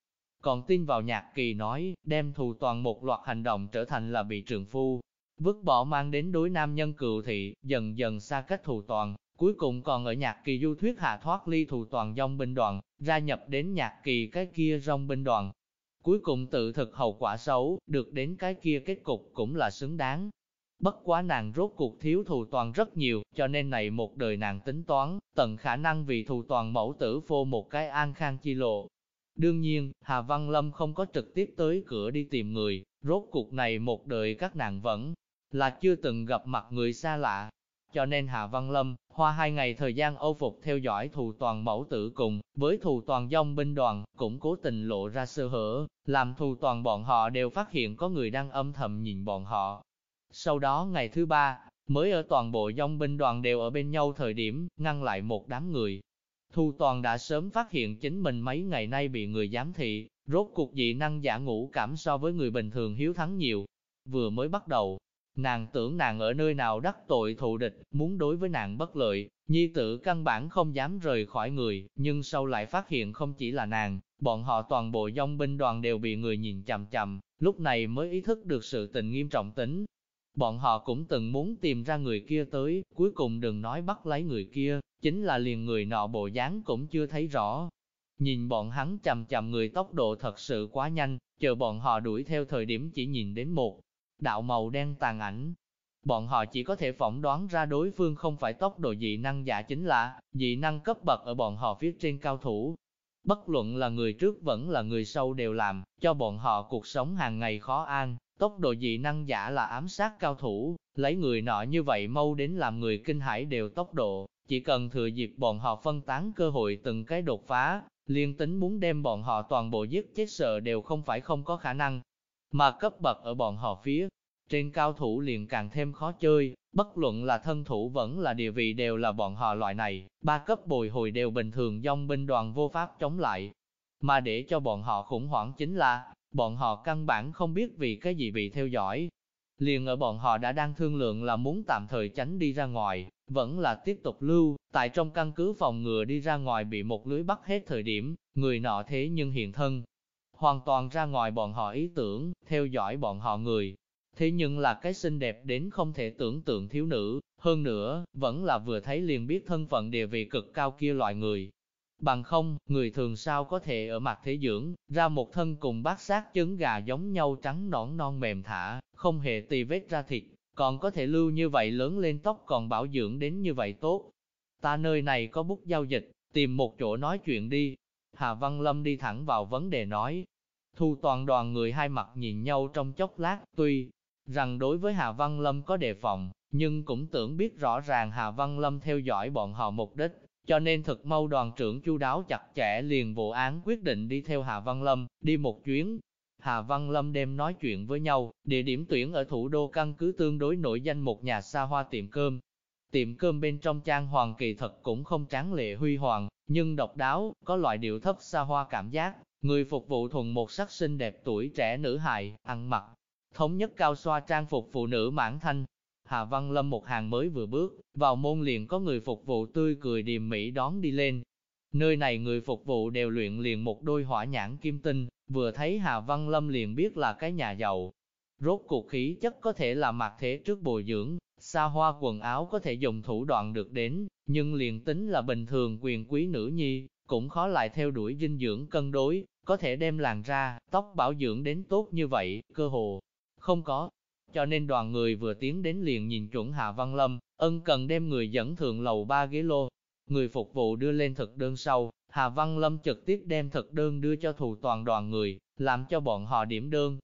Còn tin vào nhạc kỳ nói, đem thù toàn một loạt hành động trở thành là bị trường phu, vứt bỏ mang đến đối nam nhân cựu thị, dần dần xa cách thù toàn, cuối cùng còn ở nhạc kỳ du thuyết hạ thoát ly thù toàn dòng binh đoàn, gia nhập đến nhạc kỳ cái kia dòng binh đoàn, Cuối cùng tự thực hậu quả xấu, được đến cái kia kết cục cũng là xứng đáng. Bất quá nàng rốt cuộc thiếu thù toàn rất nhiều, cho nên này một đời nàng tính toán, tận khả năng vì thù toàn mẫu tử phô một cái an khang chi lộ. Đương nhiên, Hà Văn Lâm không có trực tiếp tới cửa đi tìm người, rốt cuộc này một đời các nàng vẫn là chưa từng gặp mặt người xa lạ, cho nên Hạ Văn Lâm, hoa hai ngày thời gian âu phục theo dõi thù toàn mẫu tử cùng, với thù toàn dòng binh đoàn, cũng cố tình lộ ra sơ hở, làm thù toàn bọn họ đều phát hiện có người đang âm thầm nhìn bọn họ. Sau đó ngày thứ ba, mới ở toàn bộ dòng binh đoàn đều ở bên nhau thời điểm, ngăn lại một đám người. Thu toàn đã sớm phát hiện chính mình mấy ngày nay bị người giám thị, rốt cuộc dị năng giả ngũ cảm so với người bình thường hiếu thắng nhiều. Vừa mới bắt đầu, Nàng tưởng nàng ở nơi nào đắc tội thù địch, muốn đối với nàng bất lợi, nhi tử căn bản không dám rời khỏi người, nhưng sau lại phát hiện không chỉ là nàng, bọn họ toàn bộ dòng binh đoàn đều bị người nhìn chằm chằm, lúc này mới ý thức được sự tình nghiêm trọng tính. Bọn họ cũng từng muốn tìm ra người kia tới, cuối cùng đừng nói bắt lấy người kia, chính là liền người nọ bộ dáng cũng chưa thấy rõ. Nhìn bọn hắn chầm chầm người tốc độ thật sự quá nhanh, chờ bọn họ đuổi theo thời điểm chỉ nhìn đến một đạo màu đen tàn ảnh. Bọn họ chỉ có thể phỏng đoán ra đối phương không phải tốc độ dị năng giả chính là dị năng cấp bậc ở bọn họ phía trên cao thủ. Bất luận là người trước vẫn là người sau đều làm, cho bọn họ cuộc sống hàng ngày khó an. Tốc độ dị năng giả là ám sát cao thủ, lấy người nọ như vậy mau đến làm người kinh hãi đều tốc độ, chỉ cần thừa dịp bọn họ phân tán cơ hội từng cái đột phá, liên tính muốn đem bọn họ toàn bộ giết chết sợ đều không phải không có khả năng. Mà cấp bậc ở bọn họ phía, trên cao thủ liền càng thêm khó chơi, bất luận là thân thủ vẫn là địa vị đều là bọn họ loại này, ba cấp bồi hồi đều bình thường dòng binh đoàn vô pháp chống lại. Mà để cho bọn họ khủng hoảng chính là, bọn họ căn bản không biết vì cái gì bị theo dõi. Liền ở bọn họ đã đang thương lượng là muốn tạm thời tránh đi ra ngoài, vẫn là tiếp tục lưu, tại trong căn cứ phòng ngừa đi ra ngoài bị một lưới bắt hết thời điểm, người nọ thế nhưng hiện thân. Hoàn toàn ra ngoài bọn họ ý tưởng, theo dõi bọn họ người. Thế nhưng là cái xinh đẹp đến không thể tưởng tượng thiếu nữ, hơn nữa, vẫn là vừa thấy liền biết thân phận địa vị cực cao kia loại người, Bằng không, người thường sao có thể ở mặt thế dưỡng, ra một thân cùng bát sát trứng gà giống nhau trắng nõn non mềm thả, không hề tì vết ra thịt, còn có thể lưu như vậy lớn lên tóc còn bảo dưỡng đến như vậy tốt. Ta nơi này có bút giao dịch, tìm một chỗ nói chuyện đi. Hà Văn Lâm đi thẳng vào vấn đề nói. Thu toàn đoàn người hai mặt nhìn nhau trong chốc lát, tuy rằng đối với Hà Văn Lâm có đề phòng, nhưng cũng tưởng biết rõ ràng Hà Văn Lâm theo dõi bọn họ mục đích, cho nên thực mau đoàn trưởng chu đáo chặt chẽ liền vụ án quyết định đi theo Hà Văn Lâm, đi một chuyến. Hà Văn Lâm đem nói chuyện với nhau, địa điểm tuyển ở thủ đô căn cứ tương đối nổi danh một nhà xa hoa tiệm cơm. Tiệm cơm bên trong trang hoàng kỳ thật cũng không tráng lệ huy hoàng, nhưng độc đáo, có loại điệu thấp xa hoa cảm giác. Người phục vụ thuần một sắc xinh đẹp tuổi trẻ nữ hài, ăn mặc, thống nhất cao xoa trang phục phụ nữ mãn thanh, Hà Văn Lâm một hàng mới vừa bước, vào môn liền có người phục vụ tươi cười điềm mỹ đón đi lên. Nơi này người phục vụ đều luyện liền một đôi hỏa nhãn kim tinh, vừa thấy Hà Văn Lâm liền biết là cái nhà giàu. Rốt cuộc khí chất có thể là mặc thế trước bồi dưỡng, xa hoa quần áo có thể dùng thủ đoạn được đến, nhưng liền tính là bình thường quyền quý nữ nhi, cũng khó lại theo đuổi dinh dưỡng cân đối, có thể đem làn ra, tóc bảo dưỡng đến tốt như vậy, cơ hồ không có, cho nên đoàn người vừa tiến đến liền nhìn chuẩn Hạ Văn Lâm, ân cần đem người dẫn thượng lầu ba ghế lô. Người phục vụ đưa lên thực đơn sau, Hà Văn Lâm trực tiếp đem thực đơn đưa cho thủ toàn đoàn người, làm cho bọn họ điểm đơn.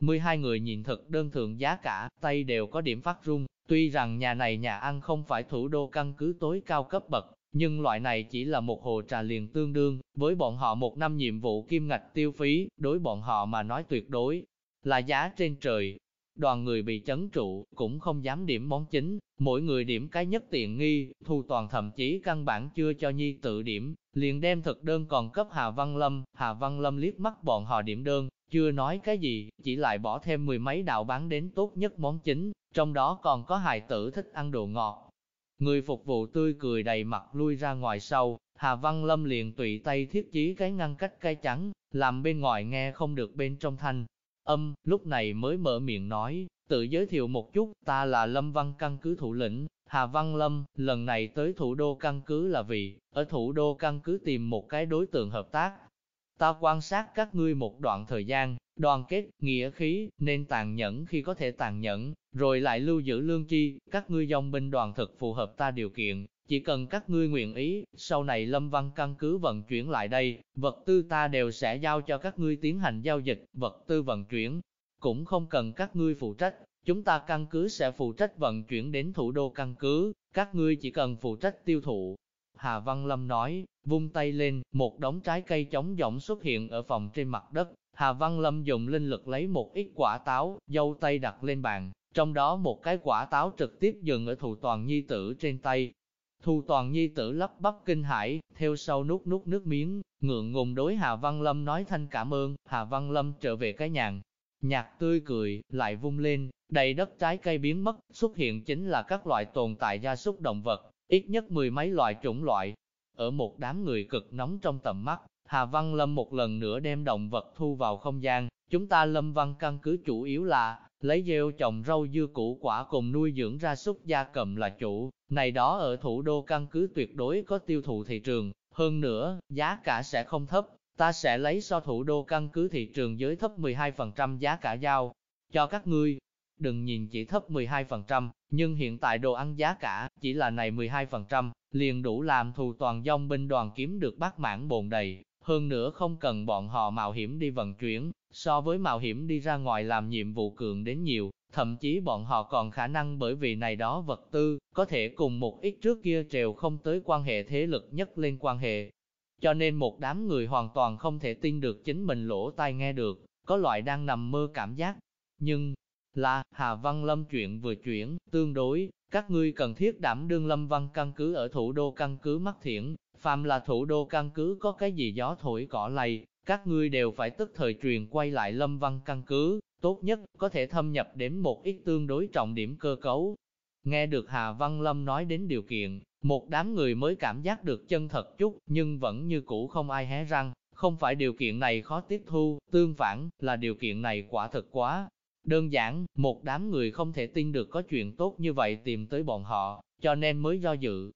12 người nhìn thực đơn thượng giá cả, tay đều có điểm phát run, tuy rằng nhà này nhà ăn không phải thủ đô căn cứ tối cao cấp bậc, nhưng loại này chỉ là một hồ trà liền tương đương, với bọn họ một năm nhiệm vụ kim ngạch tiêu phí, đối bọn họ mà nói tuyệt đối là giá trên trời, Đoàn người bị chấn trụ, cũng không dám điểm món chính, mỗi người điểm cái nhất tiện nghi, thu toàn thậm chí căn bản chưa cho nhi tự điểm, liền đem thực đơn còn cấp Hà Văn Lâm, Hà Văn Lâm liếc mắt bọn họ điểm đơn, chưa nói cái gì, chỉ lại bỏ thêm mười mấy đạo bán đến tốt nhất món chính, trong đó còn có hài tử thích ăn đồ ngọt. Người phục vụ tươi cười đầy mặt lui ra ngoài sau, Hà Văn Lâm liền tùy tay thiết chí cái ngăn cách cái trắng, làm bên ngoài nghe không được bên trong thanh, Âm, lúc này mới mở miệng nói, tự giới thiệu một chút, ta là Lâm Văn căn cứ thủ lĩnh, Hà Văn Lâm, lần này tới thủ đô căn cứ là vì, ở thủ đô căn cứ tìm một cái đối tượng hợp tác. Ta quan sát các ngươi một đoạn thời gian, đoàn kết, nghĩa khí, nên tàn nhẫn khi có thể tàn nhẫn, rồi lại lưu giữ lương chi, các ngươi dòng binh đoàn thực phù hợp ta điều kiện, chỉ cần các ngươi nguyện ý, sau này Lâm Văn căn cứ vận chuyển lại đây, vật tư ta đều sẽ giao cho các ngươi tiến hành giao dịch, vật tư vận chuyển, cũng không cần các ngươi phụ trách, chúng ta căn cứ sẽ phụ trách vận chuyển đến thủ đô căn cứ, các ngươi chỉ cần phụ trách tiêu thụ. Hà Văn Lâm nói, vung tay lên, một đống trái cây chống giọng xuất hiện ở phòng trên mặt đất. Hà Văn Lâm dùng linh lực lấy một ít quả táo, dâu tay đặt lên bàn, trong đó một cái quả táo trực tiếp dừng ở thù toàn nhi tử trên tay, Thù toàn nhi tử lắp bắp kinh hải, theo sau nút nút nước miếng, ngượng ngùng đối Hà Văn Lâm nói thanh cảm ơn, Hà Văn Lâm trở về cái nhàn. Nhạc tươi cười, lại vung lên, đầy đất trái cây biến mất, xuất hiện chính là các loại tồn tại gia súc động vật, ít nhất mười mấy loại chủng loại. Ở một đám người cực nóng trong tầm mắt, Hà Văn Lâm một lần nữa đem động vật thu vào không gian, Chúng ta lâm văn căn cứ chủ yếu là, lấy gieo trồng rau dưa củ quả cùng nuôi dưỡng ra súc gia cầm là chủ, này đó ở thủ đô căn cứ tuyệt đối có tiêu thụ thị trường, hơn nữa, giá cả sẽ không thấp, ta sẽ lấy so thủ đô căn cứ thị trường giới thấp 12% giá cả giao cho các ngươi. Đừng nhìn chỉ thấp 12%, nhưng hiện tại đồ ăn giá cả chỉ là này 12%, liền đủ làm thù toàn dòng binh đoàn kiếm được bát mãn bồn đầy, hơn nữa không cần bọn họ mạo hiểm đi vận chuyển, so với mạo hiểm đi ra ngoài làm nhiệm vụ cường đến nhiều, thậm chí bọn họ còn khả năng bởi vì này đó vật tư, có thể cùng một ít trước kia trèo không tới quan hệ thế lực nhất lên quan hệ. Cho nên một đám người hoàn toàn không thể tin được chính mình lỗ tai nghe được, có loại đang nằm mơ cảm giác. Nhưng, là, Hà Văn Lâm chuyện vừa chuyển, tương đối, các ngươi cần thiết đảm đương Lâm Văn căn cứ ở thủ đô căn cứ mắc Thiển, phàm là thủ đô căn cứ có cái gì gió thổi cỏ lầy, các ngươi đều phải tức thời truyền quay lại Lâm Văn căn cứ, tốt nhất có thể thâm nhập đến một ít tương đối trọng điểm cơ cấu. Nghe được Hà Văn Lâm nói đến điều kiện, một đám người mới cảm giác được chân thật chút, nhưng vẫn như cũ không ai hé răng, không phải điều kiện này khó tiếp thu, tương phản, là điều kiện này quả thực quá. Đơn giản, một đám người không thể tin được có chuyện tốt như vậy tìm tới bọn họ, cho nên mới do dự.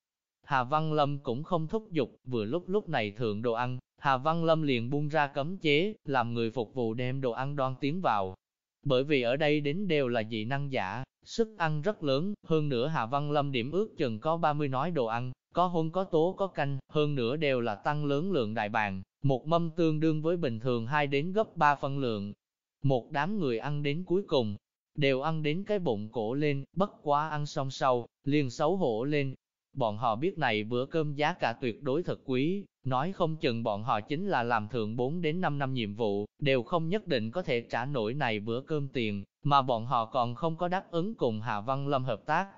Hà Văn Lâm cũng không thúc giục, vừa lúc lúc này thượng đồ ăn, Hà Văn Lâm liền buông ra cấm chế, làm người phục vụ đem đồ ăn đoan tiến vào. Bởi vì ở đây đến đều là dị năng giả, sức ăn rất lớn, hơn nữa Hà Văn Lâm điểm ước chừng có 30 nói đồ ăn, có hôn có tố có canh, hơn nữa đều là tăng lớn lượng đại bàn, một mâm tương đương với bình thường 2 đến gấp 3 phân lượng. Một đám người ăn đến cuối cùng, đều ăn đến cái bụng cổ lên, bất quá ăn xong sau, liền xấu hổ lên. Bọn họ biết này bữa cơm giá cả tuyệt đối thật quý, nói không chừng bọn họ chính là làm thượng 4 đến 5 năm nhiệm vụ, đều không nhất định có thể trả nổi này bữa cơm tiền, mà bọn họ còn không có đáp ứng cùng Hà Văn Lâm hợp tác.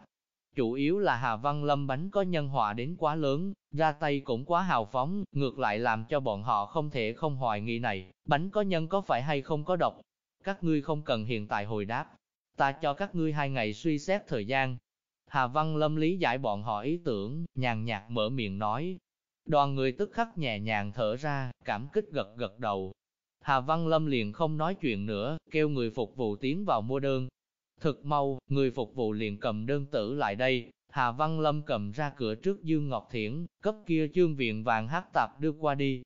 Chủ yếu là Hà Văn Lâm bánh có nhân họa đến quá lớn, ra tay cũng quá hào phóng, ngược lại làm cho bọn họ không thể không hoài nghi này, bánh có nhân có phải hay không có độc. Các ngươi không cần hiện tại hồi đáp, ta cho các ngươi hai ngày suy xét thời gian. Hà Văn Lâm lý giải bọn họ ý tưởng, nhàn nhạt mở miệng nói. Đoàn người tức khắc nhẹ nhàng thở ra, cảm kích gật gật đầu, Hà Văn Lâm liền không nói chuyện nữa, kêu người phục vụ tiến vào mua đơn. Thực mau, người phục vụ liền cầm đơn tử lại đây, Hà Văn Lâm cầm ra cửa trước Dương Ngọc Thiển, cấp kia chương viện vàng hát tạp đưa qua đi.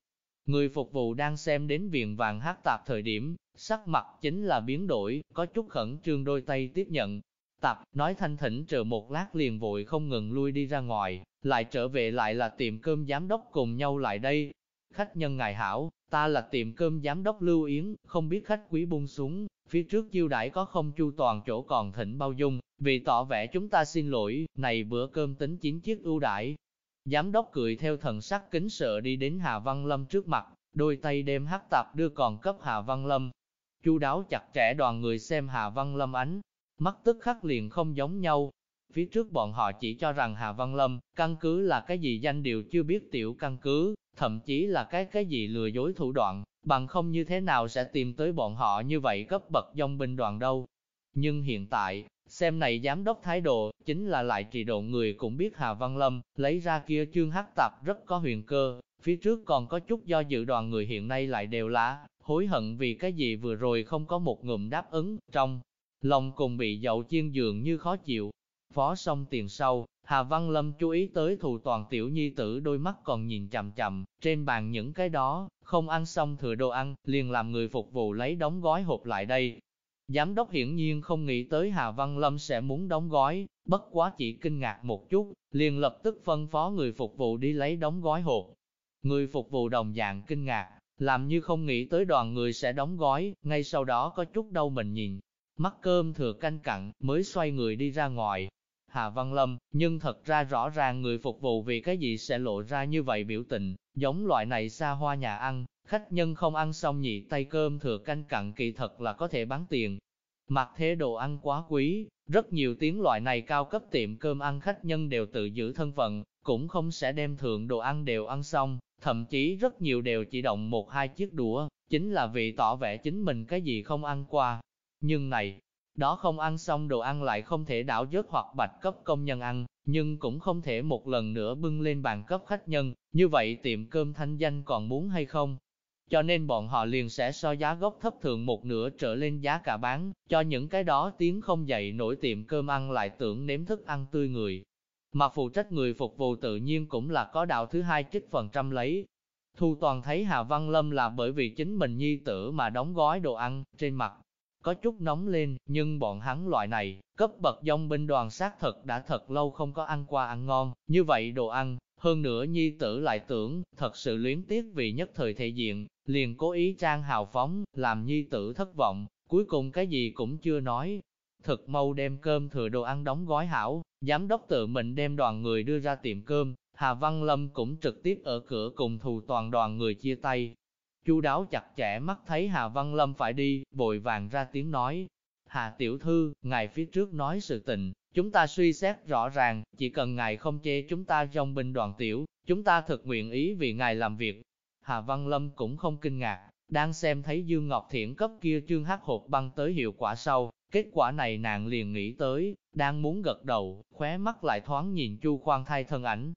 Người phục vụ đang xem đến viện vàng hát tạp thời điểm, sắc mặt chính là biến đổi, có chút khẩn trương đôi tay tiếp nhận. Tạp, nói thanh thỉnh chờ một lát liền vội không ngừng lui đi ra ngoài, lại trở về lại là tiệm cơm giám đốc cùng nhau lại đây. Khách nhân ngài hảo, Ta là tiệm cơm giám đốc Lưu Yến, không biết khách quý buông xuống, phía trước chiêu đãi có không chu toàn chỗ còn thịnh bao dung, vì tỏ vẻ chúng ta xin lỗi, này bữa cơm tính chín chiếc ưu đãi. Giám đốc cười theo thần sắc kính sợ đi đến Hà Văn Lâm trước mặt, đôi tay đem hắc tạp đưa còn cấp Hà Văn Lâm. Chu đáo chặt chẽ đoàn người xem Hà Văn Lâm ánh, mắt tức khắc liền không giống nhau. Phía trước bọn họ chỉ cho rằng Hà Văn Lâm, căn cứ là cái gì danh điều chưa biết tiểu căn cứ, thậm chí là cái cái gì lừa dối thủ đoạn, bằng không như thế nào sẽ tìm tới bọn họ như vậy cấp bậc dòng binh đoàn đâu. Nhưng hiện tại, xem này giám đốc thái độ, chính là lại trị độ người cũng biết Hà Văn Lâm, lấy ra kia chương hắc tạp rất có huyền cơ, phía trước còn có chút do dự đoàn người hiện nay lại đều lá, hối hận vì cái gì vừa rồi không có một ngụm đáp ứng, trong lòng cùng bị dậu chiên dường như khó chịu. Phó xong tiền sau, Hà Văn Lâm chú ý tới thù toàn tiểu nhi tử đôi mắt còn nhìn chậm chậm, trên bàn những cái đó, không ăn xong thừa đồ ăn, liền làm người phục vụ lấy đóng gói hộp lại đây. Giám đốc hiển nhiên không nghĩ tới Hà Văn Lâm sẽ muốn đóng gói, bất quá chỉ kinh ngạc một chút, liền lập tức phân phó người phục vụ đi lấy đóng gói hộp. Người phục vụ đồng dạng kinh ngạc, làm như không nghĩ tới đoàn người sẽ đóng gói, ngay sau đó có chút đau mình nhìn, mắt cơm thừa canh cặn, mới xoay người đi ra ngoài, Hà Văn Lâm, nhưng thật ra rõ ràng người phục vụ vì cái gì sẽ lộ ra như vậy biểu tình, giống loại này xa hoa nhà ăn, khách nhân không ăn xong nhị tay cơm thừa canh cặn kỳ thật là có thể bán tiền. Mặc thế đồ ăn quá quý, rất nhiều tiếng loại này cao cấp tiệm cơm ăn khách nhân đều tự giữ thân phận, cũng không sẽ đem thượng đồ ăn đều ăn xong, thậm chí rất nhiều đều chỉ động một hai chiếc đũa, chính là vì tỏ vẻ chính mình cái gì không ăn qua. Nhưng này, đó không ăn xong đồ ăn lại không thể đảo dớt hoặc bạch cấp công nhân ăn, nhưng cũng không thể một lần nữa bưng lên bàn cấp khách nhân, như vậy tiệm cơm thanh danh còn muốn hay không? cho nên bọn họ liền sẽ so giá gốc thấp thường một nửa trở lên giá cả bán, cho những cái đó tiếng không dậy nổi tiệm cơm ăn lại tưởng nếm thức ăn tươi người. Mà phụ trách người phục vụ tự nhiên cũng là có đạo thứ hai trích phần trăm lấy. Thu toàn thấy Hà Văn Lâm là bởi vì chính mình nhi tử mà đóng gói đồ ăn, trên mặt có chút nóng lên, nhưng bọn hắn loại này, cấp bậc dòng binh đoàn xác thật đã thật lâu không có ăn qua ăn ngon, như vậy đồ ăn, hơn nữa nhi tử lại tưởng, thật sự luyến tiếc vì nhất thời thể diện, liền cố ý trang hào phóng, làm nhi tử thất vọng, cuối cùng cái gì cũng chưa nói. Thực mau đem cơm thừa đồ ăn đóng gói hảo, giám đốc tự mình đem đoàn người đưa ra tiệm cơm, Hà Văn Lâm cũng trực tiếp ở cửa cùng thù toàn đoàn người chia tay. Chu đáo chặt chẽ mắt thấy Hà Văn Lâm phải đi, vội vàng ra tiếng nói. Hà tiểu thư, ngài phía trước nói sự tình, chúng ta suy xét rõ ràng, chỉ cần ngài không chê chúng ta dòng binh đoàn tiểu, chúng ta thực nguyện ý vì ngài làm việc. Hà Văn Lâm cũng không kinh ngạc, đang xem thấy Dương Ngọc Thiển cấp kia trương hắc hộp băng tới hiệu quả sau, kết quả này nàng liền nghĩ tới, đang muốn gật đầu, khóe mắt lại thoáng nhìn Chu Khoan thai thân ảnh.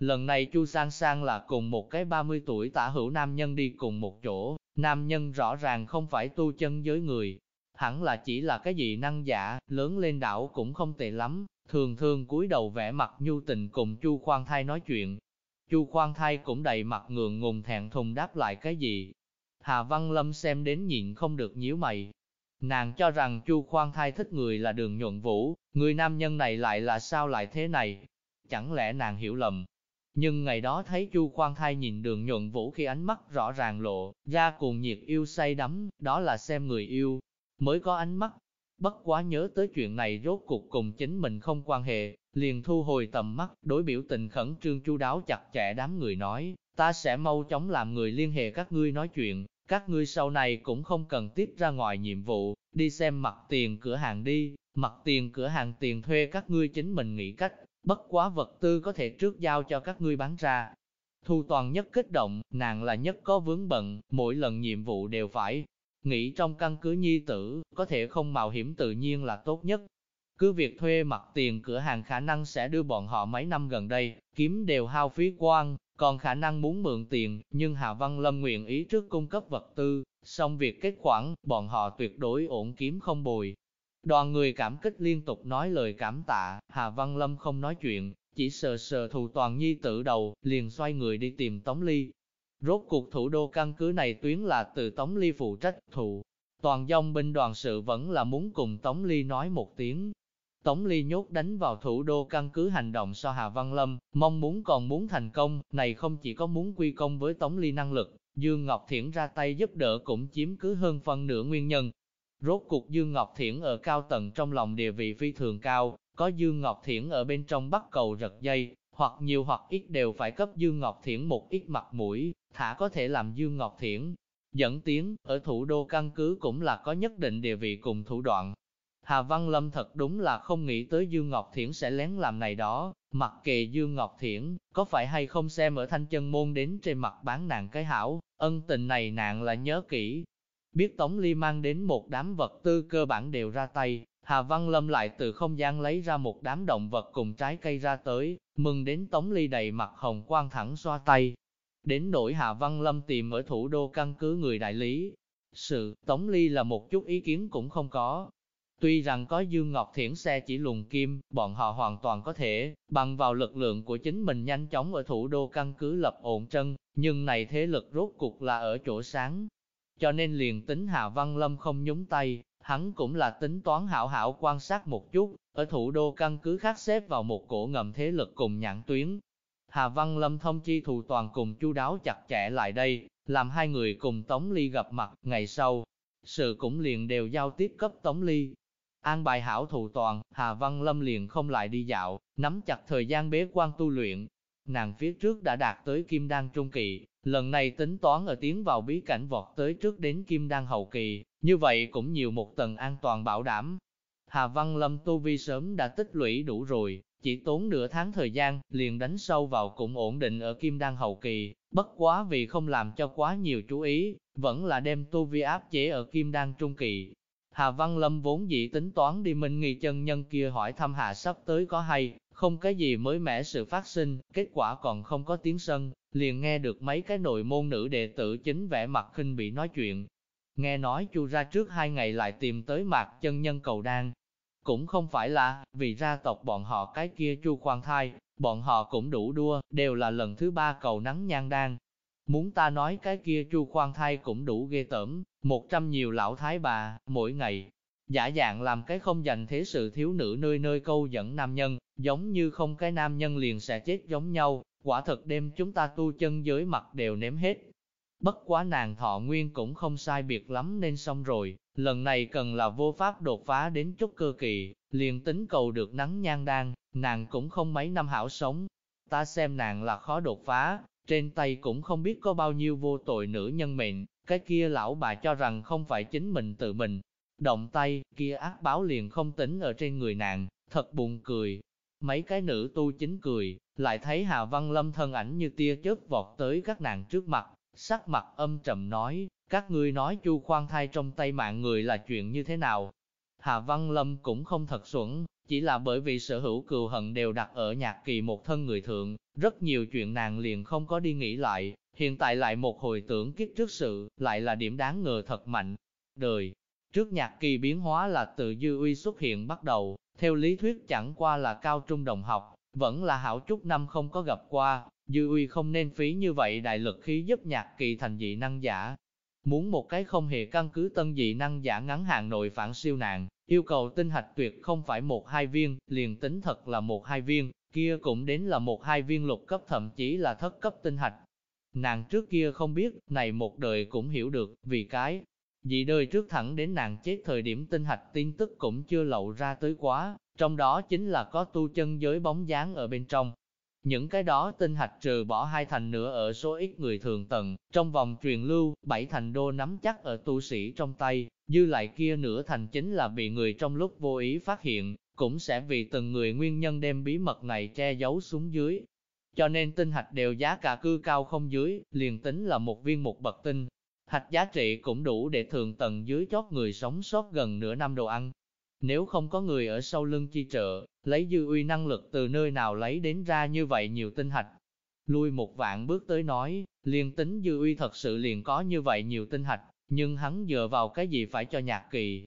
Lần này Chu Sang Sang là cùng một cái 30 tuổi tả hữu nam nhân đi cùng một chỗ, nam nhân rõ ràng không phải tu chân giới người, hẳn là chỉ là cái gì năng giả, lớn lên đảo cũng không tệ lắm, thường thường cúi đầu vẽ mặt nhu tình cùng Chu Khoan Thai nói chuyện. Chu Khoan Thai cũng đầy mặt ngượng ngùng thẹn thùng đáp lại cái gì. Hà Văn Lâm xem đến nhịn không được nhíu mày. Nàng cho rằng Chu Khoan Thai thích người là đường nhuận vũ, người nam nhân này lại là sao lại thế này? Chẳng lẽ nàng hiểu lầm? Nhưng ngày đó thấy Chu Khoan Thai nhìn đường nhuận vũ khi ánh mắt rõ ràng lộ, ra cùng nhiệt yêu say đắm, đó là xem người yêu, mới có ánh mắt. Bất quá nhớ tới chuyện này rốt cuộc cùng chính mình không quan hệ, liền thu hồi tầm mắt, đối biểu tình khẩn trương chu đáo chặt chẽ đám người nói, ta sẽ mau chóng làm người liên hệ các ngươi nói chuyện, các ngươi sau này cũng không cần tiếp ra ngoài nhiệm vụ, đi xem mặt tiền cửa hàng đi, mặt tiền cửa hàng tiền thuê các ngươi chính mình nghĩ cách, bất quá vật tư có thể trước giao cho các ngươi bán ra. Thu toàn nhất kích động, nàng là nhất có vướng bận, mỗi lần nhiệm vụ đều phải Nghĩ trong căn cứ nhi tử, có thể không mạo hiểm tự nhiên là tốt nhất. Cứ việc thuê mặt tiền cửa hàng khả năng sẽ đưa bọn họ mấy năm gần đây, kiếm đều hao phí quan, còn khả năng muốn mượn tiền, nhưng Hà Văn Lâm nguyện ý trước cung cấp vật tư, xong việc kết khoản, bọn họ tuyệt đối ổn kiếm không bồi. Đoàn người cảm kích liên tục nói lời cảm tạ, Hà Văn Lâm không nói chuyện, chỉ sờ sờ thù toàn nhi tử đầu, liền xoay người đi tìm Tống Ly. Rốt cuộc thủ đô căn cứ này tuyến là từ Tống Ly phụ trách thủ. Toàn dòng binh đoàn sự vẫn là muốn cùng Tống Ly nói một tiếng. Tống Ly nhốt đánh vào thủ đô căn cứ hành động so Hà Văn Lâm, mong muốn còn muốn thành công, này không chỉ có muốn quy công với Tống Ly năng lực, Dương Ngọc Thiển ra tay giúp đỡ cũng chiếm cứ hơn phân nửa nguyên nhân. Rốt cuộc Dương Ngọc Thiển ở cao tầng trong lòng địa vị phi thường cao, có Dương Ngọc Thiển ở bên trong bắt cầu rật dây, hoặc nhiều hoặc ít đều phải cấp Dương Ngọc Thiển một ít mặt mũi, thả có thể làm Dương Ngọc Thiển. Dẫn tiếng, ở thủ đô căn cứ cũng là có nhất định địa vị cùng thủ đoạn. Hà Văn Lâm thật đúng là không nghĩ tới Dương Ngọc Thiển sẽ lén làm này đó, mặc kệ Dương Ngọc Thiển, có phải hay không xem ở thanh chân môn đến trên mặt bán nàng cái hảo, ân tình này nạn là nhớ kỹ. Biết Tống Ly mang đến một đám vật tư cơ bản đều ra tay, Hà Văn Lâm lại từ không gian lấy ra một đám động vật cùng trái cây ra tới, mừng đến Tống Ly đầy mặt hồng quang thẳng xoa tay. Đến nỗi Hà Văn Lâm tìm ở thủ đô căn cứ người đại lý. Sự, Tống Ly là một chút ý kiến cũng không có. Tuy rằng có Dương Ngọc Thiển xe chỉ lùng kim, bọn họ hoàn toàn có thể, bằng vào lực lượng của chính mình nhanh chóng ở thủ đô căn cứ lập ổn chân, nhưng này thế lực rốt cục là ở chỗ sáng. Cho nên liền tính Hà Văn Lâm không nhúng tay, Hắn cũng là tính toán hảo hảo quan sát một chút, ở thủ đô căn cứ khác xếp vào một cổ ngầm thế lực cùng nhãn tuyến. Hà Văn Lâm thông chi thù toàn cùng chu đáo chặt chẽ lại đây, làm hai người cùng Tống Ly gặp mặt, ngày sau, sự cũng liền đều giao tiếp cấp Tống Ly. An bài hảo thù toàn, Hà Văn Lâm liền không lại đi dạo, nắm chặt thời gian bế quan tu luyện. Nàng phía trước đã đạt tới kim đan trung kỳ, lần này tính toán ở tiến vào bí cảnh vọt tới trước đến kim đan hậu kỳ, như vậy cũng nhiều một tầng an toàn bảo đảm. Hà Văn Lâm tu vi sớm đã tích lũy đủ rồi, chỉ tốn nửa tháng thời gian, liền đánh sâu vào cũng ổn định ở kim đan hậu kỳ, bất quá vì không làm cho quá nhiều chú ý, vẫn là đem tu vi áp chế ở kim đan trung kỳ. Hà Văn Lâm vốn dĩ tính toán đi minh nghi chân nhân kia hỏi thăm hạ sắp tới có hay, không cái gì mới mẻ sự phát sinh, kết quả còn không có tiếng sân, liền nghe được mấy cái nội môn nữ đệ tử chính vẻ mặt khinh bị nói chuyện. Nghe nói chu ra trước hai ngày lại tìm tới mặt chân nhân cầu đan. Cũng không phải là, vì ra tộc bọn họ cái kia chu khoan thai, bọn họ cũng đủ đua, đều là lần thứ ba cầu nắng nhan đan. Muốn ta nói cái kia chu khoan thai cũng đủ ghê tởm, một trăm nhiều lão thái bà, mỗi ngày, giả dạng làm cái không dành thế sự thiếu nữ nơi nơi câu dẫn nam nhân, giống như không cái nam nhân liền sẽ chết giống nhau, quả thật đem chúng ta tu chân giới mặt đều ném hết. Bất quá nàng thọ nguyên cũng không sai biệt lắm nên xong rồi, lần này cần là vô pháp đột phá đến chút cơ kỳ, liền tính cầu được nắng nhan đan, nàng cũng không mấy năm hảo sống. Ta xem nàng là khó đột phá, trên tay cũng không biết có bao nhiêu vô tội nữ nhân mệnh, cái kia lão bà cho rằng không phải chính mình tự mình. Động tay, kia ác báo liền không tính ở trên người nàng, thật buồn cười. Mấy cái nữ tu chính cười, lại thấy Hà Văn Lâm thân ảnh như tia chớp vọt tới các nàng trước mặt, sắc mặt âm trầm nói, các ngươi nói chu khoan thai trong tay mạng người là chuyện như thế nào. Hà Văn Lâm cũng không thật xuẩn, chỉ là bởi vì sở hữu cừu hận đều đặt ở nhạc kỳ một thân người thượng, rất nhiều chuyện nàng liền không có đi nghĩ lại, hiện tại lại một hồi tưởng kiếp trước sự, lại là điểm đáng ngờ thật mạnh. Đời, trước nhạc kỳ biến hóa là từ dư uy xuất hiện bắt đầu, theo lý thuyết chẳng qua là cao trung đồng học, vẫn là hảo chút năm không có gặp qua, dư uy không nên phí như vậy đại lực khí giúp nhạc kỳ thành dị năng giả. Muốn một cái không hề căn cứ tân dị năng giả ngắn hạn nội phản siêu nạn, yêu cầu tinh hạch tuyệt không phải một hai viên, liền tính thật là một hai viên, kia cũng đến là một hai viên lục cấp thậm chí là thất cấp tinh hạch. Nàng trước kia không biết, này một đời cũng hiểu được, vì cái dị đời trước thẳng đến nàng chết thời điểm tinh hạch tin tức cũng chưa lậu ra tới quá, trong đó chính là có tu chân giới bóng dáng ở bên trong. Những cái đó tinh hạch trừ bỏ hai thành nữa ở số ít người thường tầng, trong vòng truyền lưu, bảy thành đô nắm chắc ở tu sĩ trong tay, dư lại kia nửa thành chính là bị người trong lúc vô ý phát hiện, cũng sẽ vì từng người nguyên nhân đem bí mật này che giấu xuống dưới. Cho nên tinh hạch đều giá cả cư cao không dưới, liền tính là một viên một bậc tinh. Hạch giá trị cũng đủ để thường tầng dưới chót người sống sót gần nửa năm đồ ăn. Nếu không có người ở sau lưng chi trợ, lấy dư uy năng lực từ nơi nào lấy đến ra như vậy nhiều tinh hạch. Lui một vạn bước tới nói, liền tính dư uy thật sự liền có như vậy nhiều tinh hạch, nhưng hắn dựa vào cái gì phải cho nhạc kỳ.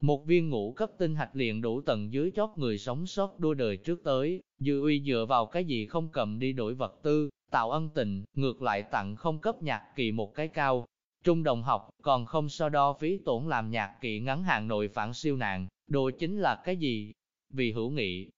Một viên ngũ cấp tinh hạch liền đủ tầng dưới chót người sống sót đua đời trước tới, dư uy dựa vào cái gì không cầm đi đổi vật tư, tạo ân tình, ngược lại tặng không cấp nhạc kỳ một cái cao. Trung đồng học, còn không so đo phí tổn làm nhạc kỳ ngắn hạn nội phản siêu nạn, đồ chính là cái gì? Vì hữu nghị,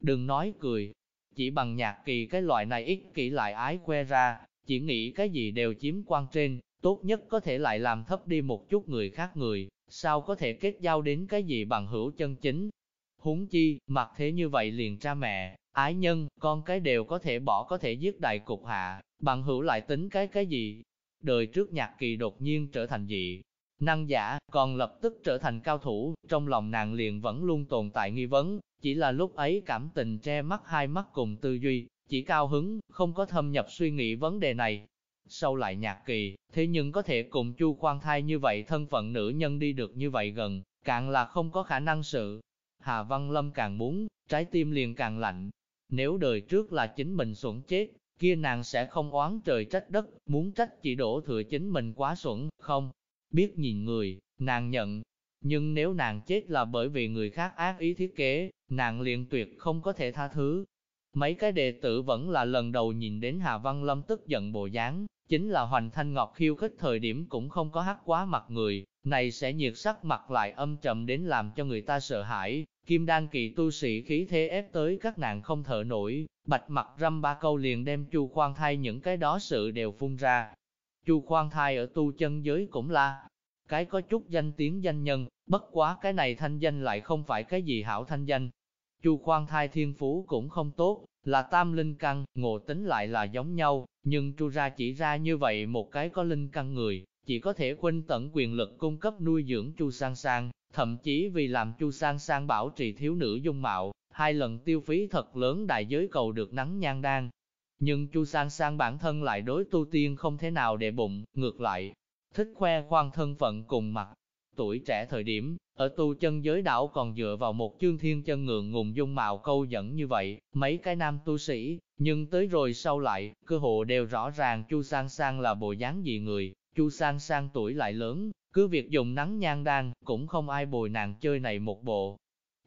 đừng nói cười, chỉ bằng nhạc kỳ cái loại này ít kỹ lại ái que ra, chỉ nghĩ cái gì đều chiếm quan trên, tốt nhất có thể lại làm thấp đi một chút người khác người, sao có thể kết giao đến cái gì bằng hữu chân chính. Huống chi, mặc thế như vậy liền cha mẹ, ái nhân, con cái đều có thể bỏ có thể giết đại cục hạ, bằng hữu lại tính cái cái gì. Đời trước nhạc kỳ đột nhiên trở thành dị, năng giả, còn lập tức trở thành cao thủ, trong lòng nàng liền vẫn luôn tồn tại nghi vấn, chỉ là lúc ấy cảm tình che mắt hai mắt cùng tư duy, chỉ cao hứng, không có thâm nhập suy nghĩ vấn đề này. Sau lại nhạc kỳ, thế nhưng có thể cùng chu khoan thai như vậy thân phận nữ nhân đi được như vậy gần, càng là không có khả năng sự. Hà Văn Lâm càng muốn, trái tim liền càng lạnh. Nếu đời trước là chính mình xuẩn chết, kia nàng sẽ không oán trời trách đất, muốn trách chỉ đổ thừa chính mình quá xuẩn, không, biết nhìn người, nàng nhận. Nhưng nếu nàng chết là bởi vì người khác ác ý thiết kế, nàng liền tuyệt không có thể tha thứ. Mấy cái đệ tử vẫn là lần đầu nhìn đến Hà Văn Lâm tức giận bộ dáng, chính là Hoành Thanh Ngọc khiêu khích thời điểm cũng không có hắc quá mặt người, này sẽ nhiệt sắc mặt lại âm trầm đến làm cho người ta sợ hãi. Kim đan kỳ tu sĩ khí thế ép tới các nàng không thở nổi, bạch mặt răm ba câu liền đem chu khoan thai những cái đó sự đều phun ra, Chu khoan thai ở tu chân giới cũng là cái có chút danh tiếng danh nhân, bất quá cái này thanh danh lại không phải cái gì hảo thanh danh. Chu khoan thai thiên phú cũng không tốt, là tam linh căn, ngộ tính lại là giống nhau, nhưng chu ra chỉ ra như vậy một cái có linh căn người, chỉ có thể khuynh tận quyền lực cung cấp nuôi dưỡng chu sang sang, thậm chí vì làm chu sang sang bảo trì thiếu nữ dung mạo, hai lần tiêu phí thật lớn đại giới cầu được nắng nhan đan, nhưng Chu Sang Sang bản thân lại đối tu tiên không thế nào để bụng, ngược lại, thích khoe khoang thân phận cùng mặt. Tuổi trẻ thời điểm, ở tu chân giới đảo còn dựa vào một chương thiên chân ngượng ngùng dung mạo câu dẫn như vậy, mấy cái nam tu sĩ, nhưng tới rồi sau lại, cơ hộ đều rõ ràng Chu Sang Sang là bộ dáng gì người, Chu Sang Sang tuổi lại lớn, cứ việc dùng nắng nhan đan, cũng không ai bồi nàng chơi này một bộ.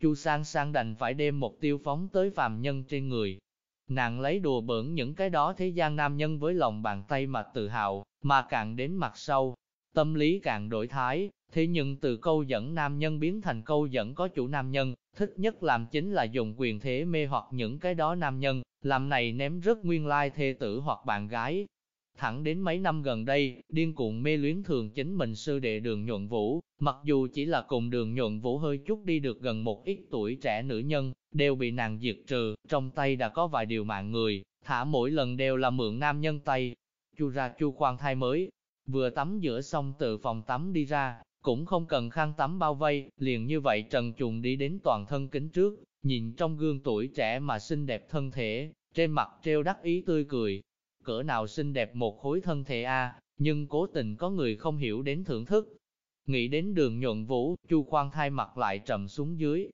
Chu Sang Sang đành phải đem một tiêu phóng tới phàm nhân trên người. Nàng lấy đùa bỡn những cái đó thế gian nam nhân với lòng bàn tay mà tự hào, mà càng đến mặt sau, tâm lý càng đổi thái, thế nhưng từ câu dẫn nam nhân biến thành câu dẫn có chủ nam nhân, thích nhất làm chính là dùng quyền thế mê hoặc những cái đó nam nhân, làm này ném rất nguyên lai thê tử hoặc bạn gái. Thẳng đến mấy năm gần đây, điên cuồng mê luyến thường chính mình sư đệ đường nhuận vũ, mặc dù chỉ là cùng đường nhuận vũ hơi chút đi được gần một ít tuổi trẻ nữ nhân, đều bị nàng diệt trừ, trong tay đã có vài điều mạng người, thả mỗi lần đều là mượn nam nhân tay. Chu ra chu quan thai mới, vừa tắm giữa xong từ phòng tắm đi ra, cũng không cần khăn tắm bao vây, liền như vậy trần trùng đi đến toàn thân kính trước, nhìn trong gương tuổi trẻ mà xinh đẹp thân thể, trên mặt treo đắc ý tươi cười. Cỡ nào xinh đẹp một khối thân thể a, nhưng cố tình có người không hiểu đến thưởng thức. Nghĩ đến đường nhuận vũ, chu khoan thai mặt lại trầm xuống dưới.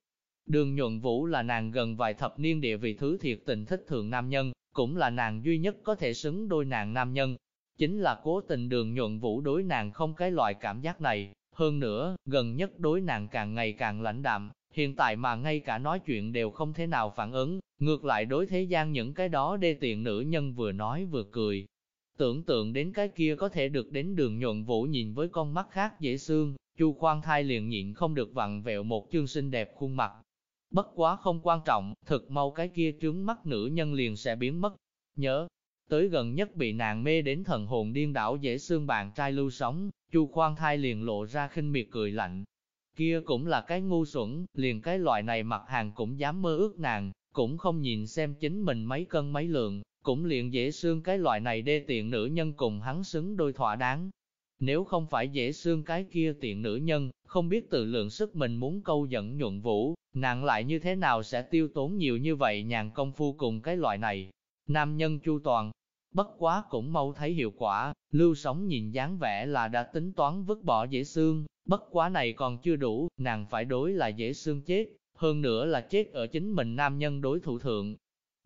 Đường nhuận vũ là nàng gần vài thập niên địa vị thứ thiệt tình thích thượng nam nhân, cũng là nàng duy nhất có thể xứng đôi nàng nam nhân. Chính là cố tình đường nhuận vũ đối nàng không cái loại cảm giác này, hơn nữa, gần nhất đối nàng càng ngày càng lãnh đạm, hiện tại mà ngay cả nói chuyện đều không thể nào phản ứng, ngược lại đối thế gian những cái đó đê tiện nữ nhân vừa nói vừa cười. Tưởng tượng đến cái kia có thể được đến đường nhuận vũ nhìn với con mắt khác dễ xương, chu khoan thai liền nhịn không được vặn vẹo một chương xinh đẹp khuôn mặt. Bất quá không quan trọng, thực mau cái kia trướng mắt nữ nhân liền sẽ biến mất. Nhớ, tới gần nhất bị nàng mê đến thần hồn điên đảo dễ xương bạn trai lưu sống, Chu khoan thai liền lộ ra khinh miệt cười lạnh. Kia cũng là cái ngu xuẩn, liền cái loại này mặt hàng cũng dám mơ ước nàng, cũng không nhìn xem chính mình mấy cân mấy lượng, cũng liền dễ xương cái loại này đê tiện nữ nhân cùng hắn xứng đôi thỏa đáng. Nếu không phải dễ xương cái kia tiện nữ nhân, không biết tự lượng sức mình muốn câu dẫn nhuận vũ, nàng lại như thế nào sẽ tiêu tốn nhiều như vậy nhàn công phu cùng cái loại này. Nam nhân chu toàn, bất quá cũng mau thấy hiệu quả, lưu sống nhìn dáng vẻ là đã tính toán vứt bỏ dễ xương, bất quá này còn chưa đủ, nàng phải đối là dễ xương chết, hơn nữa là chết ở chính mình nam nhân đối thủ thượng.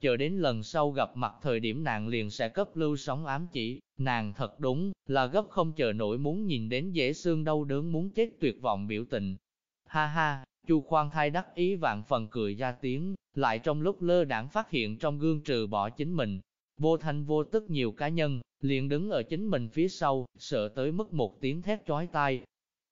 Chờ đến lần sau gặp mặt thời điểm nàng liền sẽ cấp lưu sóng ám chỉ, nàng thật đúng, là gấp không chờ nổi muốn nhìn đến dễ xương đau đớn muốn chết tuyệt vọng biểu tình. Ha ha, Chu khoan thai đắc ý vạn phần cười ra tiếng, lại trong lúc lơ đãng phát hiện trong gương trừ bỏ chính mình, Vô thanh vô tức nhiều cá nhân, liền đứng ở chính mình phía sau, sợ tới mức một tiếng thét chói tai.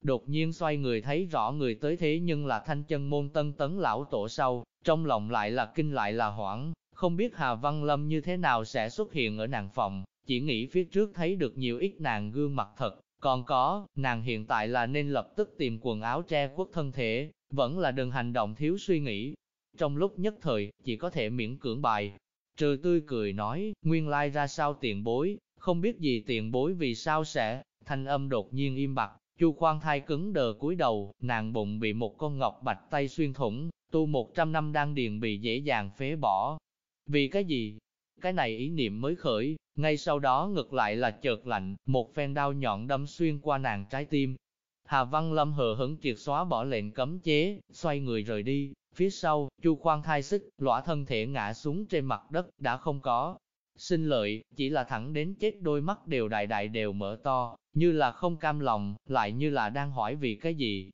Đột nhiên xoay người thấy rõ người tới thế nhưng là thanh chân môn tân tấn lão tổ sau, trong lòng lại là kinh lại là hoảng, không biết Hà Văn Lâm như thế nào sẽ xuất hiện ở nàng phòng, chỉ nghĩ phía trước thấy được nhiều ít nàng gương mặt thật, còn có, nàng hiện tại là nên lập tức tìm quần áo che quốc thân thể, vẫn là đừng hành động thiếu suy nghĩ. Trong lúc nhất thời, chỉ có thể miễn cưỡng bài, Trừ tươi cười nói, nguyên lai ra sao tiền bối, không biết gì tiền bối vì sao sẽ, thanh âm đột nhiên im bặt, chu khoan thai cứng đờ cúi đầu, nàng bụng bị một con ngọc bạch tay xuyên thủng, tu một trăm năm đang điền bị dễ dàng phế bỏ. Vì cái gì? Cái này ý niệm mới khởi, ngay sau đó ngược lại là chợt lạnh, một phen đao nhọn đâm xuyên qua nàng trái tim. Hà Văn Lâm hờ hững triệt xóa bỏ lệnh cấm chế, xoay người rời đi, Phía sau, Chu khoan thai sức, lõa thân thể ngã xuống trên mặt đất, đã không có. Sinh lợi, chỉ là thẳng đến chết đôi mắt đều đại đại đều mở to, như là không cam lòng, lại như là đang hỏi vì cái gì.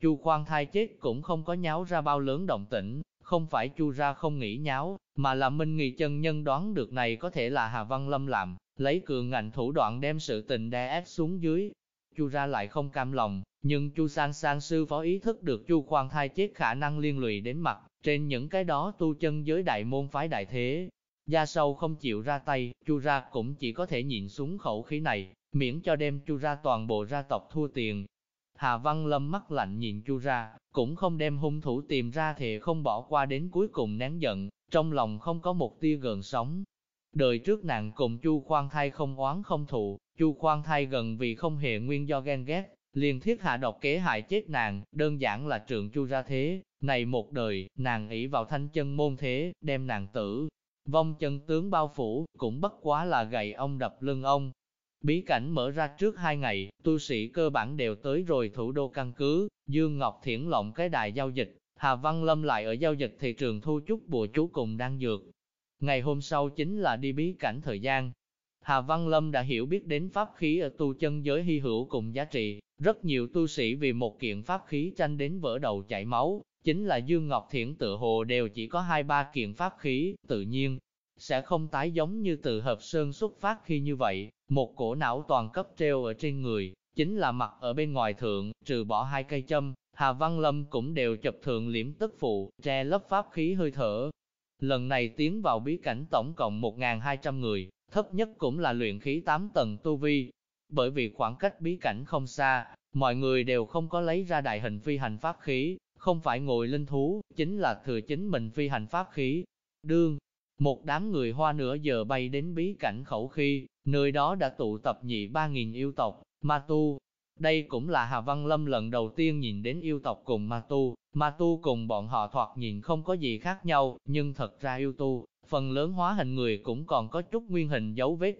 Chu khoan thai chết cũng không có nháo ra bao lớn động tĩnh, không phải chu ra không nghĩ nháo, mà là Minh Nghị chân nhân đoán được này có thể là Hà Văn Lâm làm, lấy cường ngạnh thủ đoạn đem sự tình đè ép xuống dưới. Chu ra lại không cam lòng, nhưng Chu Sang Sang sư phó ý thức được Chu Khoan thai chết khả năng liên lụy đến mặt, trên những cái đó tu chân giới đại môn phái đại thế. Gia sâu không chịu ra tay, Chu ra cũng chỉ có thể nhịn xuống khẩu khí này, miễn cho đem Chu ra toàn bộ gia tộc thua tiền. Hà Văn Lâm mắt lạnh nhìn Chu ra, cũng không đem hung thủ tìm ra thì không bỏ qua đến cuối cùng nén giận, trong lòng không có một tia gần sống. Đời trước nàng cùng Chu Khoan thai không oán không thụ, Chu Khoan thai gần vì không hề nguyên do ghen ghét, liền thiết hạ độc kế hại chết nàng, đơn giản là trượng chu ra thế, này một đời, nàng ỷ vào thanh chân môn thế, đem nàng tử, vong chân tướng bao phủ, cũng bất quá là gậy ông đập lưng ông. Bí cảnh mở ra trước hai ngày, tu sĩ cơ bản đều tới rồi thủ đô căn cứ, Dương Ngọc Thiển lộng cái đài giao dịch, Hà Văn Lâm lại ở giao dịch thị trường thu chút bùa chú cùng đang dược. Ngày hôm sau chính là đi bí cảnh thời gian. Hà Văn Lâm đã hiểu biết đến pháp khí ở tu chân giới hy hữu cùng giá trị, rất nhiều tu sĩ vì một kiện pháp khí tranh đến vỡ đầu chảy máu, chính là Dương Ngọc Thiển tự hồ đều chỉ có hai ba kiện pháp khí, tự nhiên, sẽ không tái giống như từ hợp sơn xuất phát khi như vậy, một cổ não toàn cấp treo ở trên người, chính là mặt ở bên ngoài thượng, trừ bỏ hai cây châm, Hà Văn Lâm cũng đều chụp thượng liễm tức phụ, che lấp pháp khí hơi thở. Lần này tiến vào bí cảnh tổng cộng 1.200 người, thấp nhất cũng là luyện khí 8 tầng tu vi. Bởi vì khoảng cách bí cảnh không xa, mọi người đều không có lấy ra đại hình phi hành pháp khí, không phải ngồi linh thú, chính là thừa chính mình phi hành pháp khí. Đương, một đám người hoa nửa giờ bay đến bí cảnh khẩu khi, nơi đó đã tụ tập nhị ba nghìn yêu tộc, ma tu. Đây cũng là Hà Văn Lâm lần đầu tiên nhìn đến yêu tộc cùng ma tu, ma tu cùng bọn họ thoạt nhìn không có gì khác nhau, nhưng thật ra yêu tu, phần lớn hóa hình người cũng còn có chút nguyên hình dấu vết.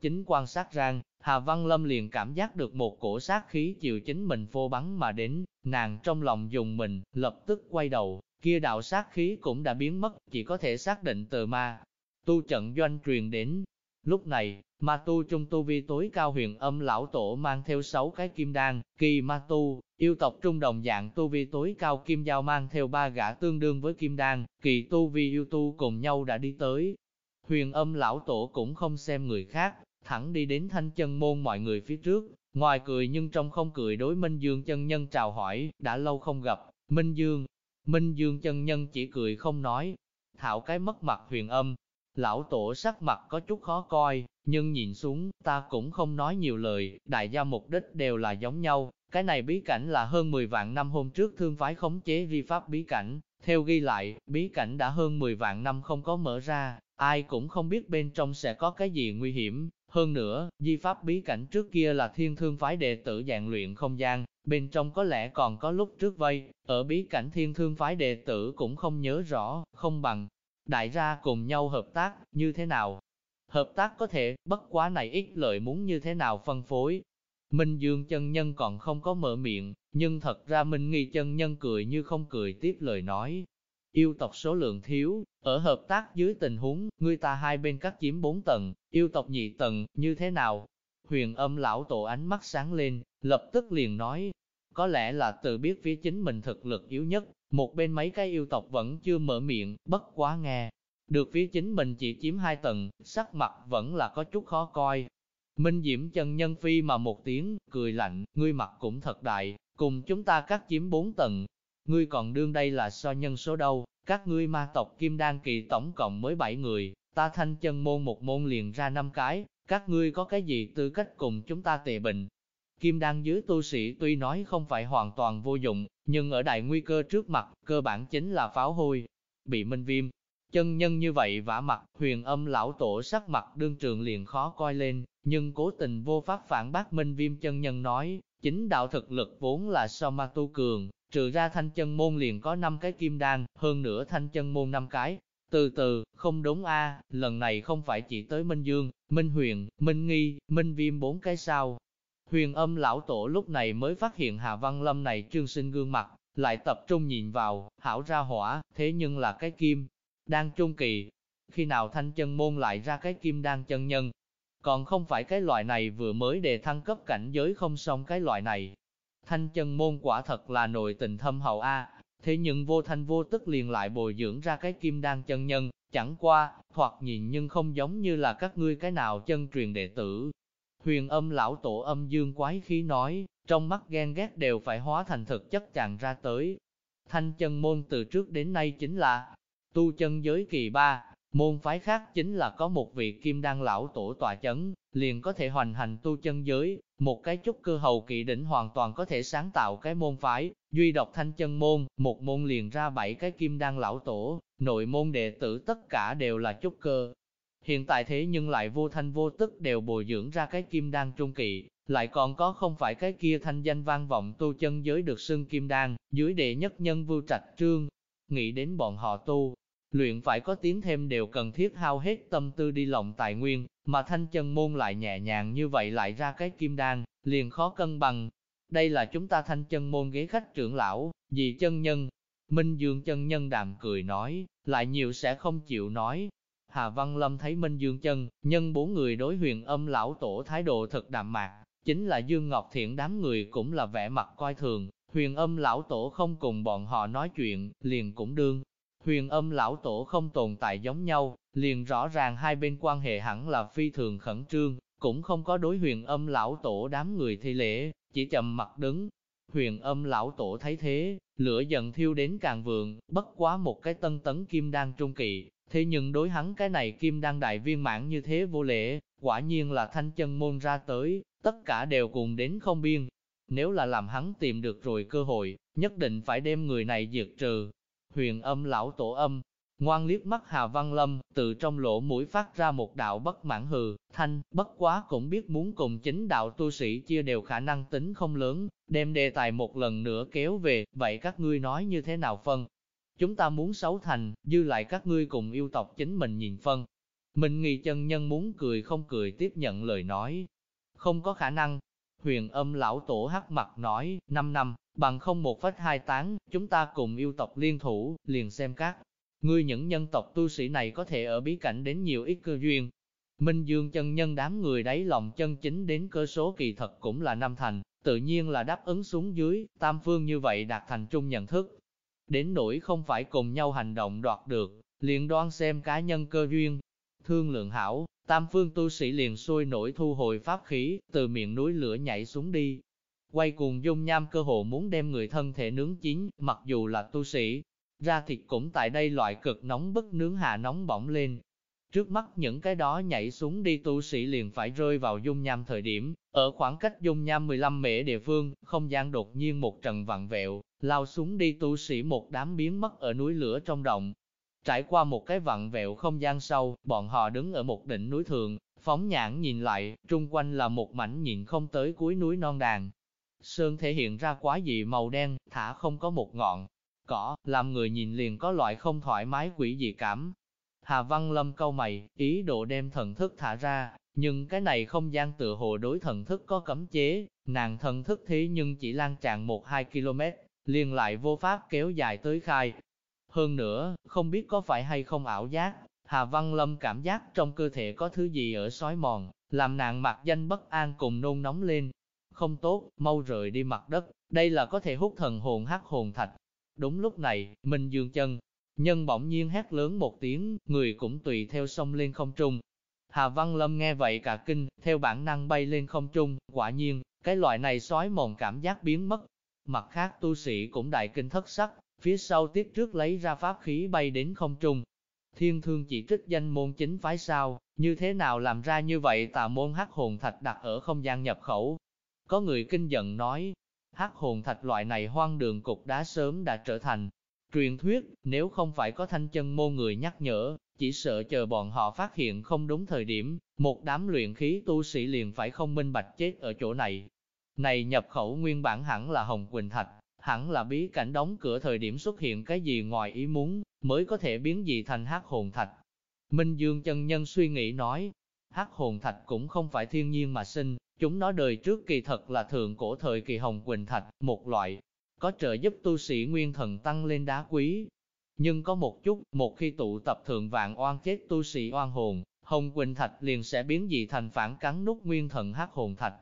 Chính quan sát rằng, Hà Văn Lâm liền cảm giác được một cổ sát khí chiều chính mình phô bắn mà đến, nàng trong lòng dùng mình, lập tức quay đầu, kia đạo sát khí cũng đã biến mất, chỉ có thể xác định từ ma. Tu trận doanh truyền đến. Lúc này, ma tu trung tu vi tối cao huyền âm lão tổ mang theo sáu cái kim đan, kỳ ma tu, yêu tộc trung đồng dạng tu vi tối cao kim giao mang theo ba gã tương đương với kim đan, kỳ tu vi yêu tu cùng nhau đã đi tới. Huyền âm lão tổ cũng không xem người khác, thẳng đi đến thanh chân môn mọi người phía trước, ngoài cười nhưng trong không cười đối Minh Dương chân nhân chào hỏi, đã lâu không gặp, Minh Dương, Minh Dương chân nhân chỉ cười không nói. Thảo cái mất mặt huyền âm. Lão tổ sắc mặt có chút khó coi, nhưng nhìn xuống, ta cũng không nói nhiều lời, đại gia mục đích đều là giống nhau. Cái này bí cảnh là hơn 10 vạn năm hôm trước thương phái khống chế vi pháp bí cảnh. Theo ghi lại, bí cảnh đã hơn 10 vạn năm không có mở ra, ai cũng không biết bên trong sẽ có cái gì nguy hiểm. Hơn nữa, di pháp bí cảnh trước kia là thiên thương phái đệ tử dạng luyện không gian, bên trong có lẽ còn có lúc trước vây, ở bí cảnh thiên thương phái đệ tử cũng không nhớ rõ, không bằng. Đại gia cùng nhau hợp tác, như thế nào? Hợp tác có thể, bất quá này ít lợi muốn như thế nào phân phối. Minh Dương chân nhân còn không có mở miệng, nhưng thật ra Minh Nghi chân nhân cười như không cười tiếp lời nói. Yêu tộc số lượng thiếu, ở hợp tác dưới tình huống, người ta hai bên cắt chiếm bốn tầng, yêu tộc nhị tầng, như thế nào? Huyền âm lão tổ ánh mắt sáng lên, lập tức liền nói, có lẽ là tự biết phía chính mình thực lực yếu nhất, một bên mấy cái yêu tộc vẫn chưa mở miệng, bất quá nghe. Được phía chính mình chỉ chiếm hai tầng, sắc mặt vẫn là có chút khó coi. Minh Diễm chân nhân phi mà một tiếng, cười lạnh, ngươi mặt cũng thật đại, cùng chúng ta cắt chiếm bốn tầng. Ngươi còn đương đây là so nhân số đâu, các ngươi ma tộc Kim Đan Kỳ tổng cộng mới bảy người, ta thanh chân môn một môn liền ra năm cái, các ngươi có cái gì tư cách cùng chúng ta tệ bệnh, Kim đan dưới tu sĩ tuy nói không phải hoàn toàn vô dụng, nhưng ở đại nguy cơ trước mặt, cơ bản chính là pháo hôi. Bị minh viêm, chân nhân như vậy vả mặt, huyền âm lão tổ sắc mặt đương trường liền khó coi lên, nhưng cố tình vô pháp phản bác minh viêm chân nhân nói, chính đạo thực lực vốn là so ma tu cường, trừ ra thanh chân môn liền có 5 cái kim đan, hơn nữa thanh chân môn 5 cái. Từ từ, không đúng a lần này không phải chỉ tới Minh Dương, Minh Huyền, Minh Nghi, Minh Viêm bốn cái sao, Huyền âm lão tổ lúc này mới phát hiện Hà Văn Lâm này trương sinh gương mặt, lại tập trung nhìn vào, hảo ra hỏa, thế nhưng là cái kim, đang trung kỳ. Khi nào thanh chân môn lại ra cái kim đang chân nhân, còn không phải cái loại này vừa mới đề thăng cấp cảnh giới không xong cái loại này. Thanh chân môn quả thật là nội tình thâm hậu A, thế nhưng vô thanh vô tức liền lại bồi dưỡng ra cái kim đan chân nhân, chẳng qua, thoạt nhìn nhưng không giống như là các ngươi cái nào chân truyền đệ tử, Huyền âm lão tổ âm dương quái khí nói, trong mắt ghen ghét đều phải hóa thành thực chất tràn ra tới. Thanh chân môn từ trước đến nay chính là tu chân giới kỳ ba, môn phái khác chính là có một vị kim đan lão tổ tòa chấn, liền có thể hoành hành tu chân giới, một cái chút cơ hầu kỳ đỉnh hoàn toàn có thể sáng tạo cái môn phái, duy độc thanh chân môn, một môn liền ra bảy cái kim đan lão tổ, nội môn đệ tử tất cả đều là chút cơ, Hiện tại thế nhưng lại vô thanh vô tức đều bồi dưỡng ra cái kim đan trung kỳ, lại còn có không phải cái kia thanh danh vang vọng tu chân giới được xưng kim đan, dưới đệ nhất nhân vưu trạch trương. Nghĩ đến bọn họ tu, luyện phải có tiến thêm đều cần thiết hao hết tâm tư đi lòng tài nguyên, mà thanh chân môn lại nhẹ nhàng như vậy lại ra cái kim đan, liền khó cân bằng. Đây là chúng ta thanh chân môn ghế khách trưởng lão, vì chân nhân. Minh Dương chân nhân đàm cười nói, lại nhiều sẽ không chịu nói. Hà Văn Lâm thấy Minh Dương chân, nhân bốn người đối huyền âm lão tổ thái độ thật đạm mạc, chính là Dương Ngọc Thiện đám người cũng là vẻ mặt coi thường, huyền âm lão tổ không cùng bọn họ nói chuyện, liền cũng đương. Huyền âm lão tổ không tồn tại giống nhau, liền rõ ràng hai bên quan hệ hẳn là phi thường khẩn trương, cũng không có đối huyền âm lão tổ đám người thi lễ, chỉ chậm mặt đứng. Huyền âm lão tổ thấy thế, lửa giận thiêu đến càng vượng, bất quá một cái tân tấn kim đan trung kỵ, thế nhưng đối hắn cái này kim đan đại viên mãn như thế vô lễ, quả nhiên là thanh chân môn ra tới, tất cả đều cùng đến không biên. Nếu là làm hắn tìm được rồi cơ hội, nhất định phải đem người này diệt trừ. Huyền âm lão tổ âm, ngoan liếc mắt Hà Văn Lâm, từ trong lỗ mũi phát ra một đạo bất mãn hừ, thanh, bất quá cũng biết muốn cùng chính đạo tu sĩ chia đều khả năng tính không lớn, đem đề tài một lần nữa kéo về, vậy các ngươi nói như thế nào phân? Chúng ta muốn xấu thành, dư lại các ngươi cùng yêu tộc chính mình nhìn phân. Mình nghi chân nhân muốn cười không cười tiếp nhận lời nói. Không có khả năng. Huyền âm lão tổ hắc mặt nói, 5 năm, bằng không một phách hai tán, chúng ta cùng yêu tộc liên thủ, liền xem các. Ngươi những nhân tộc tu sĩ này có thể ở bí cảnh đến nhiều ít cơ duyên. Minh Dương chân nhân đám người đáy lòng chân chính đến cơ số kỳ thật cũng là năm thành, tự nhiên là đáp ứng xuống dưới, tam phương như vậy đạt thành chung nhận thức. Đến nỗi không phải cùng nhau hành động đoạt được, liền đoan xem cá nhân cơ duyên. Thương lượng hảo, tam phương tu sĩ liền sôi nổi thu hồi pháp khí, từ miệng núi lửa nhảy xuống đi. Quay cùng dung nham cơ hồ muốn đem người thân thể nướng chín, mặc dù là tu sĩ, ra thịt cũng tại đây loại cực nóng bức nướng hạ nóng bỏng lên. Trước mắt những cái đó nhảy xuống đi tu sĩ liền phải rơi vào dung nham thời điểm, ở khoảng cách dung nham 15 mễ địa phương, không gian đột nhiên một trận vặn vẹo, lao xuống đi tu sĩ một đám biến mất ở núi lửa trong động. Trải qua một cái vặn vẹo không gian sâu, bọn họ đứng ở một đỉnh núi thường, phóng nhãn nhìn lại, trung quanh là một mảnh nhìn không tới cuối núi non đàn. Sơn thể hiện ra quá dị màu đen, thả không có một ngọn, cỏ, làm người nhìn liền có loại không thoải mái quỷ dị cảm. Hà Văn Lâm câu mày, ý đồ đem thần thức thả ra, nhưng cái này không gian tựa hồ đối thần thức có cấm chế, nàng thần thức thế nhưng chỉ lan tràn 1-2 km, liền lại vô pháp kéo dài tới khai. Hơn nữa, không biết có phải hay không ảo giác, Hà Văn Lâm cảm giác trong cơ thể có thứ gì ở sói mòn, làm nàng mặt danh bất an cùng nôn nóng lên. Không tốt, mau rời đi mặt đất, đây là có thể hút thần hồn hắc hồn thạch, Đúng lúc này, Minh Dương chân, nhân bỗng nhiên hét lớn một tiếng, người cũng tùy theo sông lên không trung. Hà Văn Lâm nghe vậy cả kinh, theo bản năng bay lên không trung, quả nhiên, cái loại này sói mòn cảm giác biến mất. Mặt khác tu sĩ cũng đại kinh thất sắc, phía sau tiếp trước lấy ra pháp khí bay đến không trung. Thiên thương chỉ trích danh môn chính phái sao, như thế nào làm ra như vậy tà môn hắc hồn thạch đặt ở không gian nhập khẩu. Có người kinh giận nói, hắc hồn thạch loại này hoang đường cục đá sớm đã trở thành truyền thuyết, nếu không phải có thanh chân môn người nhắc nhở, chỉ sợ chờ bọn họ phát hiện không đúng thời điểm, một đám luyện khí tu sĩ liền phải không minh bạch chết ở chỗ này. Này nhập khẩu nguyên bản hẳn là Hồng Quỳnh Thạch, hẳn là bí cảnh đóng cửa thời điểm xuất hiện cái gì ngoài ý muốn, mới có thể biến gì thành hắc hồn thạch. Minh Dương chân nhân suy nghĩ nói, hắc hồn thạch cũng không phải thiên nhiên mà sinh, Chúng nó đời trước kỳ thật là thượng cổ thời kỳ hồng quỳnh thạch, một loại, có trợ giúp tu sĩ nguyên thần tăng lên đá quý. Nhưng có một chút, một khi tụ tập thượng vạn oan chết tu sĩ oan hồn, hồng quỳnh thạch liền sẽ biến dị thành phản cắn nút nguyên thần hắc hồn thạch.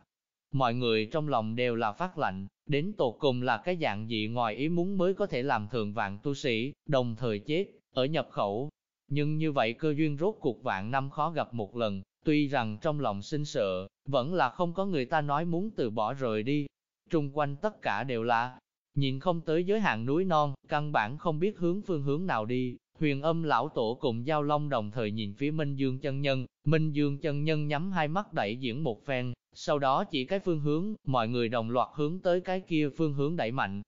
Mọi người trong lòng đều là phát lạnh, đến tột cùng là cái dạng dị ngoài ý muốn mới có thể làm thường vạn tu sĩ, đồng thời chết, ở nhập khẩu. Nhưng như vậy cơ duyên rốt cuộc vạn năm khó gặp một lần, Tuy rằng trong lòng sinh sợ, vẫn là không có người ta nói muốn từ bỏ rời đi. Trung quanh tất cả đều là, nhìn không tới giới hạn núi non, căn bản không biết hướng phương hướng nào đi. Huyền âm lão tổ cùng Giao Long đồng thời nhìn phía Minh Dương chân nhân, Minh Dương chân nhân nhắm hai mắt đẩy diễn một phen, sau đó chỉ cái phương hướng, mọi người đồng loạt hướng tới cái kia phương hướng đẩy mạnh.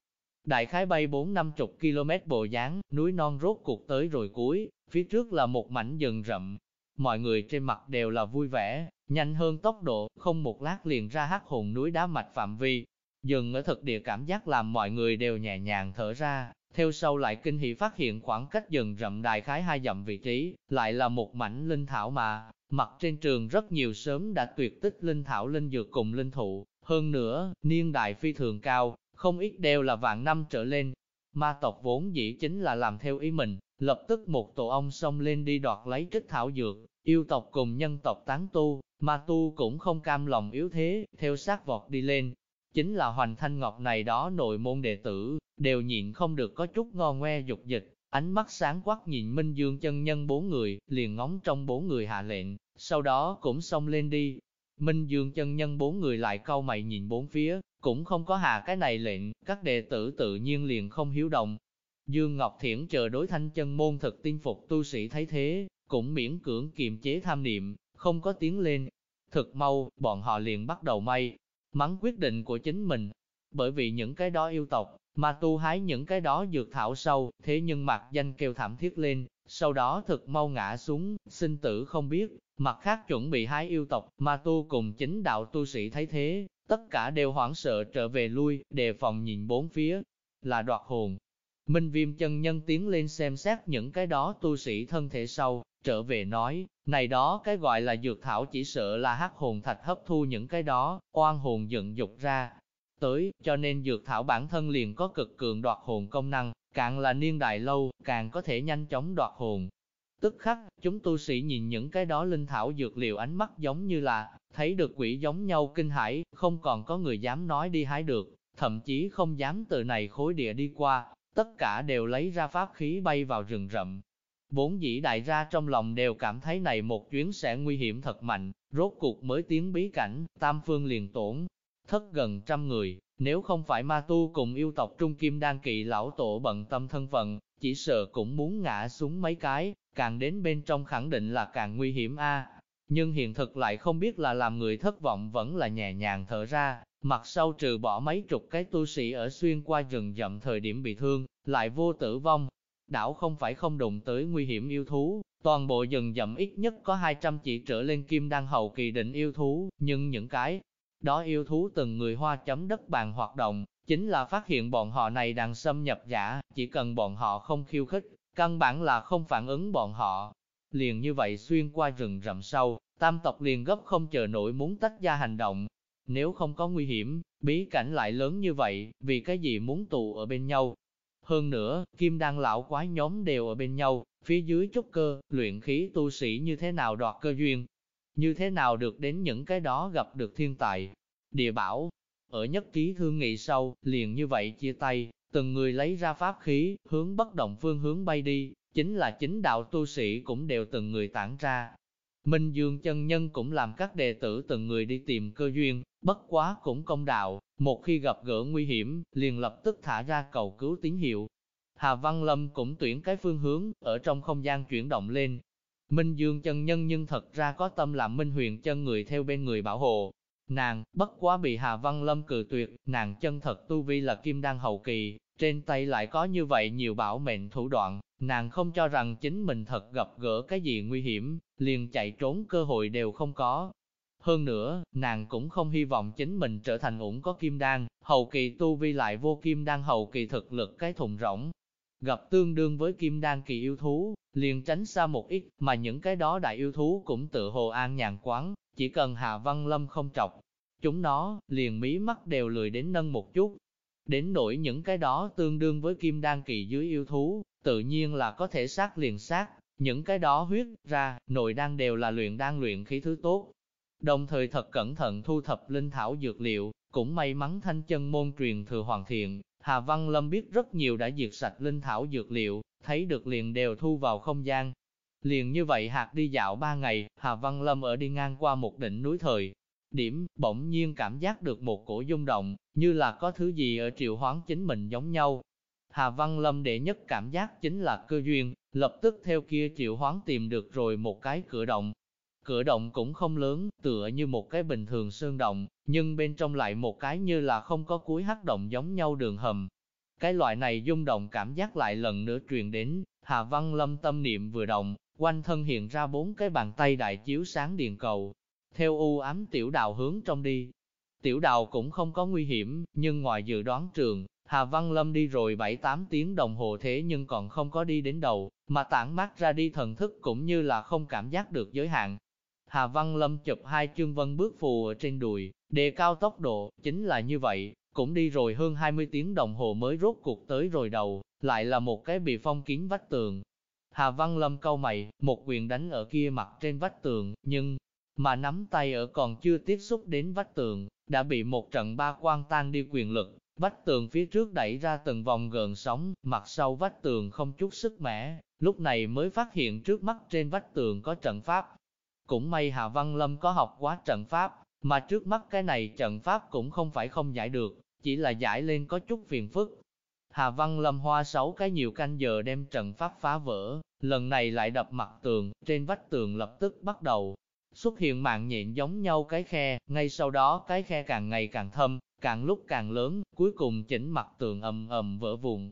Đại khái bay 4-50 km bộ dáng, núi non rốt cuộc tới rồi cuối, phía trước là một mảnh rừng rậm, mọi người trên mặt đều là vui vẻ, nhanh hơn tốc độ, không một lát liền ra hắc hồn núi đá mạch phạm vi. Dừng ở thực địa cảm giác làm mọi người đều nhẹ nhàng thở ra, Theo sau lại kinh hỉ phát hiện khoảng cách dần rậm đại khái hai dặm vị trí, lại là một mảnh linh thảo mà, mặt trên trường rất nhiều sớm đã tuyệt tích linh thảo linh dược cùng linh thụ, hơn nữa, niên đại phi thường cao, không ít đều là vạn năm trở lên. Ma tộc vốn dĩ chính là làm theo ý mình, lập tức một tổ ong xông lên đi đoạt lấy trích thảo dược, yêu tộc cùng nhân tộc tán tu, ma tu cũng không cam lòng yếu thế, theo sát vọt đi lên. Chính là Hoành Thanh Ngọc này đó nội môn đệ tử, đều nhịn không được có chút ngon ngoe dục dịch, ánh mắt sáng quắc nhìn Minh Dương chân nhân bốn người, liền ngóng trong bốn người hạ lệnh, sau đó cũng xông lên đi. Minh Dương chân nhân bốn người lại cau mày nhìn bốn phía, cũng không có hạ cái này lệnh, các đệ tử tự nhiên liền không hiếu động. Dương Ngọc Thiển chờ đối thanh chân môn thực tin phục tu sĩ thấy thế, cũng miễn cưỡng kiềm chế tham niệm, không có tiếng lên. Thực mau, bọn họ liền bắt đầu may, mắng quyết định của chính mình. Bởi vì những cái đó yêu tộc, mà tu hái những cái đó dược thảo sâu, thế nhưng mặt danh kêu thảm thiết lên, sau đó thực mau ngã xuống, sinh tử không biết, mặt khác chuẩn bị hái yêu tộc, mà tu cùng chính đạo tu sĩ thấy thế, tất cả đều hoảng sợ trở về lui, đề phòng nhìn bốn phía, là đoạt hồn. Minh viêm chân nhân tiến lên xem xét những cái đó tu sĩ thân thể sau, trở về nói, này đó cái gọi là dược thảo chỉ sợ là hắc hồn thạch hấp thu những cái đó, oan hồn dựng dục ra. Tới, cho nên dược thảo bản thân liền có cực cường đoạt hồn công năng, càng là niên đại lâu, càng có thể nhanh chóng đoạt hồn. Tức khắc, chúng tu sĩ nhìn những cái đó linh thảo dược liệu ánh mắt giống như là, thấy được quỷ giống nhau kinh hãi, không còn có người dám nói đi hái được, thậm chí không dám từ này khối địa đi qua, tất cả đều lấy ra pháp khí bay vào rừng rậm. Vốn dĩ đại ra trong lòng đều cảm thấy này một chuyến sẽ nguy hiểm thật mạnh, rốt cuộc mới tiến bí cảnh, tam phương liền tổn, thất gần trăm người, nếu không phải ma tu cùng yêu tộc trung kim đang kỵ lão tổ bận tâm thân phận, chỉ sợ cũng muốn ngã xuống mấy cái, càng đến bên trong khẳng định là càng nguy hiểm a. Nhưng hiện thực lại không biết là làm người thất vọng vẫn là nhẹ nhàng thở ra, mặt sau trừ bỏ mấy chục cái tu sĩ ở xuyên qua rừng rậm thời điểm bị thương, lại vô tử vong. Đảo không phải không đụng tới nguy hiểm yêu thú, toàn bộ rừng rậm ít nhất có 200 chỉ trở lên kim đan hậu kỳ định yêu thú, nhưng những cái đó yêu thú từng người hoa chấm đất bàn hoạt động, chính là phát hiện bọn họ này đang xâm nhập giả, chỉ cần bọn họ không khiêu khích, căn bản là không phản ứng bọn họ. Liền như vậy xuyên qua rừng rậm sâu, tam tộc liền gấp không chờ nổi muốn tách ra hành động. Nếu không có nguy hiểm, bí cảnh lại lớn như vậy, vì cái gì muốn tụ ở bên nhau. Hơn nữa, kim đan lão quái nhóm đều ở bên nhau, phía dưới trúc cơ, luyện khí tu sĩ như thế nào đoạt cơ duyên, như thế nào được đến những cái đó gặp được thiên tài, địa bảo. Ở nhất ký thương nghị sau, liền như vậy chia tay, từng người lấy ra pháp khí, hướng bất động phương hướng bay đi, chính là chính đạo tu sĩ cũng đều từng người tản ra. Minh Dương chân nhân cũng làm các đệ tử từng người đi tìm cơ duyên, bất quá cũng công đạo, một khi gặp gỡ nguy hiểm, liền lập tức thả ra cầu cứu tín hiệu. Hà Văn Lâm cũng tuyển cái phương hướng, ở trong không gian chuyển động lên, Minh Dương chân nhân nhưng thật ra có tâm làm Minh Huyền chân người theo bên người bảo hộ. Nàng, bất quá bị Hà Văn Lâm cự tuyệt, nàng chân thật tu vi là kim đan hậu kỳ, trên tay lại có như vậy nhiều bảo mệnh thủ đoạn, nàng không cho rằng chính mình thật gặp gỡ cái gì nguy hiểm, liền chạy trốn cơ hội đều không có. Hơn nữa, nàng cũng không hy vọng chính mình trở thành ủng có kim đan, hậu kỳ tu vi lại vô kim đan hậu kỳ thực lực cái thùng rỗng. Gặp tương đương với kim đan kỳ yêu thú, liền tránh xa một ít, mà những cái đó đại yêu thú cũng tự hồ an nhàn quán, chỉ cần Hạ Văn Lâm không trọc. Chúng nó, liền mí mắt đều lười đến nâng một chút. Đến nỗi những cái đó tương đương với kim đan kỳ dưới yêu thú, tự nhiên là có thể sát liền sát, những cái đó huyết ra, nội đan đều là luyện đan luyện khí thứ tốt. Đồng thời thật cẩn thận thu thập linh thảo dược liệu, cũng may mắn thanh chân môn truyền thừa hoàn thiện, Hà Văn Lâm biết rất nhiều đã diệt sạch linh thảo dược liệu, thấy được liền đều thu vào không gian. Liền như vậy hạt đi dạo ba ngày, Hà Văn Lâm ở đi ngang qua một đỉnh núi thời. Điểm, bỗng nhiên cảm giác được một cổ rung động, như là có thứ gì ở triệu hoán chính mình giống nhau. Hà Văn Lâm đệ nhất cảm giác chính là cơ duyên, lập tức theo kia triệu hoán tìm được rồi một cái cửa động. Cửa động cũng không lớn, tựa như một cái bình thường sơn động, nhưng bên trong lại một cái như là không có cuối hắc động giống nhau đường hầm, cái loại này rung động cảm giác lại lần nữa truyền đến, Hà Văn Lâm tâm niệm vừa động, quanh thân hiện ra bốn cái bàn tay đại chiếu sáng điện cầu, theo u ám tiểu đào hướng trong đi. Tiểu đào cũng không có nguy hiểm, nhưng ngoài dự đoán trường, Hà Văn Lâm đi rồi 7-8 tiếng đồng hồ thế nhưng còn không có đi đến đầu, mà tản mát ra đi thần thức cũng như là không cảm giác được giới hạn. Hà Văn Lâm chụp hai chương vân bước phù ở trên đùi, đề cao tốc độ, chính là như vậy, cũng đi rồi hơn 20 tiếng đồng hồ mới rốt cuộc tới rồi đầu, lại là một cái bị phong kiến vách tường. Hà Văn Lâm câu mày, một quyền đánh ở kia mặt trên vách tường, nhưng mà nắm tay ở còn chưa tiếp xúc đến vách tường, đã bị một trận ba quan tan đi quyền lực, vách tường phía trước đẩy ra từng vòng gợn sóng, mặt sau vách tường không chút sức mẻ, lúc này mới phát hiện trước mắt trên vách tường có trận pháp. Cũng may Hà Văn Lâm có học quá trận pháp, mà trước mắt cái này trận pháp cũng không phải không giải được, chỉ là giải lên có chút phiền phức. Hà Văn Lâm hoa sáu cái nhiều canh giờ đem trận pháp phá vỡ, lần này lại đập mặt tường, trên vách tường lập tức bắt đầu xuất hiện mạng nhện giống nhau cái khe, ngay sau đó cái khe càng ngày càng thâm, càng lúc càng lớn, cuối cùng chỉnh mặt tường ầm ầm vỡ vụn.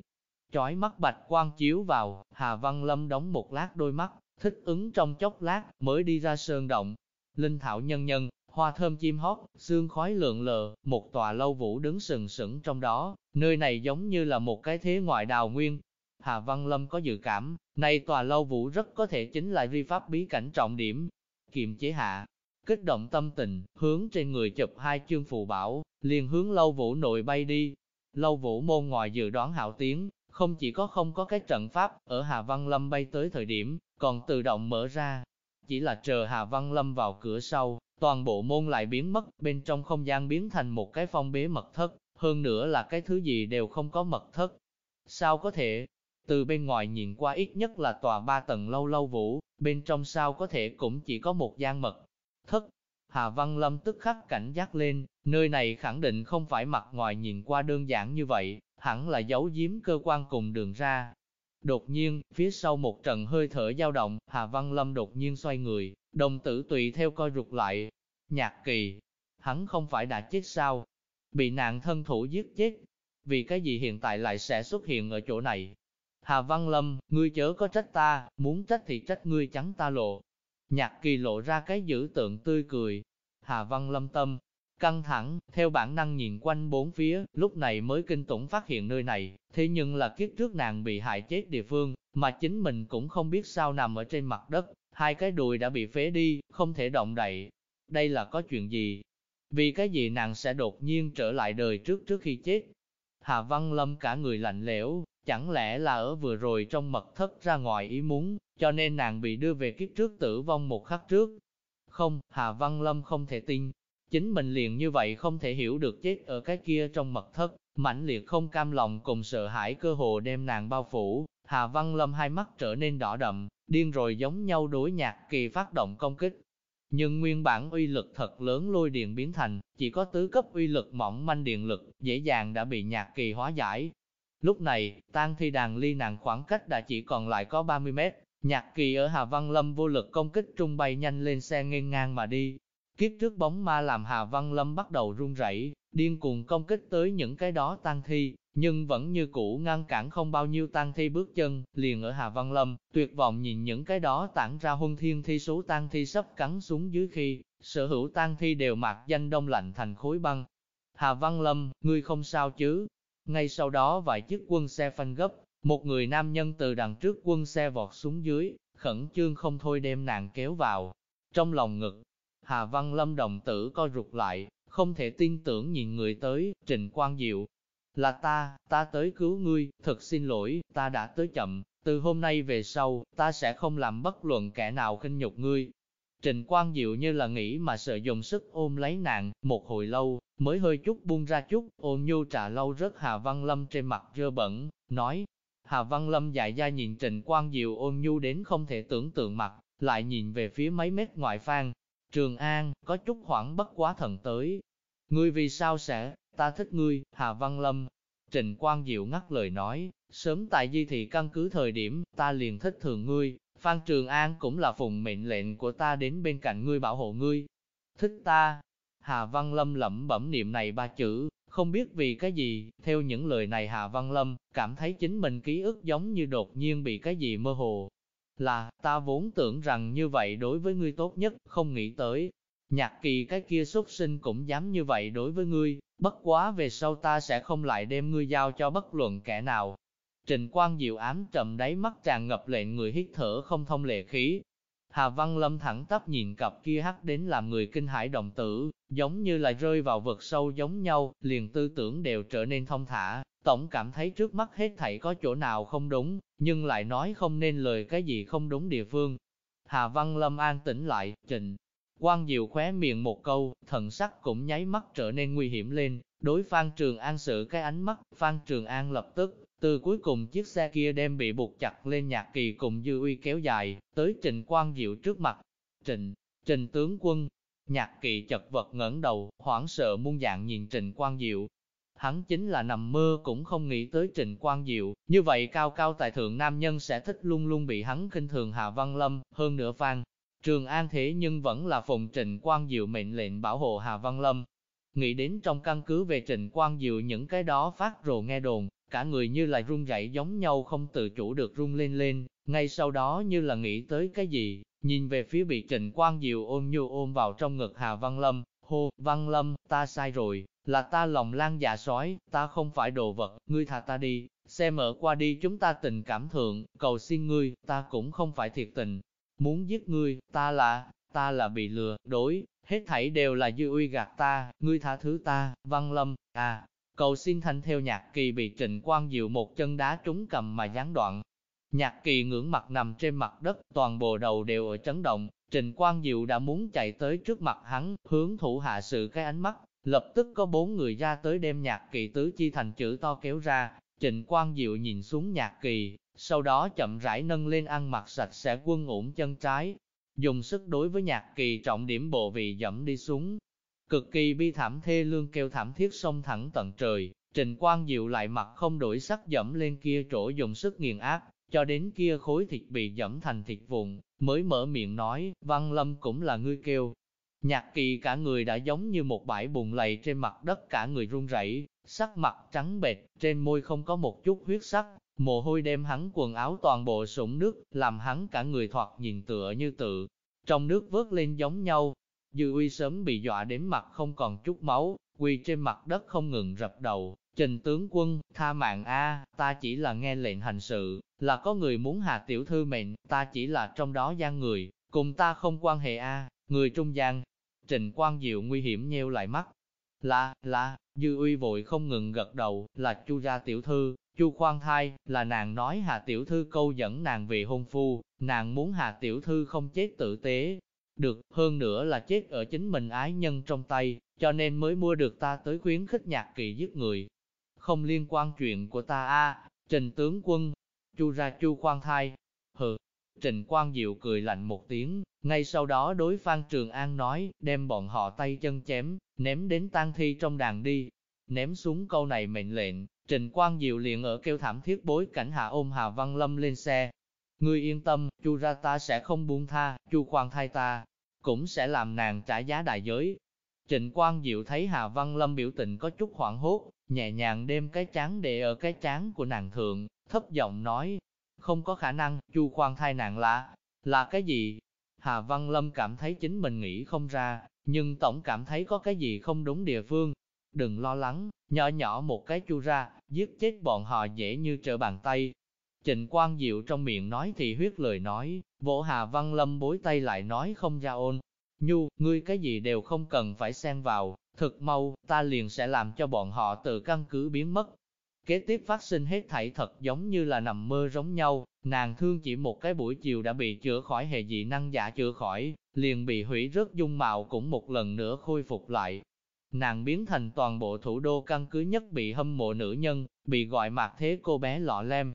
Chói mắt bạch quang chiếu vào, Hà Văn Lâm đóng một lát đôi mắt, thích ứng trong chốc lát, mới đi ra sơn động. Linh thảo nhân nhân, hoa thơm chim hót, xương khói lượn lờ, một tòa lâu vũ đứng sừng sững trong đó, nơi này giống như là một cái thế ngoại đào nguyên. Hà Văn Lâm có dự cảm, này tòa lâu vũ rất có thể chính là vi pháp bí cảnh trọng điểm. Kiềm chế hạ, kích động tâm tình, hướng trên người chụp hai chương phù bảo, liền hướng lâu vũ nội bay đi. Lâu vũ môn ngoài dự đoán hảo tiếng, không chỉ có không có cái trận pháp, ở Hà Văn Lâm bay tới thời điểm, còn tự động mở ra. Chỉ là chờ Hà Văn Lâm vào cửa sau, toàn bộ môn lại biến mất, bên trong không gian biến thành một cái phong bế mật thất, hơn nữa là cái thứ gì đều không có mật thất. Sao có thể? Từ bên ngoài nhìn qua ít nhất là tòa ba tầng lâu lâu vũ, bên trong sao có thể cũng chỉ có một gian mật thất. Hà Văn Lâm tức khắc cảnh giác lên, nơi này khẳng định không phải mặt ngoài nhìn qua đơn giản như vậy, hẳn là giấu giếm cơ quan cùng đường ra. Đột nhiên, phía sau một trận hơi thở dao động, Hà Văn Lâm đột nhiên xoay người, đồng tử tùy theo coi rụt lại. Nhạc kỳ, hắn không phải đã chết sao? Bị nạn thân thủ giết chết. Vì cái gì hiện tại lại sẽ xuất hiện ở chỗ này? Hà Văn Lâm, ngươi chớ có trách ta, muốn trách thì trách ngươi trắng ta lộ. Nhạc kỳ lộ ra cái dữ tượng tươi cười. Hà Văn Lâm tâm, căng thẳng, theo bản năng nhìn quanh bốn phía, lúc này mới kinh tủng phát hiện nơi này, thế nhưng là kiếp trước nàng bị hại chết địa phương, mà chính mình cũng không biết sao nằm ở trên mặt đất, hai cái đùi đã bị phế đi, không thể động đậy. Đây là có chuyện gì? Vì cái gì nàng sẽ đột nhiên trở lại đời trước trước khi chết? Hà Văn Lâm cả người lạnh lẽo, chẳng lẽ là ở vừa rồi trong mật thất ra ngoài ý muốn, cho nên nàng bị đưa về kiếp trước tử vong một khắc trước. Không, Hà Văn Lâm không thể tin, chính mình liền như vậy không thể hiểu được chết ở cái kia trong mật thất, mãnh liệt không cam lòng cùng sợ hãi cơ hồ đem nàng bao phủ, Hà Văn Lâm hai mắt trở nên đỏ đậm, điên rồi giống nhau đối nhạc kỳ phát động công kích. Nhưng nguyên bản uy lực thật lớn lôi điện biến thành, chỉ có tứ cấp uy lực mỏng manh điện lực, dễ dàng đã bị nhạc kỳ hóa giải. Lúc này, tang thi đàn ly nàng khoảng cách đã chỉ còn lại có 30 mét, nhạc kỳ ở Hà Văn Lâm vô lực công kích trung bay nhanh lên xe nghiêng ngang mà đi. Kiếp trước bóng ma làm Hà Văn Lâm bắt đầu run rẩy, điên cuồng công kích tới những cái đó tang thi, nhưng vẫn như cũ ngăn cản không bao nhiêu tang thi bước chân, liền ở Hà Văn Lâm, tuyệt vọng nhìn những cái đó tản ra huân thiên thi số tang thi sắp cắn xuống dưới khi, sở hữu tang thi đều mặc danh đông lạnh thành khối băng. Hà Văn Lâm, ngươi không sao chứ? Ngay sau đó vài chiếc quân xe phanh gấp, một người nam nhân từ đằng trước quân xe vọt xuống dưới, khẩn trương không thôi đem nàng kéo vào. Trong lòng ngực, Hà Văn Lâm đồng tử co rụt lại, không thể tin tưởng nhìn người tới, Trình Quang Diệu. Là ta, ta tới cứu ngươi, thật xin lỗi, ta đã tới chậm, từ hôm nay về sau, ta sẽ không làm bất luận kẻ nào khinh nhục ngươi. Trình Quang Diệu như là nghĩ mà sợ dùng sức ôm lấy nạn, một hồi lâu, mới hơi chút buông ra chút, ôm nhu trà lâu rất Hà Văn Lâm trên mặt dơ bẩn, nói. Hà Văn Lâm dại ra nhìn Trình Quang Diệu ôm nhu đến không thể tưởng tượng mặt, lại nhìn về phía mấy mét ngoại phan. Trường An, có chút khoảng bất quá thần tới, Ngươi vì sao sẽ, ta thích ngươi, Hà Văn Lâm. Trình Quang Diệu ngắt lời nói, sớm tại di thị căn cứ thời điểm, ta liền thích thường ngươi, Phan Trường An cũng là phùng mệnh lệnh của ta đến bên cạnh ngươi bảo hộ ngươi. Thích ta, Hà Văn Lâm lẩm bẩm niệm này ba chữ, không biết vì cái gì, theo những lời này Hà Văn Lâm, cảm thấy chính mình ký ức giống như đột nhiên bị cái gì mơ hồ. Là, ta vốn tưởng rằng như vậy đối với ngươi tốt nhất, không nghĩ tới, nhạc kỳ cái kia xuất sinh cũng dám như vậy đối với ngươi, bất quá về sau ta sẽ không lại đem ngươi giao cho bất luận kẻ nào. Trình Quang Diệu ám trầm đáy mắt tràn ngập lệnh người hít thở không thông lệ khí. Hà Văn Lâm thẳng tắp nhìn cặp kia hắc đến làm người kinh hãi đồng tử, giống như là rơi vào vực sâu giống nhau, liền tư tưởng đều trở nên thông thả, tổng cảm thấy trước mắt hết thảy có chỗ nào không đúng, nhưng lại nói không nên lời cái gì không đúng địa phương. Hà Văn Lâm an tĩnh lại, trình. Quang Diệu khóe miệng một câu, thần sắc cũng nháy mắt trở nên nguy hiểm lên, đối Phan Trường An sự cái ánh mắt, Phan Trường An lập tức, từ cuối cùng chiếc xe kia đem bị buộc chặt lên nhạc kỳ cùng dư uy kéo dài, tới Trình Quang Diệu trước mặt. Trình, Trình tướng quân, nhạc kỳ chật vật ngẩng đầu, hoảng sợ muôn dạng nhìn Trình Quang Diệu. Hắn chính là nằm mơ cũng không nghĩ tới Trình Quang Diệu, như vậy cao cao tại thượng nam nhân sẽ thích luôn luôn bị hắn khinh thường Hà Văn Lâm, hơn nữa Phan. Trường An thế nhưng vẫn là phụng Trình Quang Diệu mệnh lệnh bảo hộ Hà Văn Lâm. Nghĩ đến trong căn cứ về Trình Quang Diệu những cái đó phát rồ nghe đồn, cả người như là run rẩy giống nhau không tự chủ được run lên lên, ngay sau đó như là nghĩ tới cái gì, nhìn về phía bị Trịnh Quang Diệu ôm nhu ôm vào trong ngực Hà Văn Lâm, hô, Văn Lâm, ta sai rồi, là ta lòng lan dạ sói, ta không phải đồ vật, ngươi thả ta đi, xe mở qua đi chúng ta tình cảm thượng, cầu xin ngươi, ta cũng không phải thiệt tình, muốn giết ngươi, ta là, ta là bị lừa, đối, hết thảy đều là dư uy gạt ta, ngươi tha thứ ta, Văn Lâm, à, Cầu xin thanh theo nhạc kỳ bị trịnh quang diệu một chân đá trúng cầm mà gián đoạn. Nhạc kỳ ngưỡng mặt nằm trên mặt đất, toàn bộ đầu đều ở chấn động, Trình Quang Diệu đã muốn chạy tới trước mặt hắn, hướng thủ hạ sự cái ánh mắt, lập tức có bốn người ra tới đem nhạc kỳ tứ chi thành chữ to kéo ra, Trịnh Quang Diệu nhìn xuống nhạc kỳ, sau đó chậm rãi nâng lên ăn mặc sạch sẽ quân ủng chân trái, dùng sức đối với nhạc kỳ trọng điểm bộ vị dẫm đi xuống, Cực kỳ bi thảm thê lương kêu thảm thiết sông thẳng tận trời, Trình Quang Diệu lại mặt không đổi sắc dẫm lên kia chỗ dùng sức nghiền áp, cho đến kia khối thịt bị dẫm thành thịt vụn, mới mở miệng nói, Văn Lâm cũng là ngươi kêu. Nhạc kỳ cả người đã giống như một bãi bùn lầy trên mặt đất cả người run rẩy, sắc mặt trắng bệch, trên môi không có một chút huyết sắc, mồ hôi đem hắn quần áo toàn bộ sũng nước, làm hắn cả người thoạt nhìn tựa như tự. Trong nước vớt lên giống nhau, Dư uy sớm bị dọa đến mặt không còn chút máu, quỳ trên mặt đất không ngừng rập đầu. Trình tướng quân, tha mạng A, ta chỉ là nghe lệnh hành sự, là có người muốn hạ tiểu thư mệnh, ta chỉ là trong đó gian người, cùng ta không quan hệ A, người trung gian. Trình Quang Diệu nguy hiểm nheo lại mắt. Là, là, Dư uy vội không ngừng gật đầu, là chu gia tiểu thư, chu khoan thai, là nàng nói hạ tiểu thư câu dẫn nàng về hôn phu, nàng muốn hạ tiểu thư không chết tử tế, được, hơn nữa là chết ở chính mình ái nhân trong tay, cho nên mới mua được ta tới khuyến khích nhạc kỳ giết người. Không liên quan chuyện của ta a Trình tướng quân, chu ra chu khoan thai. Hừ, Trình Quang Diệu cười lạnh một tiếng, ngay sau đó đối Phan Trường An nói, đem bọn họ tay chân chém, ném đến tang thi trong đàn đi. Ném xuống câu này mệnh lệnh, Trình Quang Diệu liền ở kêu thảm thiết bối cảnh hạ ôm Hà Văn Lâm lên xe, Ngươi yên tâm, chu ra ta sẽ không buông tha, chu khoan thai ta, cũng sẽ làm nàng trả giá đại giới. Trịnh Quang Diệu thấy Hà Văn Lâm biểu tình có chút hoảng hốt, nhẹ nhàng đem cái chán để ở cái chán của nàng thượng, thấp giọng nói, không có khả năng, chu khoan thai nàng là, là cái gì? Hà Văn Lâm cảm thấy chính mình nghĩ không ra, nhưng tổng cảm thấy có cái gì không đúng địa phương. Đừng lo lắng, nhỏ nhỏ một cái chu ra, giết chết bọn họ dễ như trở bàn tay, Trịnh Quang Diệu trong miệng nói thì huyết lời nói, vỗ Hà Văn Lâm bối tay lại nói không ra ôn. Nhu, ngươi cái gì đều không cần phải xen vào, thực mau, ta liền sẽ làm cho bọn họ từ căn cứ biến mất. Kế tiếp phát sinh hết thảy thật giống như là nằm mơ giống nhau, nàng thương chỉ một cái buổi chiều đã bị chữa khỏi hệ dị năng giả chữa khỏi, liền bị hủy rớt dung mạo cũng một lần nữa khôi phục lại. Nàng biến thành toàn bộ thủ đô căn cứ nhất bị hâm mộ nữ nhân, bị gọi mạc thế cô bé lọ lem,